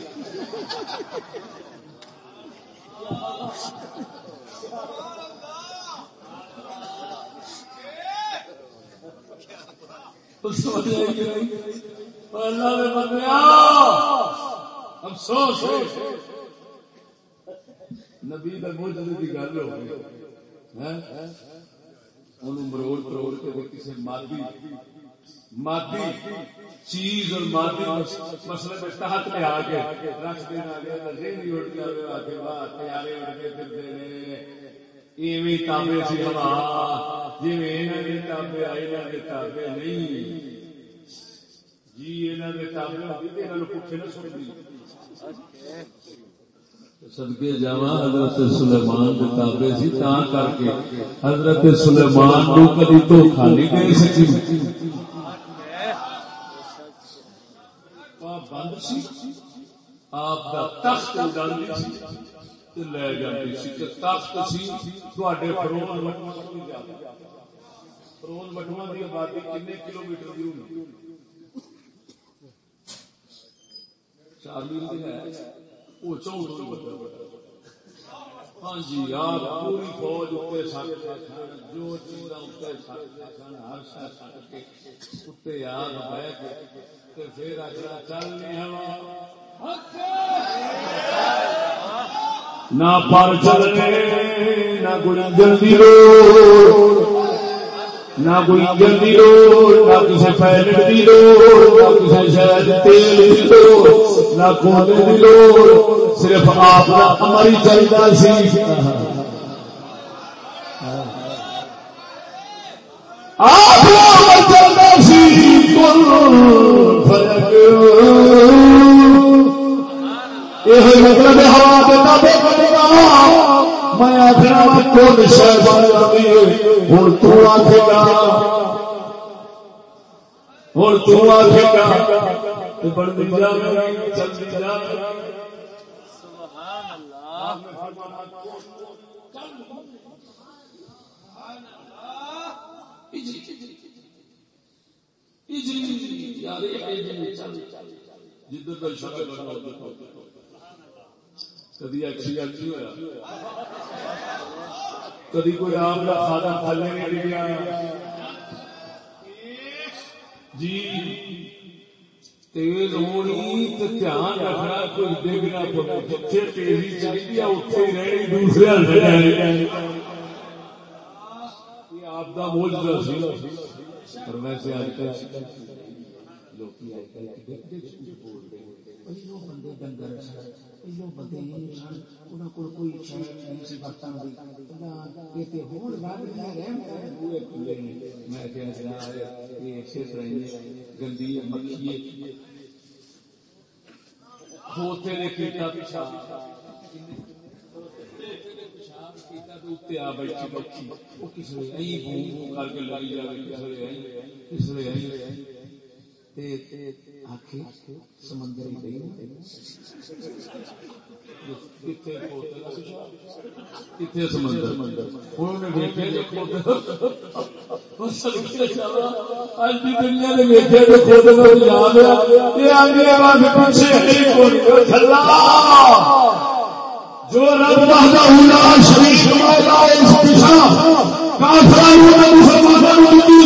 افسوس۔ نبی کی گل ہو گئی۔ ہاں؟ ہاں؟ مروڑ کے کسی مادی مادی چیز اور مادی مسئلے میں تحت لے آ کے رکھ دینا گیا ذہنی اڑ جائے آ کے بعد تیارے اڑ کے پھرتے ہیں ایویں تابے سی ہوا جی تابے آئے تابے نہیں۔ جی تابے ہوتی پوچھے نہ سنتی سدکے جا حضرت سلیمان کے تابے سی تا کر کے حضرت سلیمان کو کدی دھوکھا نہیں دے سکی بند سی آپ کا تخت لے جاتی سی کہ تخت سی تھوڑے فروغ فروغ بٹوا کی آبادی کن کلو میٹر کی ہوگی چار میل ہے ہاں جی آپ پوری فوج اتنے سکتے جو چیزاں اتنے سکتے ہر شہ سک کے اتنے یاد بہ کے پھر اچھا چل نہیں نہ پر چلنے، نہ گنجن دی روڈ، نہ کوئی انجن کی نہ کسی پیلٹ کی لوڑ نہ کسی شاید تیل کی لوڑ نہ کونے کی لوڑ صرف آپ کا امر ہی چاہیے سی۔ آپ فرق یہ مطلب ہوا کے تابے میں آخر کون شہر بن ہوں تو آخے گا ہوں تو آخے گا بڑی جا چل کدی ہوا کدی کوئی آم کا کھانا کھانے نہیں جی تیز ہونی تو دھیان رکھنا، کوئی ڈگنا جتنے تیزی چاہیے اتنے رہی دوسرے آپ کا موج اور ویسے آج کل لوگ بندے ڈنگر پہلو بندے انہوں کو کوئی برتن گندی مکھی کھوتے نے کیتا پیشاب سمندر جو رب شریف مسلمانوں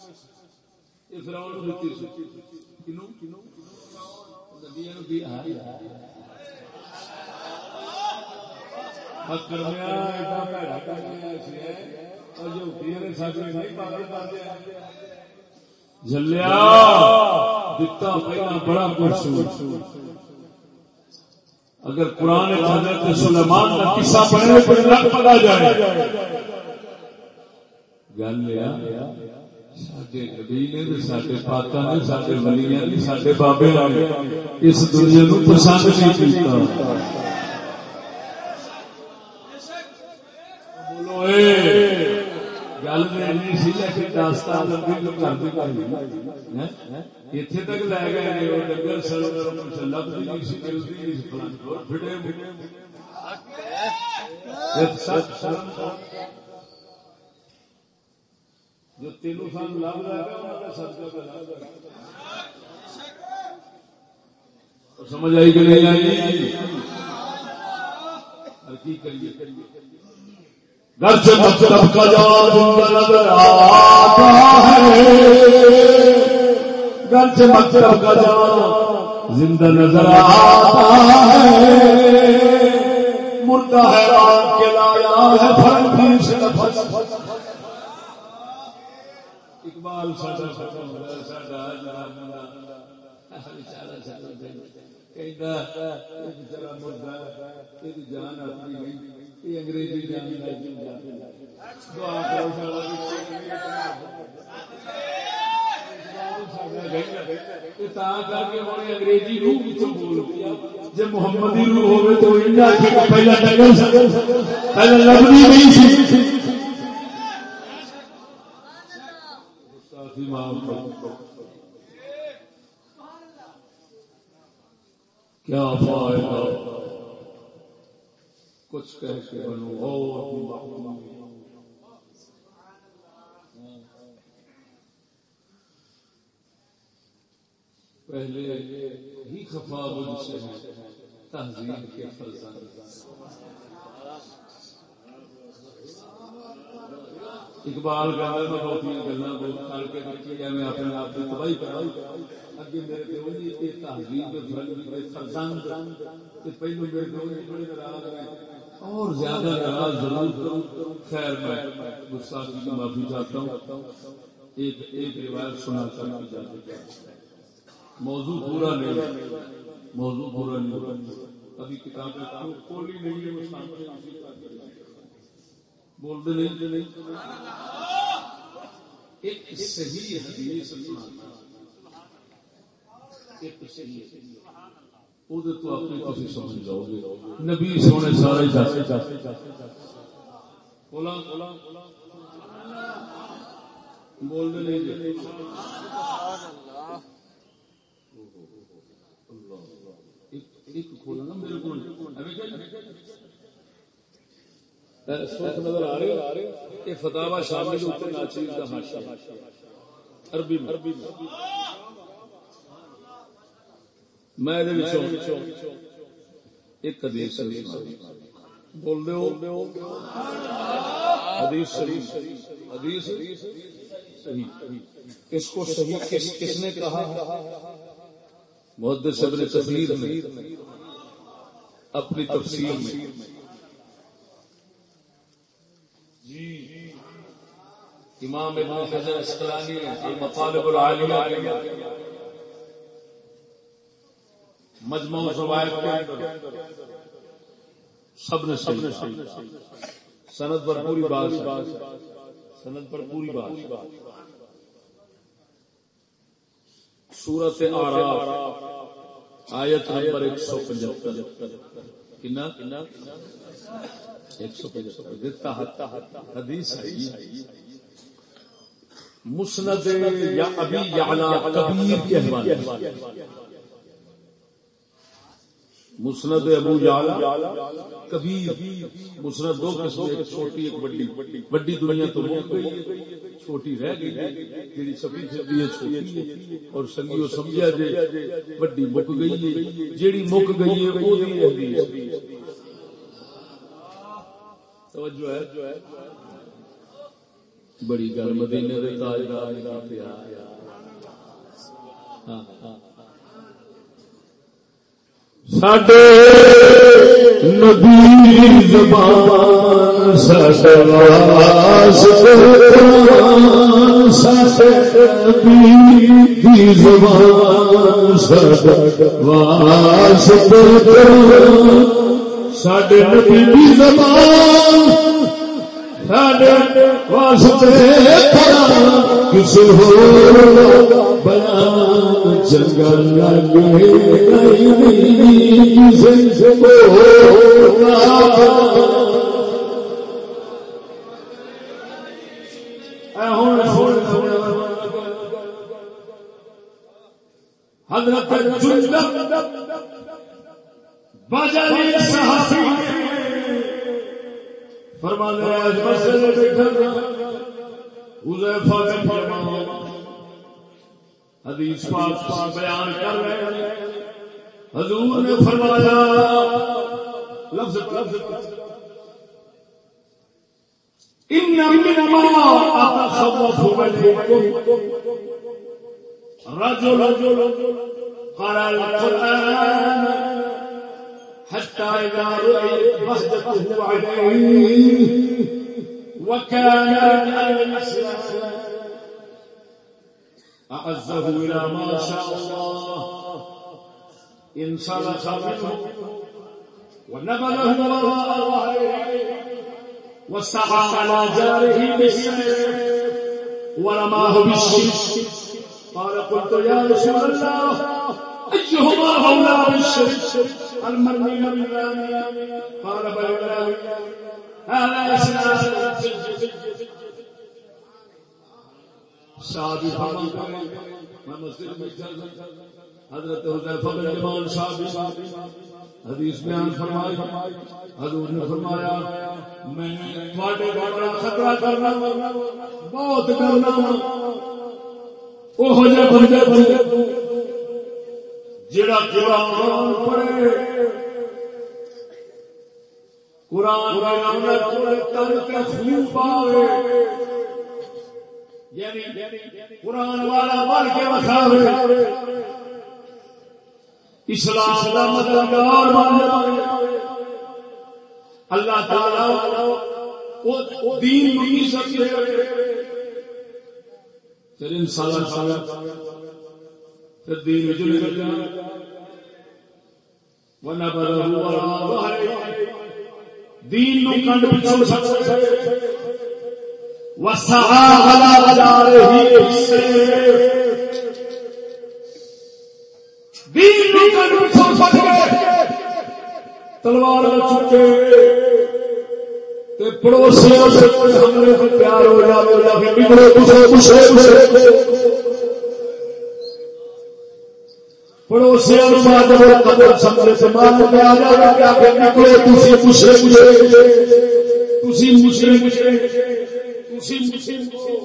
کیا جلیا بڑا کچھ اگر قرآن حضرت سلیمان کا قصہ پڑھے تو پتا جائے۔ گل سڈے نبی نے سڈے پاتا نے سڈے ولیاں نے سڈے بابے نے اس دنیا نو پسند نہیں کیتا بولو اے گل میں سی لیکن داستان اتنے تک لے گئے ڈنگر لبھی نہیں سی ملتی جو تینوں سان لب لگا سمجھ آئی کہ نہیں آئی؟ کی کریے؟ گھر سے مطلب کا جان نظر آتا ہے۔ گھر سے مطلب کا جان زندہ نظر آتا ہے۔ مردہ ہے رات کے لایا ہے پھل پھر سے اقبال ساڈا ساڈا ساڈا جان اپنی نہیں انگریزی انگریزی روح بول جی محمدی روح ہوگی تو پہلا پہلے لبنی نہیں سی۔ امام کیا فائدہ؟ کچھ کہہ کے بنو اور پہلے ہی خفا مجھ سے تہذیب کے فرزند۔ اقبال کا میں بہت گلا کر کے میں اپنے آپ تباہی اگے میرے پیو جی یہ تہذیب فرزند پہلو میرے پیو جی بڑے ناراض ہیں۔ اور زیادہ ناراض ضرور کروں۔ خیر، میں گستاخی کی معافی چاہتا ہوں۔ ایک ایک روایت سنا کر موضوع پورا نہیں، موضوع پورا نہیں۔ ابھی کتابیں کھولی نہیں ہے بولتے جی جی نہیں ایک صحیح حدیث سنانا نبی سونے سارے بول نہیں جی۔ کھولنا کو نظر آ رہے یہ فتح شامل عربی عربی میں۔ ایک حدیث بول دو حدیث شریف۔ حدیث اس کو صحیح کس, کس نے کہا؟ محدث ابن اپنی تفسیر میں۔ امام ابن حجر اسقلانی، المطالب العالیہ مجموع روایت کے اندر سب نے سب نے سند پر پوری بات سند پر پوری بات سورت آراف آیت نمبر ایک سو پچہتر۔ کنا ایک سو پچہتر حدیث مسند یا ابھی یا کبیر کے حوالے مسند ابو جالا کبھی مسند دو قسم ایک چھوٹی ایک بڑی بڑی دنیا تو مک گئی چھوٹی رہ گئی تیری سبھی سبھی چھوٹی اور سنگیو سمجھا جے بڑی مک گئی ہے جیڑی مک گئی ہے وہ دی حدیث توجہ ہے۔ بڑی گل مدینے دے تاجدار دا پیار ہاں ہاں ساڈے نبی زبان ساڈے نبی زبان سواس ساڈے نبی دی زبان ساڈے واسطے کسی ہو بنا جنگل لگے حضرت باجا صحابی۔ فرمانے آج بیٹھا حذیفہ حدیث پاک بیان کر رہے ہیں۔ حضور نے فرمایا، لفظ لفظ۔ انما اتخوف منكم رجل قرأ القرآن۔ حتى إذا رؤي وحدته عليه وكان من أهل الإسلام أعزه إلى ما شاء الله. انسلخ منه ونبذه وراء ظهره واستعى على جاره بالسيف ورماه بالشرك قال قلت يا رسول الله، أيهما أولى بالشرك المرمي بالله قال بل الله هذا إسلام. شادی فرمان میں مسجد میں چل حضرت حضیفہ بن جمان صاحب حدیث بیان فرمائی. حضور نے فرمایا، میں نے تواڈے بڑا خطرہ کرنا، بہت کرنا۔ او ہو جائے بندے بندے جڑا قرآن پڑھے قرآن تن کے خون پاوے۔ یعنی قرآن والا بن کے بکھاوے اسلام کا مطلب اور بن جائے۔ اللہ تعالی دین نہیں سکتے پھر انسان پھر دین جو نکل جائے۔ ونبذه وراء ظهره۔ دین نو کنڈ پچھو سکتے وسعى على غداره دین نو کنڈ پچھو سکتے تلوار چکے تے پڑوسیوں سے حملے سے پیار ہو جائے بگڑے دوسرے دوسرے پڑوسیاں جب قبر سمجھے سے مان کے آ کیا کہ تسی تسی تسی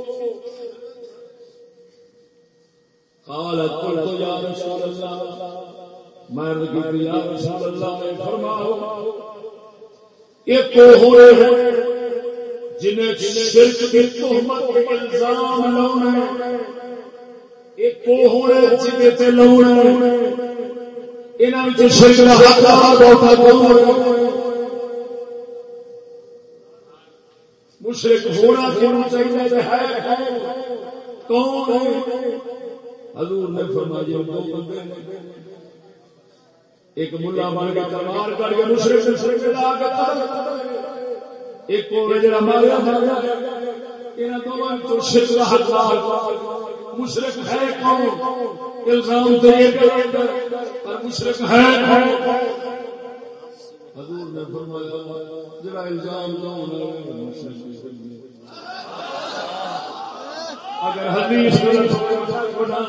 قال قلت رسول کی یا رسول اللہ نے فرماؤ ایک ہیں جنہیں شرک کی تہمت الزام لاؤنا ایک ہونے انہاں شرک دا حق مشرک ہونا کیوں چاہیے؟ ہے کون حضور نے فرمایا، دو بندے ایک ملا بن کے تلوار کر کے مشرک مشرک لا کے ایک کو جڑا ماریا۔ انہاں تو شرک دا حق مشرک ہے کون؟ الزام تو یہ پر مشرک ہے کون؟ حضور نے فرمایا، جڑا الزام لاؤں مشرک اگر حدیث بول نہیں پتا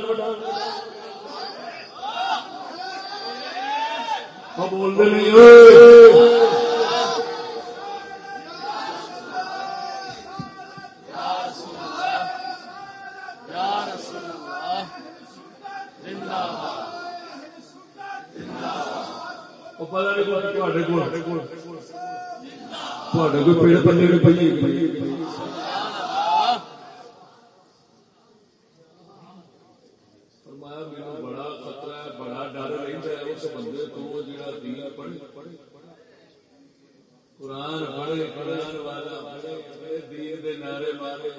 نہیں پیڑ پلے قرآن پڑھے قرآن والا پڑھے دین دے نعرے مارے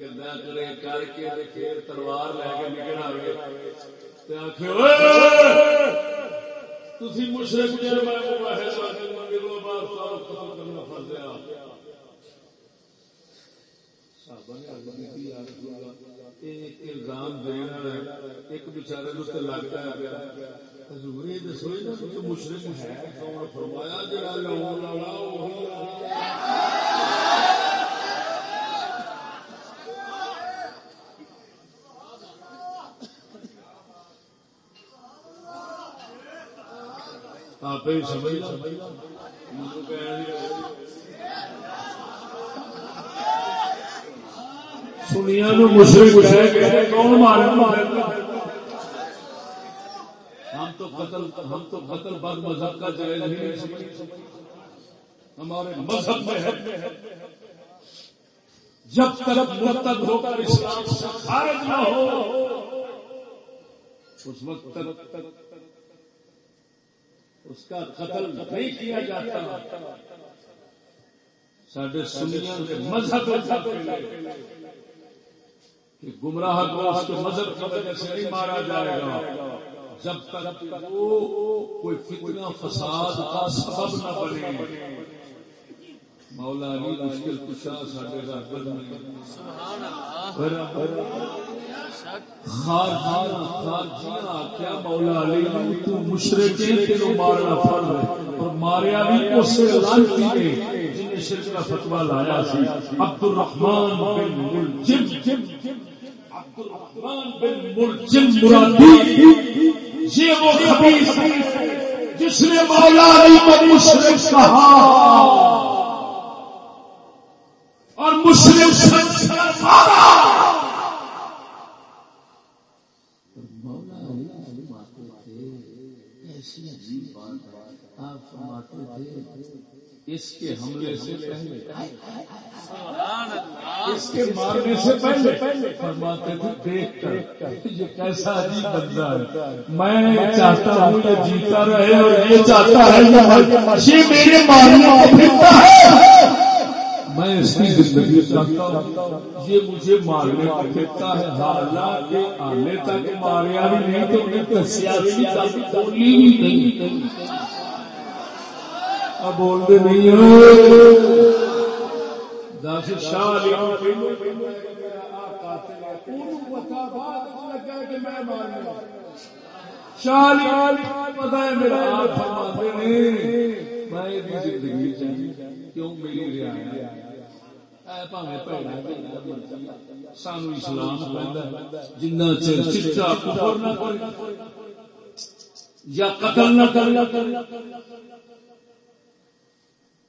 گلا کرے کر کے تلوار لے کے نکل آئے مشرق الزام ایک لگتا ہے حضور، یہ دسو مشرق ہے۔ کون فرمایا، جڑا لاؤن والا وہی آپ ہی سمجھ سنیا مشرق کون مارا تو قتل ہم تو قتل بعد مذہب کا جائز نہیں ہمارے مذہب میں ہے جب تک مرتد ہو کر اسلام سے خارج نہ ہو اس وقت تک اس کا قتل نہیں کیا جاتا۔ سڈے سنیا مذہب کہ گمراہ کو اس کے مذہب کی وجہ سے نہیں مارا جائے گا۔ جب تک وہ کوئی فتنہ فساد کا سبب نہ بنے۔ مولا علی مشکل کشا میں مولا علی تو تینوں مارنا فرض ہے اور ماریا بھی اس لانتی نے جن نے شرک کا فتوا لایا سی عبد الرحمان بن ملجم عبد الرحمان بن ملجم مرادی یہ وہ خبیث جس نے مولا علی کو مشرق کہا اور مسلم ایسی عجیب بات آپ فرماتے تھے اس کے حملے سے پہلے۔ اس کے مارنے سے پہلے۔ فرماتے تھے دیکھ کر یہ کیسا عجیب بندہ ہے۔ میں چاہتا ہوں یہ جیتا رہے اور یہ چاہتا ہے یہ میرے مارنے کو پھرتا ہے۔ میں اس کی زندگی چاہتا ہوں۔ یہ مجھے مارنے کو پھرتا ہے۔ حالانکہ آنے تک ماریا بھی نہیں تو انہیں سیاسی بولی بھی نہیں۔ اب بولتے نہیں دس شاہ شاہ پتا ہے میرا میں زندگی چاہیے کیوں میری رعایا سانو اسلام جنہ چر یا قتل نہ کرنا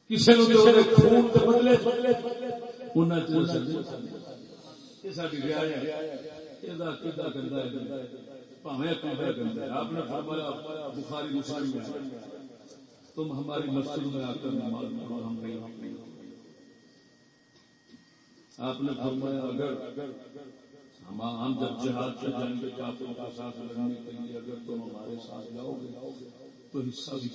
کسی خون بدلے تم ہماری مسجد میں آ کر ہم نہیں آپ نے فرمایا، اگر ہم جب جہاد سے جائیں گے، کافروں کا ساتھ لگانے کے لیے اگر تم ہمارے ساتھ جاؤ گے، تو حصہ بھی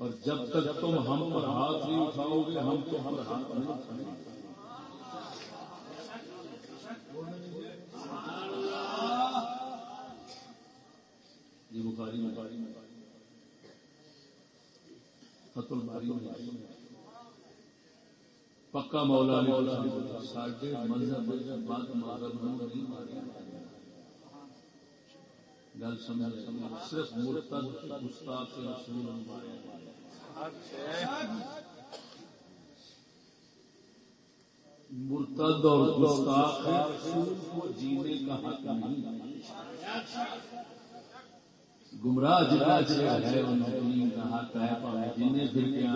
اور جب تک تم ہم پر ہاتھ نہیں اٹھاؤ گے، ہم تو ہم ہاتھ نہیں اٹھائیں گے۔ یہ بخاری بخاری فتل باری پکا مولا ساڈے مذہب مذہب نہیں گل سمجھ صرف مرتد گستاخ رسول مرتد اور گستاخ کو جینے کا حق نہیں۔ گمراہ جنا چلا ہے ان کا حق ہے جنہیں پھر کیا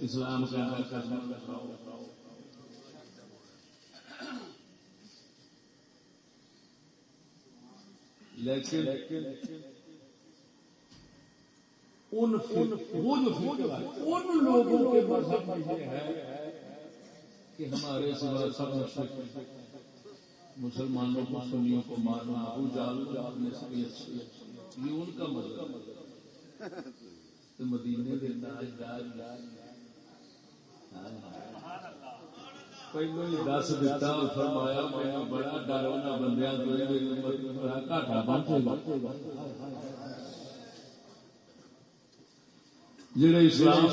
اسلام کا لیکن ان وہ جو ان لوگوں کے مذہب میں یہ ہے کہ ہمارے سوا سب مسلمانوں کو سنیوں کو مارنا ابو جال اپنے سے یہ ان کا مذہب مدینے پہلو ہی دس دتا فرمایا میں بڑا ڈر بندیاں گاٹا بن جڑے اسلام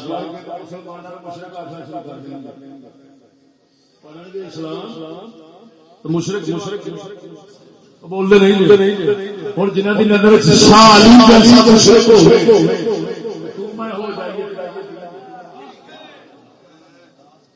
مشرق مشرق بولتے نہیں ہوں جنہ کی نظر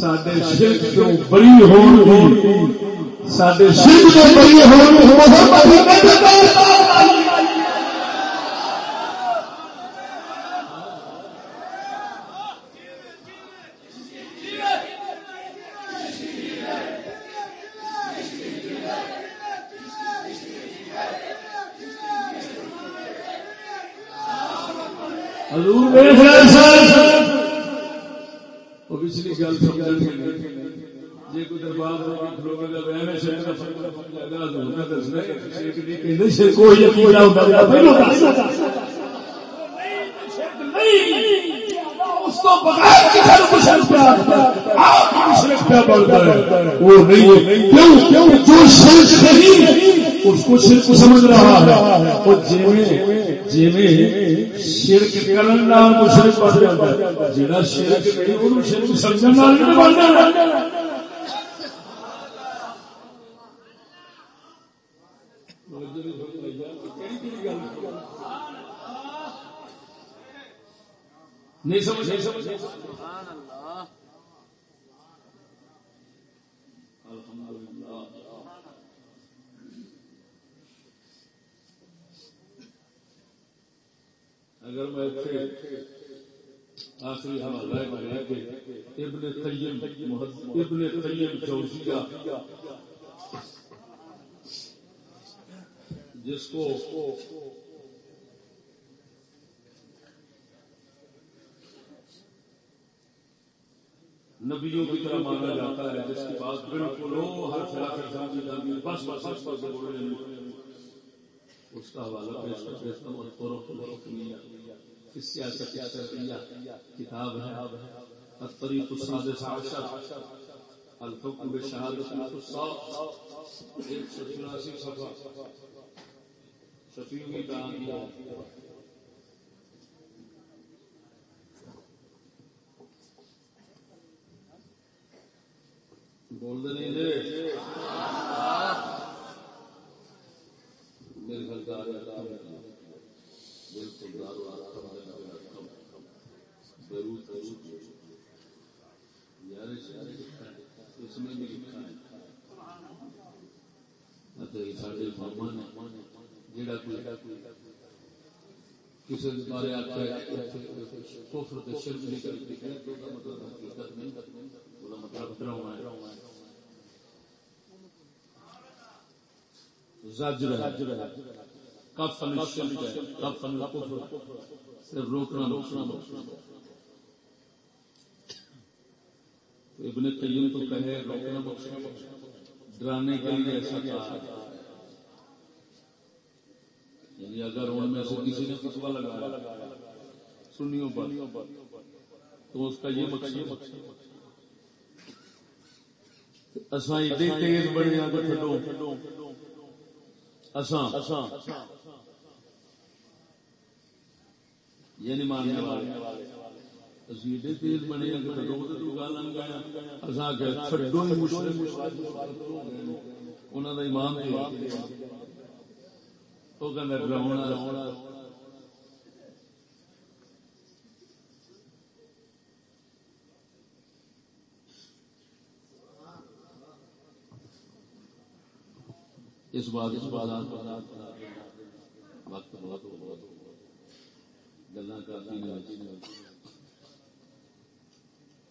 سڈے شرک تو بری سڈے شرک تو بری ہوگی کوئی اس کو تو بغیر کسی کو مشرق پہ آپ مشرق پہ بڑھتا ہے وہ نہیں کیوں؟ کیوں؟ جو شرک نہیں اس کو شرک سمجھ رہا ہے۔ وہ جیویں جیویں شرک کرن نال مشرق بن جاتا ہے۔ جڑا شرک نہیں وہ شرک سمجھن نال نہیں بن جاتا نہیں سمجھ نہیں سمجھ اگر میں آخری حوالہ ابن قیم ابن قیم جوزیہ جس کو نبیوں کی طرح مانا جاتا ہے، جس کے بعد بالکل ہر خلاف بس بس بس بس اس کا حوالہ پیش کر دیتا ہوں اور اس سیاست کتاب ہے۔ الطریق السادس عشر۔ الحکم بشہادت الصاف ایک سو چوراسی صفحہ۔ شفیع کی بول دے نہیں دے میرے گھر کا بالکل اس میں بھی لکھا ہے۔ سارے ماما نے جڑا کوئی کسی بارے کفر شرک مطلب حقیقت نہیں۔ مطلب ڈراؤنا ہے۔ زجر ہے۔ کفن الشرک ہے۔ کفن الکفر روکنا روکنا ابن قیم تو کہے، روکنا بخشنا ڈرانے کے لیے ایسا کہا۔ یعنی اگر ان میں سے کسی نے کتبا لگایا، سنیوں پر، تو اس کا یہ مقصد اصل تیز بڑے آگے چڈو یعنی ماننے والے۔ تیز بنے انہوں کا ایمان اس بات اس بات وقت بہت گلا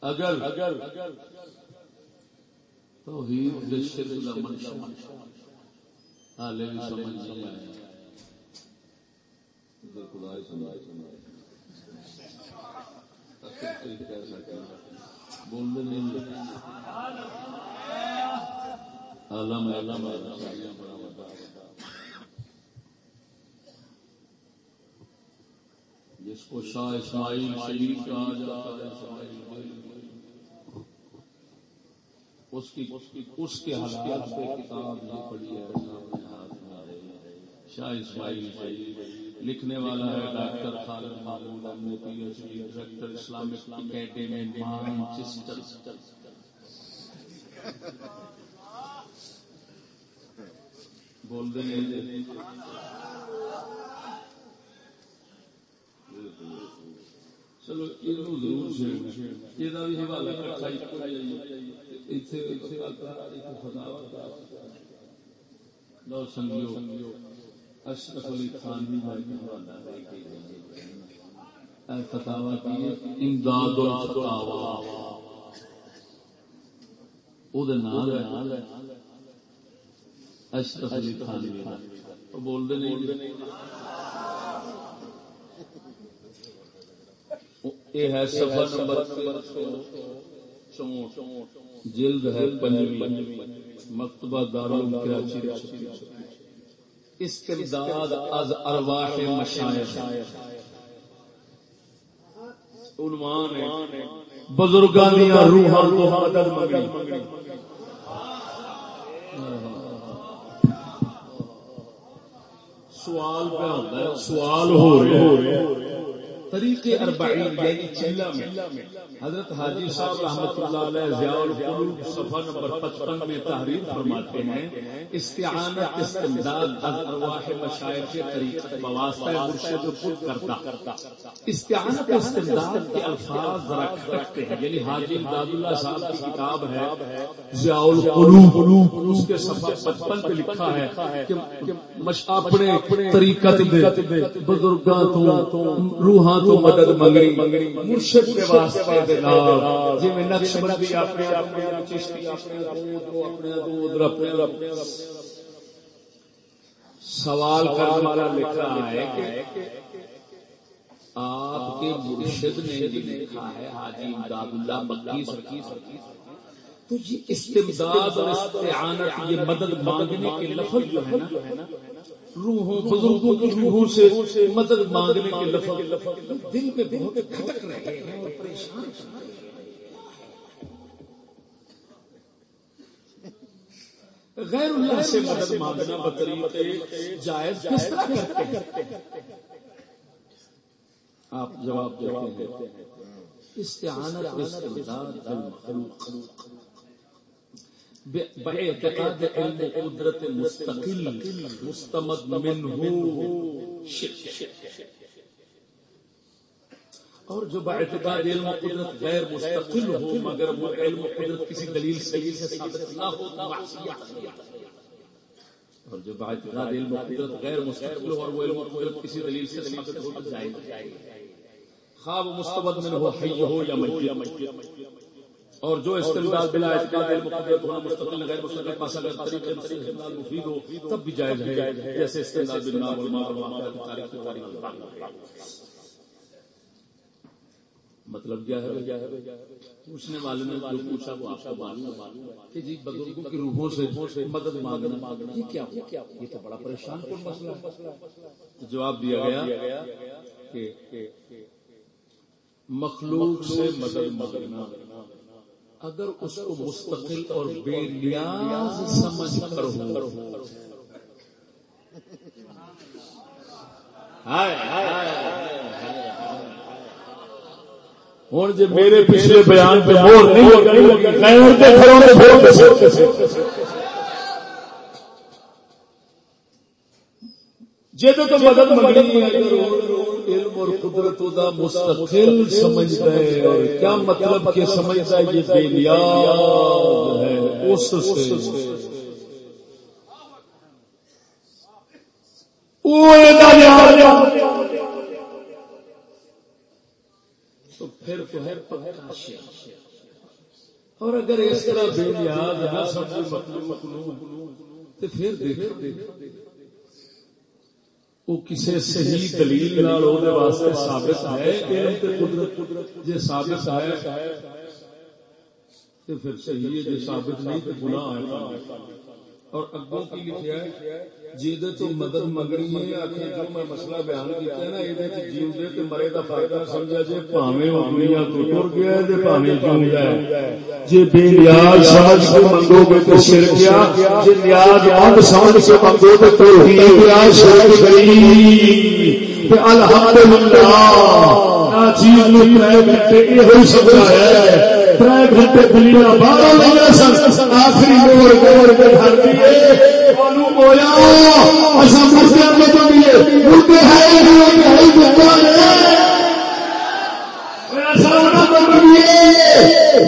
اگر اگر تو حالے سمجھ نہیں آیا۔ خدا سنائے سنائے۔ نہیں۔ عالم عالم جس کو شاہ اسماعیل شریف کہا جاتا ہے اس کی، اس کے حالات پہ کتاب جو پڑھی ہے۔ شاہ اسماعیل شریف۔ لکھنے والا ہے doctor Khalid Mahmood Ahmad P H D director Islamic academy, Manchester. بول دیں چلو، یہ ضرور یہ حوالہ اشرف علی خان بھی فتاوا کی امداد الفتاوا وہ نام اشرف علی خان بول دے نہیں جی۔ یہ ہے سفر نمبر 64 جلد ہے پنجوی مکتبہ دارالعلوم کراچی استمداد از ارواح مشایخ عنوان ہے۔ بزرگاں دیا روحاں تو مدد منگنی سوال پہ ہوتا ہے سوال ہو رہے طریق اربعین یعنی چلہ میں۔ حضرت حاجی صاحب رحمت اللہ علیہ ضیاء القلوب صفحہ نمبر 55 میں تحریر فرماتے ہیں، استعانت استمداد از ارواح مشایخ طریقت بواسطہ مرشد خود کرتا استعانت استمداد کے الفاظ ذرا کھٹکتے ہیں یعنی حاجی امداد اللہ صاحب کی کتاب ہے، ضیاء القلوب، اس کے صفحہ 55 پہ لکھا ہے کہ اپنے طریقت دے، بزرگاں تو، روحاں تو مدد منگنی مرشد کے واسطے جی میں نقش بندی اپنے سوال کرنے والا لکھا ہے کہ آپ کے مرشد نے لکھا ہے حاجی امداد اللہ مکی سرکی سرکی تو یہ استمداد اور استعانت یہ مدد مانگنے کے لفظ جو ہے نا روحوں بزرگوں کی روحوں سے مدد مانگنے کے لفظ دل میں بہت کھٹک رہے ہیں اور پریشان غیر اللہ سے مدد مانگنا بطریق جائز کس طرح کرتے ہیں؟ آپ جواب دیتے ہیں۔ استعانت استمداد المخلوق باعتقاد علم قدرت مستقل، مستمد منه شرک اور جو باعتقاد علم قدرت غیر مستقل ہو، مگر وہ علم قدرت کسی دلیل صحیح سے ثابت نہ ہو، تو معصیت اور جو باعتقاد علم قدرت غیر مستقل ہو اور وہ علم قدرت کسی دلیل سے ثابت ہو، تو جائز خواب مستمد من ہو، حی ہو یا میت اور جو استعمال بلا اعتقاد ہونا مستقل غیر مستقل پاس اگر طریقے سے مفید ہو تب بھی جائز ہے جیسے والماء والماء کی تاریخ کی تاریخ مطلب کیا ہے؟ پوچھنے والے نے جو پوچھا وہ آپ کو معلوم کہ جی بزرگوں کی روحوں سے مدد مانگنا یہ کیا یہ تو بڑا پریشان کن مسئلہ ہے۔ جواب دیا گیا کہ مخلوق سے مدد مانگنا۔ اگر اس کو مستقل اور بے نیاز سمجھ کر ہو۔ ہوں جی میرے پچھلے بیان پہ مور نہیں جی تو مدد منگنی علم اور قدرت دا مستقل سمجھتا ہے۔ کیا مطلب کہ سمجھتا ہے یہ بے نیاز ہے؟ اس سے۔ تو پھر اور اگر اس طرح بے نیاز نہ سمجھے مطلب تو پھر دیکھ وہ کسی صحیح دلیل واسطے ثابت ہے قدرت جی ثابت ہے تو پھر صحیح ہے جی ثابت نہیں تو گناہ ہے۔ اور اگوں کی لکھا ہے جیدے تو مدد مگنی ہے آخر جو میں مسئلہ بیان کیا ہے نا یہ جیوے تے مرے دا فائدہ سمجھا جے پاویں اگنیا تو ٹر گیا ہے تے پاویں جیو جائے جے بے نیاز سمجھ کے منگو گے تو شرک کیا، جے نیاز مند سمجھ کے منگو تو توحید کیا شرک کری۔ تے الحمدللہ۔ نا چیز نو ترے گھنٹے یہ ہوئی سمجھا ہے۔ تر گھنٹے دلیل بارہ مہینے سن۔ آخری مور گور کے گھر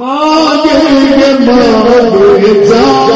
مانگے گے مانگے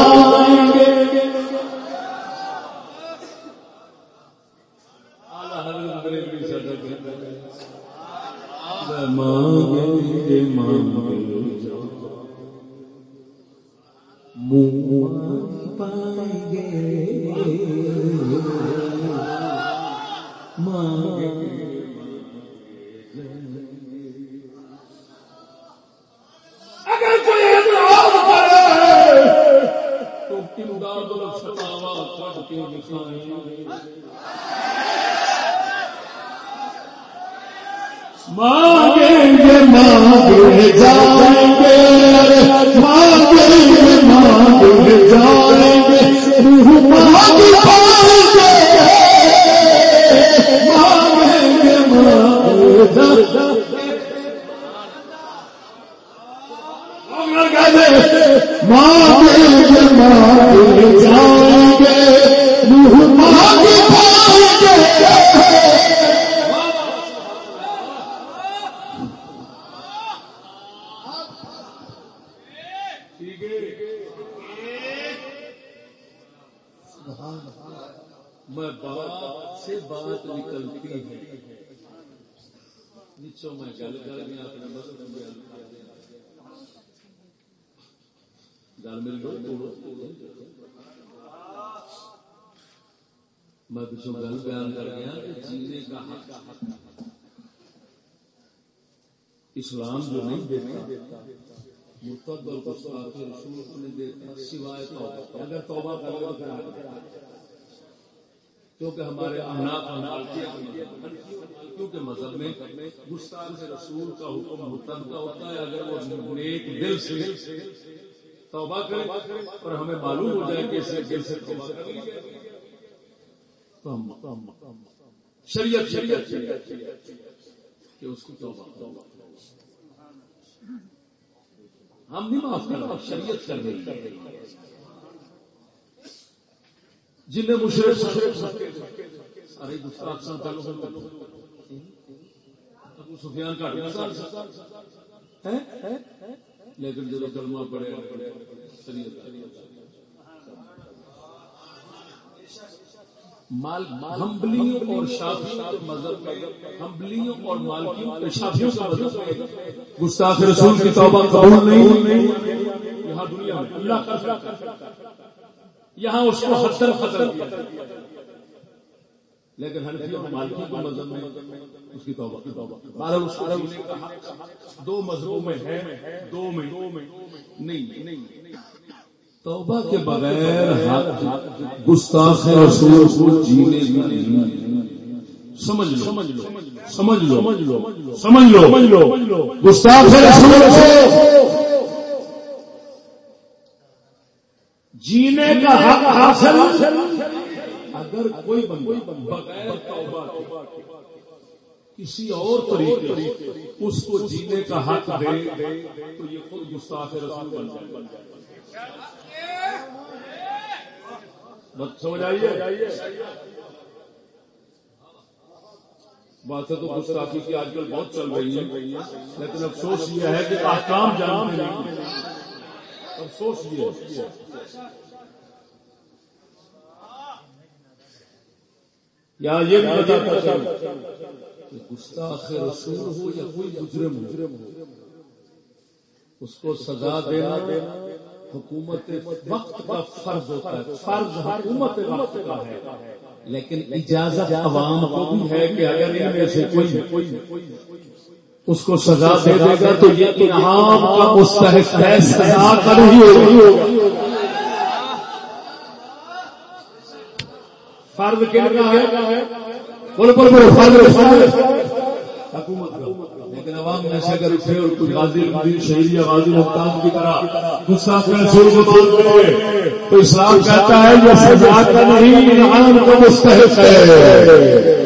میں پچھوں گل بیان کر گیا کہ جینے کا حق اسلام جو نہیں دیتا، مرتد اور گستاخ رسول کو نہیں دیتا سوائے توبہ اگر توبہ کرو تو کیونکہ ہمارے کیونکہ مذہب میں گستاخ رسول کا حکم مرتد کا ہوتا ہے، اگر وہ نیک دل سے توبہ کرے اور ہمیں معلوم ہو جائے کہ اسے دل سے توبہ کرے شریعت شریعت کہ اس توبہ ہم بھی معاف کر شریعت کر رہی جن مشرف ارے گستاخ سن ابو سفیان کا لیکن جب کلمہ پڑے ہمبلیوں اور شافیوں کے مذہب میں ہمبلیوں اور مالکیوں کے شافیوں کا مذہب گستاخ رسول کی توبہ قبول نہیں۔ یہاں دنیا میں اللہ یہاں اس کو ختم کیا لیکن ہر مالکی کو مذہب میں اس کی توبہ کی توبہ دو مذہبوں میں ہے دو میں۔ نہیں۔ توبہ کے بغیر گستاخ رسول کو جینے بھی نہیں۔ سمجھ لو۔ سمجھ لو۔ سمجھ لو۔ سمجھ لو۔ سمجھ گستاخ رسول کو جینے کا حق حاصل اگر کوئی بغیر توبہ کسی اور طریقے اس کو جینے کا حق دے تو یہ خود گستاخ رسول بن جائے۔ مت سمجھ آئیے باتیں تو گستاخی کی آج کل بہت چل رہی ہے لیکن افسوس یہ ہے کہ احکام جانتے نہیں افسوس یہ ہے۔ یا یہ بھی بتاتا چل گستاخ رسول ہو یا کوئی مجرم ہو، اس کو سزا دینا دینا حکومت وقت کا فرض ہوتا ہے، فرض حکومت وقت کا ہے۔ لیکن اجازت عوام کو بھی ہے کہ اگر ان میں سے کوئی اس کو سزا دے دے گا تو یہ انعام کا مستحق ہے، سزا کا نہیں ہوگا۔ فرض کن کا ہے؟ بولو بولو بولو، فرض حکومت عوام میں سے اگر اٹھے اور کوئی غازی غازی شہید یا غازی محتاج کی طرح گستاخ رسول کو مان کرے تو اسلام کہتا ہے یہ سزا کا نہیں انعام کا مستحق ہے۔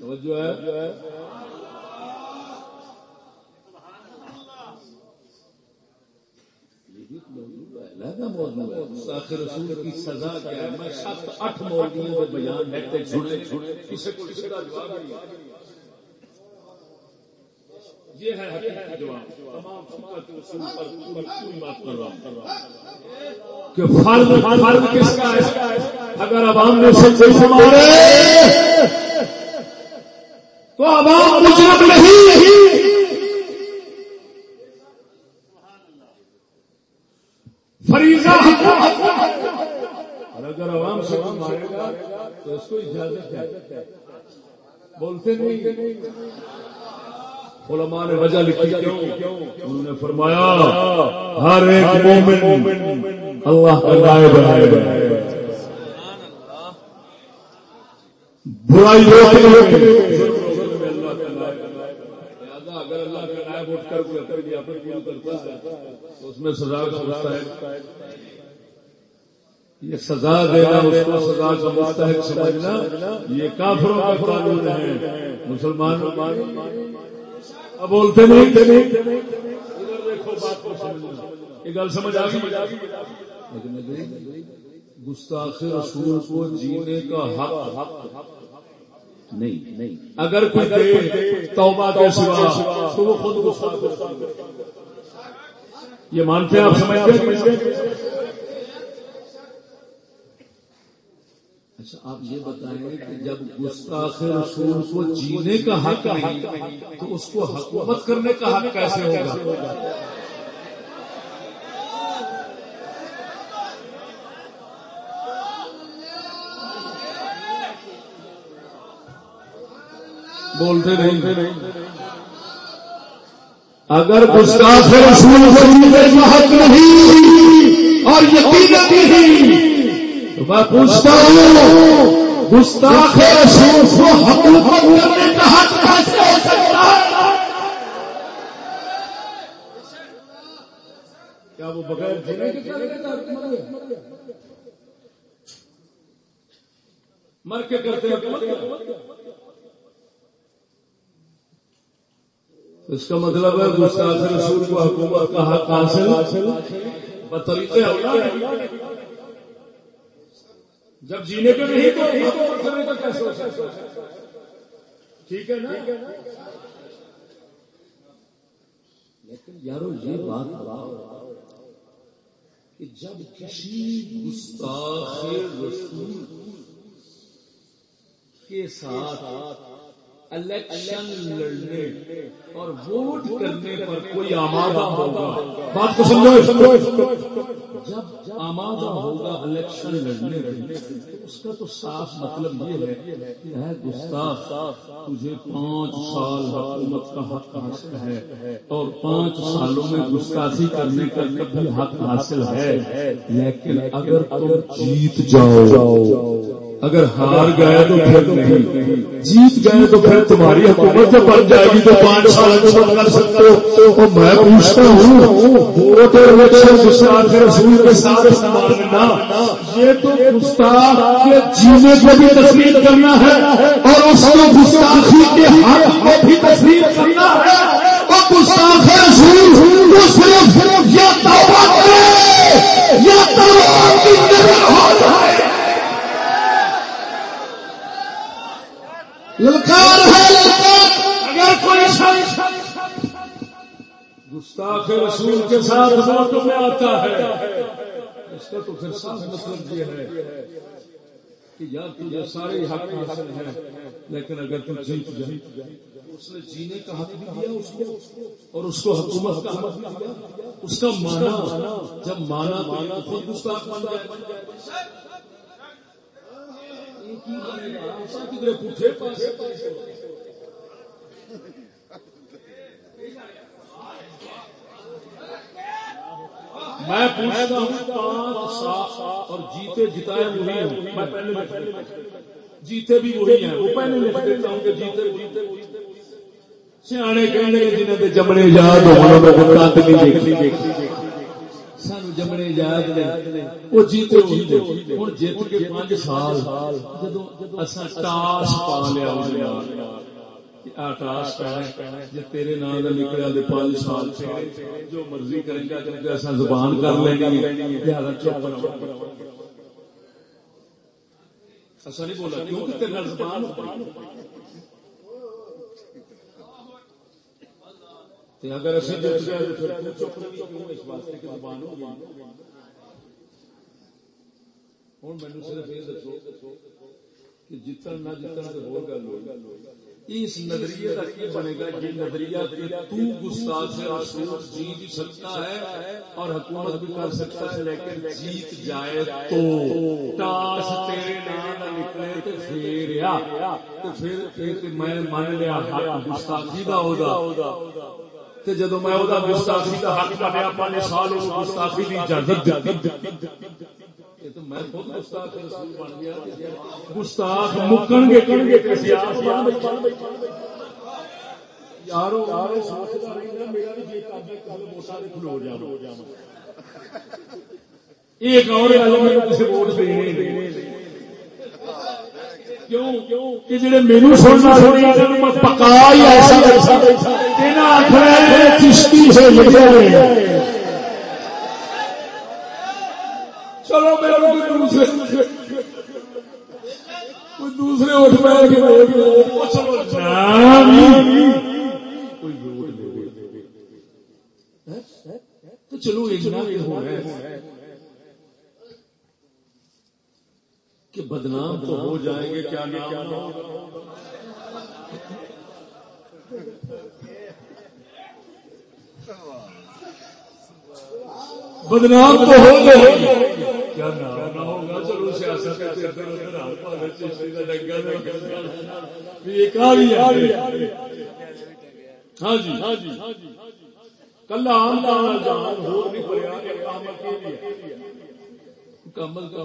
توجہ ہے۔ کا موضوع ہے۔ آخر رسول کی سزا کیا ہے میں سات اٹھ مولویوں کے بیان ہے۔ تے چھڑے چھڑے کسی کو کسی کا جواب نہیں یہ ہے حقیقی جواب۔ تمام فقہ کے اصول پر پوری بات کر رہا ہوں۔ کہ فرض فرض کس کا ہے؟ اگر عوام نے سچے سے مارے تو عوام مجرم نہیں فریضہ اور اگر عوام سے مارے گا تو اس کو اجازت ہے۔ بولتے نہیں۔ علماء نے وجہ لکھی کیوں؟ انہوں نے فرمایا، ہر ایک مومن اللہ کا نائب ہے۔ برائی روکنے اگر اللہ کا نائب اٹھ کر کوئی کر دیا پھر کیوں کرتا ہے اس میں سزا سمجھتا ہے یہ سزا دینا، اس کو سزا سمجھتا ہے سمجھنا، یہ کافروں کا قانون ہے مسلمان، اب بولتے نہیں۔ دیکھو بات کو سمجھنا۔ یہ گل سمجھ آ گئی؟ گستاخ رسول کو جینے کا حق نہیں۔ نہیں اگر کوئی توبہ کے سوا، تو وہ خود گستاخ یہ مانتے ہیں، آپ سمجھتے ہیں؟ اچھا آپ یہ بتائیں کہ جب گستاخ رسول کو جینے کا حق نہیں، تو اس کو حکومت کرنے کا حق کیسے ہوگا؟ بولتے نہیں۔ اگر گستاخ رسول کو کا حق نہیں اور یقین نہیں میں پوچھتا ہوں، گستاخ رسول کو حکومت کرنے کا حق کیسے ہو سکتا ہے؟ کیا وہ بغیر جینے کے مر کے کرتے ہیں۔ اس کا مطلب ہے گستاخ رسول کو حکومت کا حق حاصل۔ بطریقے جب جینے کے نہیں تو ٹھیک ہے نا؟ لیکن یارو، یہ بات کہ جب کسی گستاخ رسول کے ساتھ الیکشن لڑنے اور ووٹ کرنے پر کوئی آمادہ ہوگا؟ بات کو سمجھو۔ جب آمادہ ہوگا الیکشن لڑنے کے اس کا تو صاف مطلب یہ ہے کہ ہے گستاخ تجھے پانچ سال حکومت کا حق حاصل ہے اور پانچ سالوں میں گستاخی کرنے کا کبھی حق حاصل ہے۔ لیکن اگر تم جیت جاؤ اگر ہار گئے تو پھر نہیں۔ جیت گئے تو پھر تمہاری حکومت جب بن جائے گی تو پانچ سال حکومت کر سکتے ہو۔ تو میں پوچھتا ہوں، ووٹ الیکشن گستاخ رسول کے ساتھ استعمال کرنا۔ یہ تو گستاخ کے جینے کو بھی تسلیم کرنا ہے اور اس کو گستاخی کے حق کو بھی تسلیم کرنا ہے۔ اور گستاخ رسول کو صرف یا توبہ کرے یا توبہ للکار ہے اگر کوئی گستاخ رسول کے ساتھ موت میں آتا ہے اس کا تو پھر صاف مطلب یہ ہے کہ یار تجھے سارے حق حاصل ہیں لیکن اگر تم جیت جائے اس نے جینے کا حق بھی دیا اس کو اور اس کو حکومت کا حق بھی دیا اس کا مانا جب مانا تو خود گستاخ بن جائے۔ میں پوچھتا ہوں پانچ سات اور جیتے جتائے وہی ہوں میں پہلے جیتے بھی وہی ہیں۔ وہ پہلے لکھ دیتا ہوں کہ جیتے جیتے سیانے کہنے جنہیں جمنے یاد ہو دیکھی دیکھی۔ سان جمنے یاد نے وہ جیتے جیتے ہوں جیت کے پانچ سال جدو ٹاس پا لیا تیرے نام نکلیا دے سال جو مرضی کریں گا کیونکہ زبان کر لیں گے زیادہ چپ ایسا نہیں بولا کیوں کہ تیرے زبان اگر اسی جس واسطے کی زبان ہو ہوں مینو صرف یہ دسو کہ جتن نہ جتن تو ہو گل ہو اس نظریے کا کیا بنے گا یہ نظریہ کہ تو گستاخ سے رسول جیت سکتا ہے اور حکومت بھی کر سکتا ہے، لیکن جیت جائے تو۔ ٹاس تیرے نام نکلے تو پھر یا۔ تو پھر میں مان لیا گستاخی کا ہوگا۔ جدو میں گستاخی حق سال اس گستاخی اجازت میں خود گستاخ رسول بن گیا گستاخ مکن گے کن گے یارو ایک اور کسی ووٹ جڑے میرے سننا پکا ہی ایسا چشتی سے چلو دوسرے۔ دوسرے اٹھ بیٹھ کے چلو کہ بدنام تو ہو جائیں گے، کیا نام بدنام تو ہو گئے۔ کیا نام ہوگا؟ چلو سیاست ہاں جی۔ ہاں جی کلا کمل کا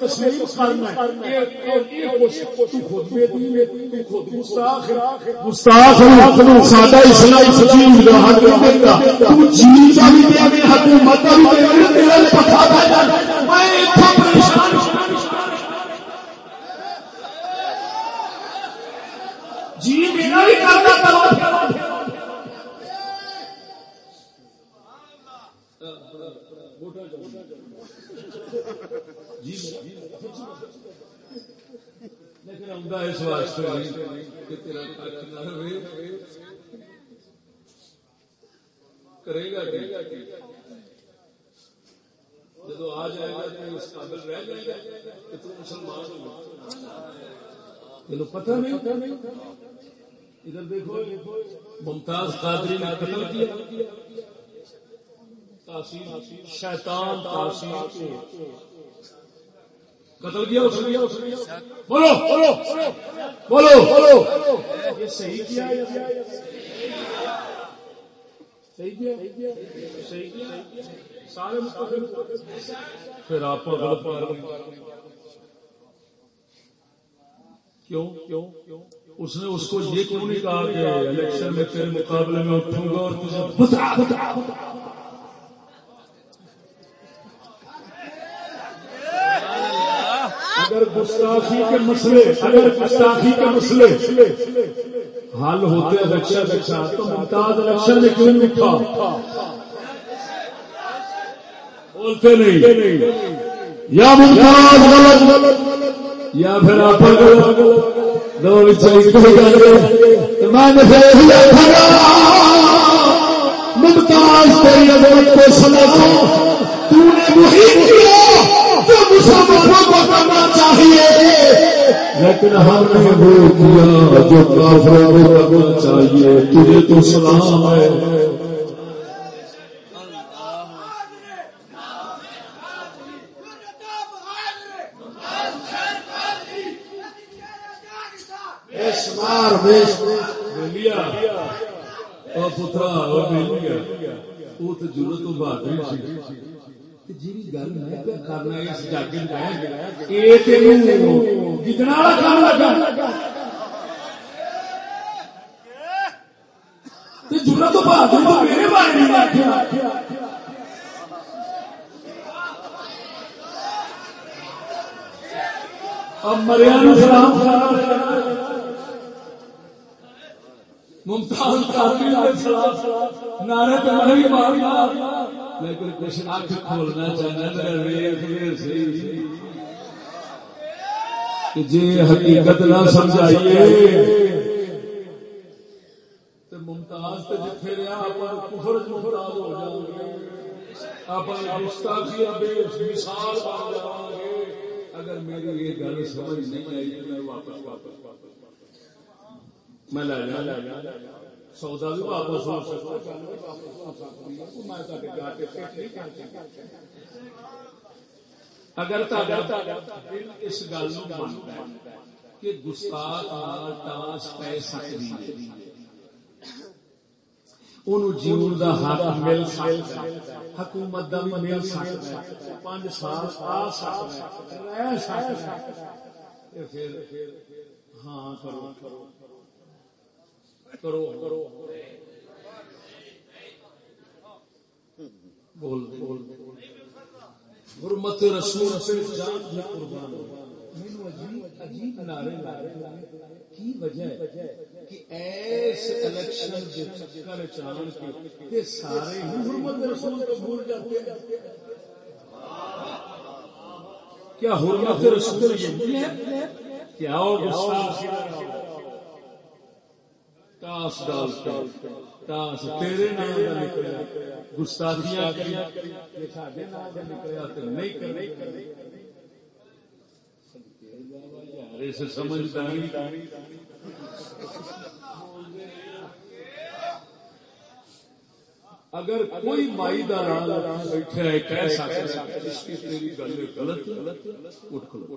تسلیم حکومت میرا بھی کرنا جی لیکن اس واسطے کرے گا جی۔ جب آ جائے گا تو اس قابل رہ جائے گا کہ تم مسلمان ہو۔ پتہ نہیں۔ ادھر دیکھو، ممتاز قادری نے قتل کیا۔ شیطان تاثیر۔ قتل کیا اس نے؟ بولو بولو بولو بولو۔ یہ صحیح کیا صحیح کیا صحیح کیا پھر آپ غلط کیوں کیوں؟ اس نے اس کو یہ کیوں نہیں کہا کہ الیکشن میں تیرے مقابلے میں اٹھوں گا اور تجھے اگر گستاخی کے مسئلے، اگر گستاخی کے مسئلے حل ہوتے الیکشن تو ممتاز الیکشن میں کیوں نہیں اٹھا؟ بولتے نہیں۔ یا ممتاز غلط، یا پھر آپ دو میں نے ممتاز تیری عدالت کو سمجھو تو نے وہی کیا لیکن ہم نے وہ کیا جو کافروں کو کرنا چاہیے تجھے تو سلام ہے۔ جنا تو جی تو بہادر مریا سلام سلام ممتاز سلام نعرے تو مار لیکن کچھ آنکھ کھولنا چاہنا جی حقیقت نہ سمجھائیے۔ ممتاز جتنے کفر ممتاز ہو گے۔ گستاخی مثال بن گے۔ اگر میری یہ گل سمجھ نہیں آئی تو میں واپس واپس میں لے جا سودا بھی واپس ہو سکتا اگر اس گل کہ گستاخ ٹاس پی سکتی جیون کا حق مل حکومت کا بھی مل سکتا پانچ سال آ سکتا ہاں کرو۔ کرو بول بول۔ حرمت رسول سے جان قربان عجیب نعرے کی وجہ ہے کہ ایس الیکشن کے چکر چان کے سارے حرمت رسول کو بھول جاتے ہیں۔ کیا حرمت رسول کیا ٹاس ٹاس تیرے نام نکلیا گستاخیاں نکلیا نہیں اگر کوئی مائی دار بیٹھا ہے، کہہ سکتا ہے تیری گل غلط اٹھ کھلو۔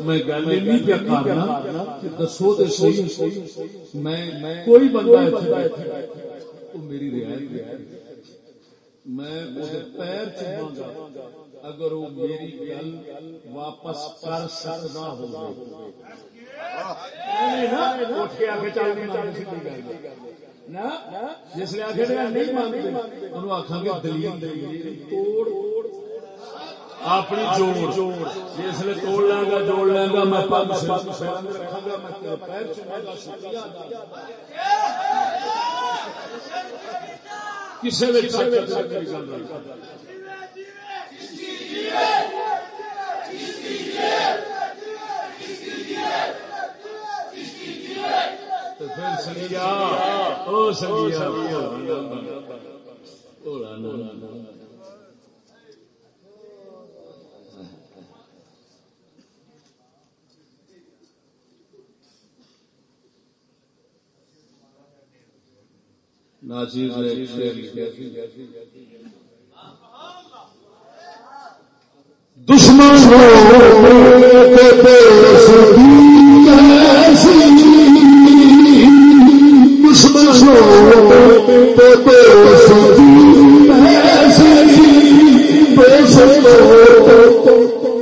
میں گل نہیں پیا کرنا دسو صحیح۔ میں کوئی بندہ میری رعایت میں پیر چوما گا اگر وہ میری گل واپس کر سکتا ہو۔ جس نے آخر نہیں مانتے انہوں آخا گے دلیل توڑ۔ اپنی جوڑ۔ جس نے توڑ لیں گا، جوڑ لیں گا، میں پگ گا، میں پیر گا کسی پھر سنگیا۔ سنگیا۔ ناچیز دشمن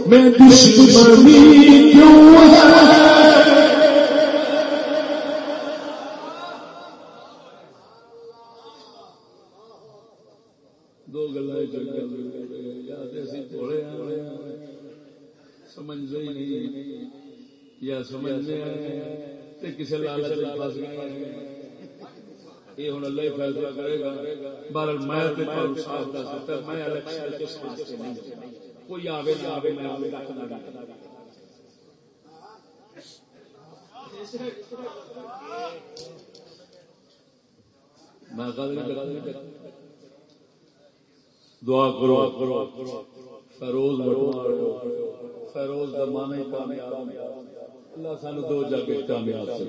میں دشمنی کیوں ہے؟ کسی لالچ گئے یہ اللہ فیصلہ کرے گا۔ بہرحال میں میں کوئی آوے نہ آوے میں آوے دعا کرو۔ فیروز فیروز کا کامیاب اللہ سان دو جگ کامیاب سے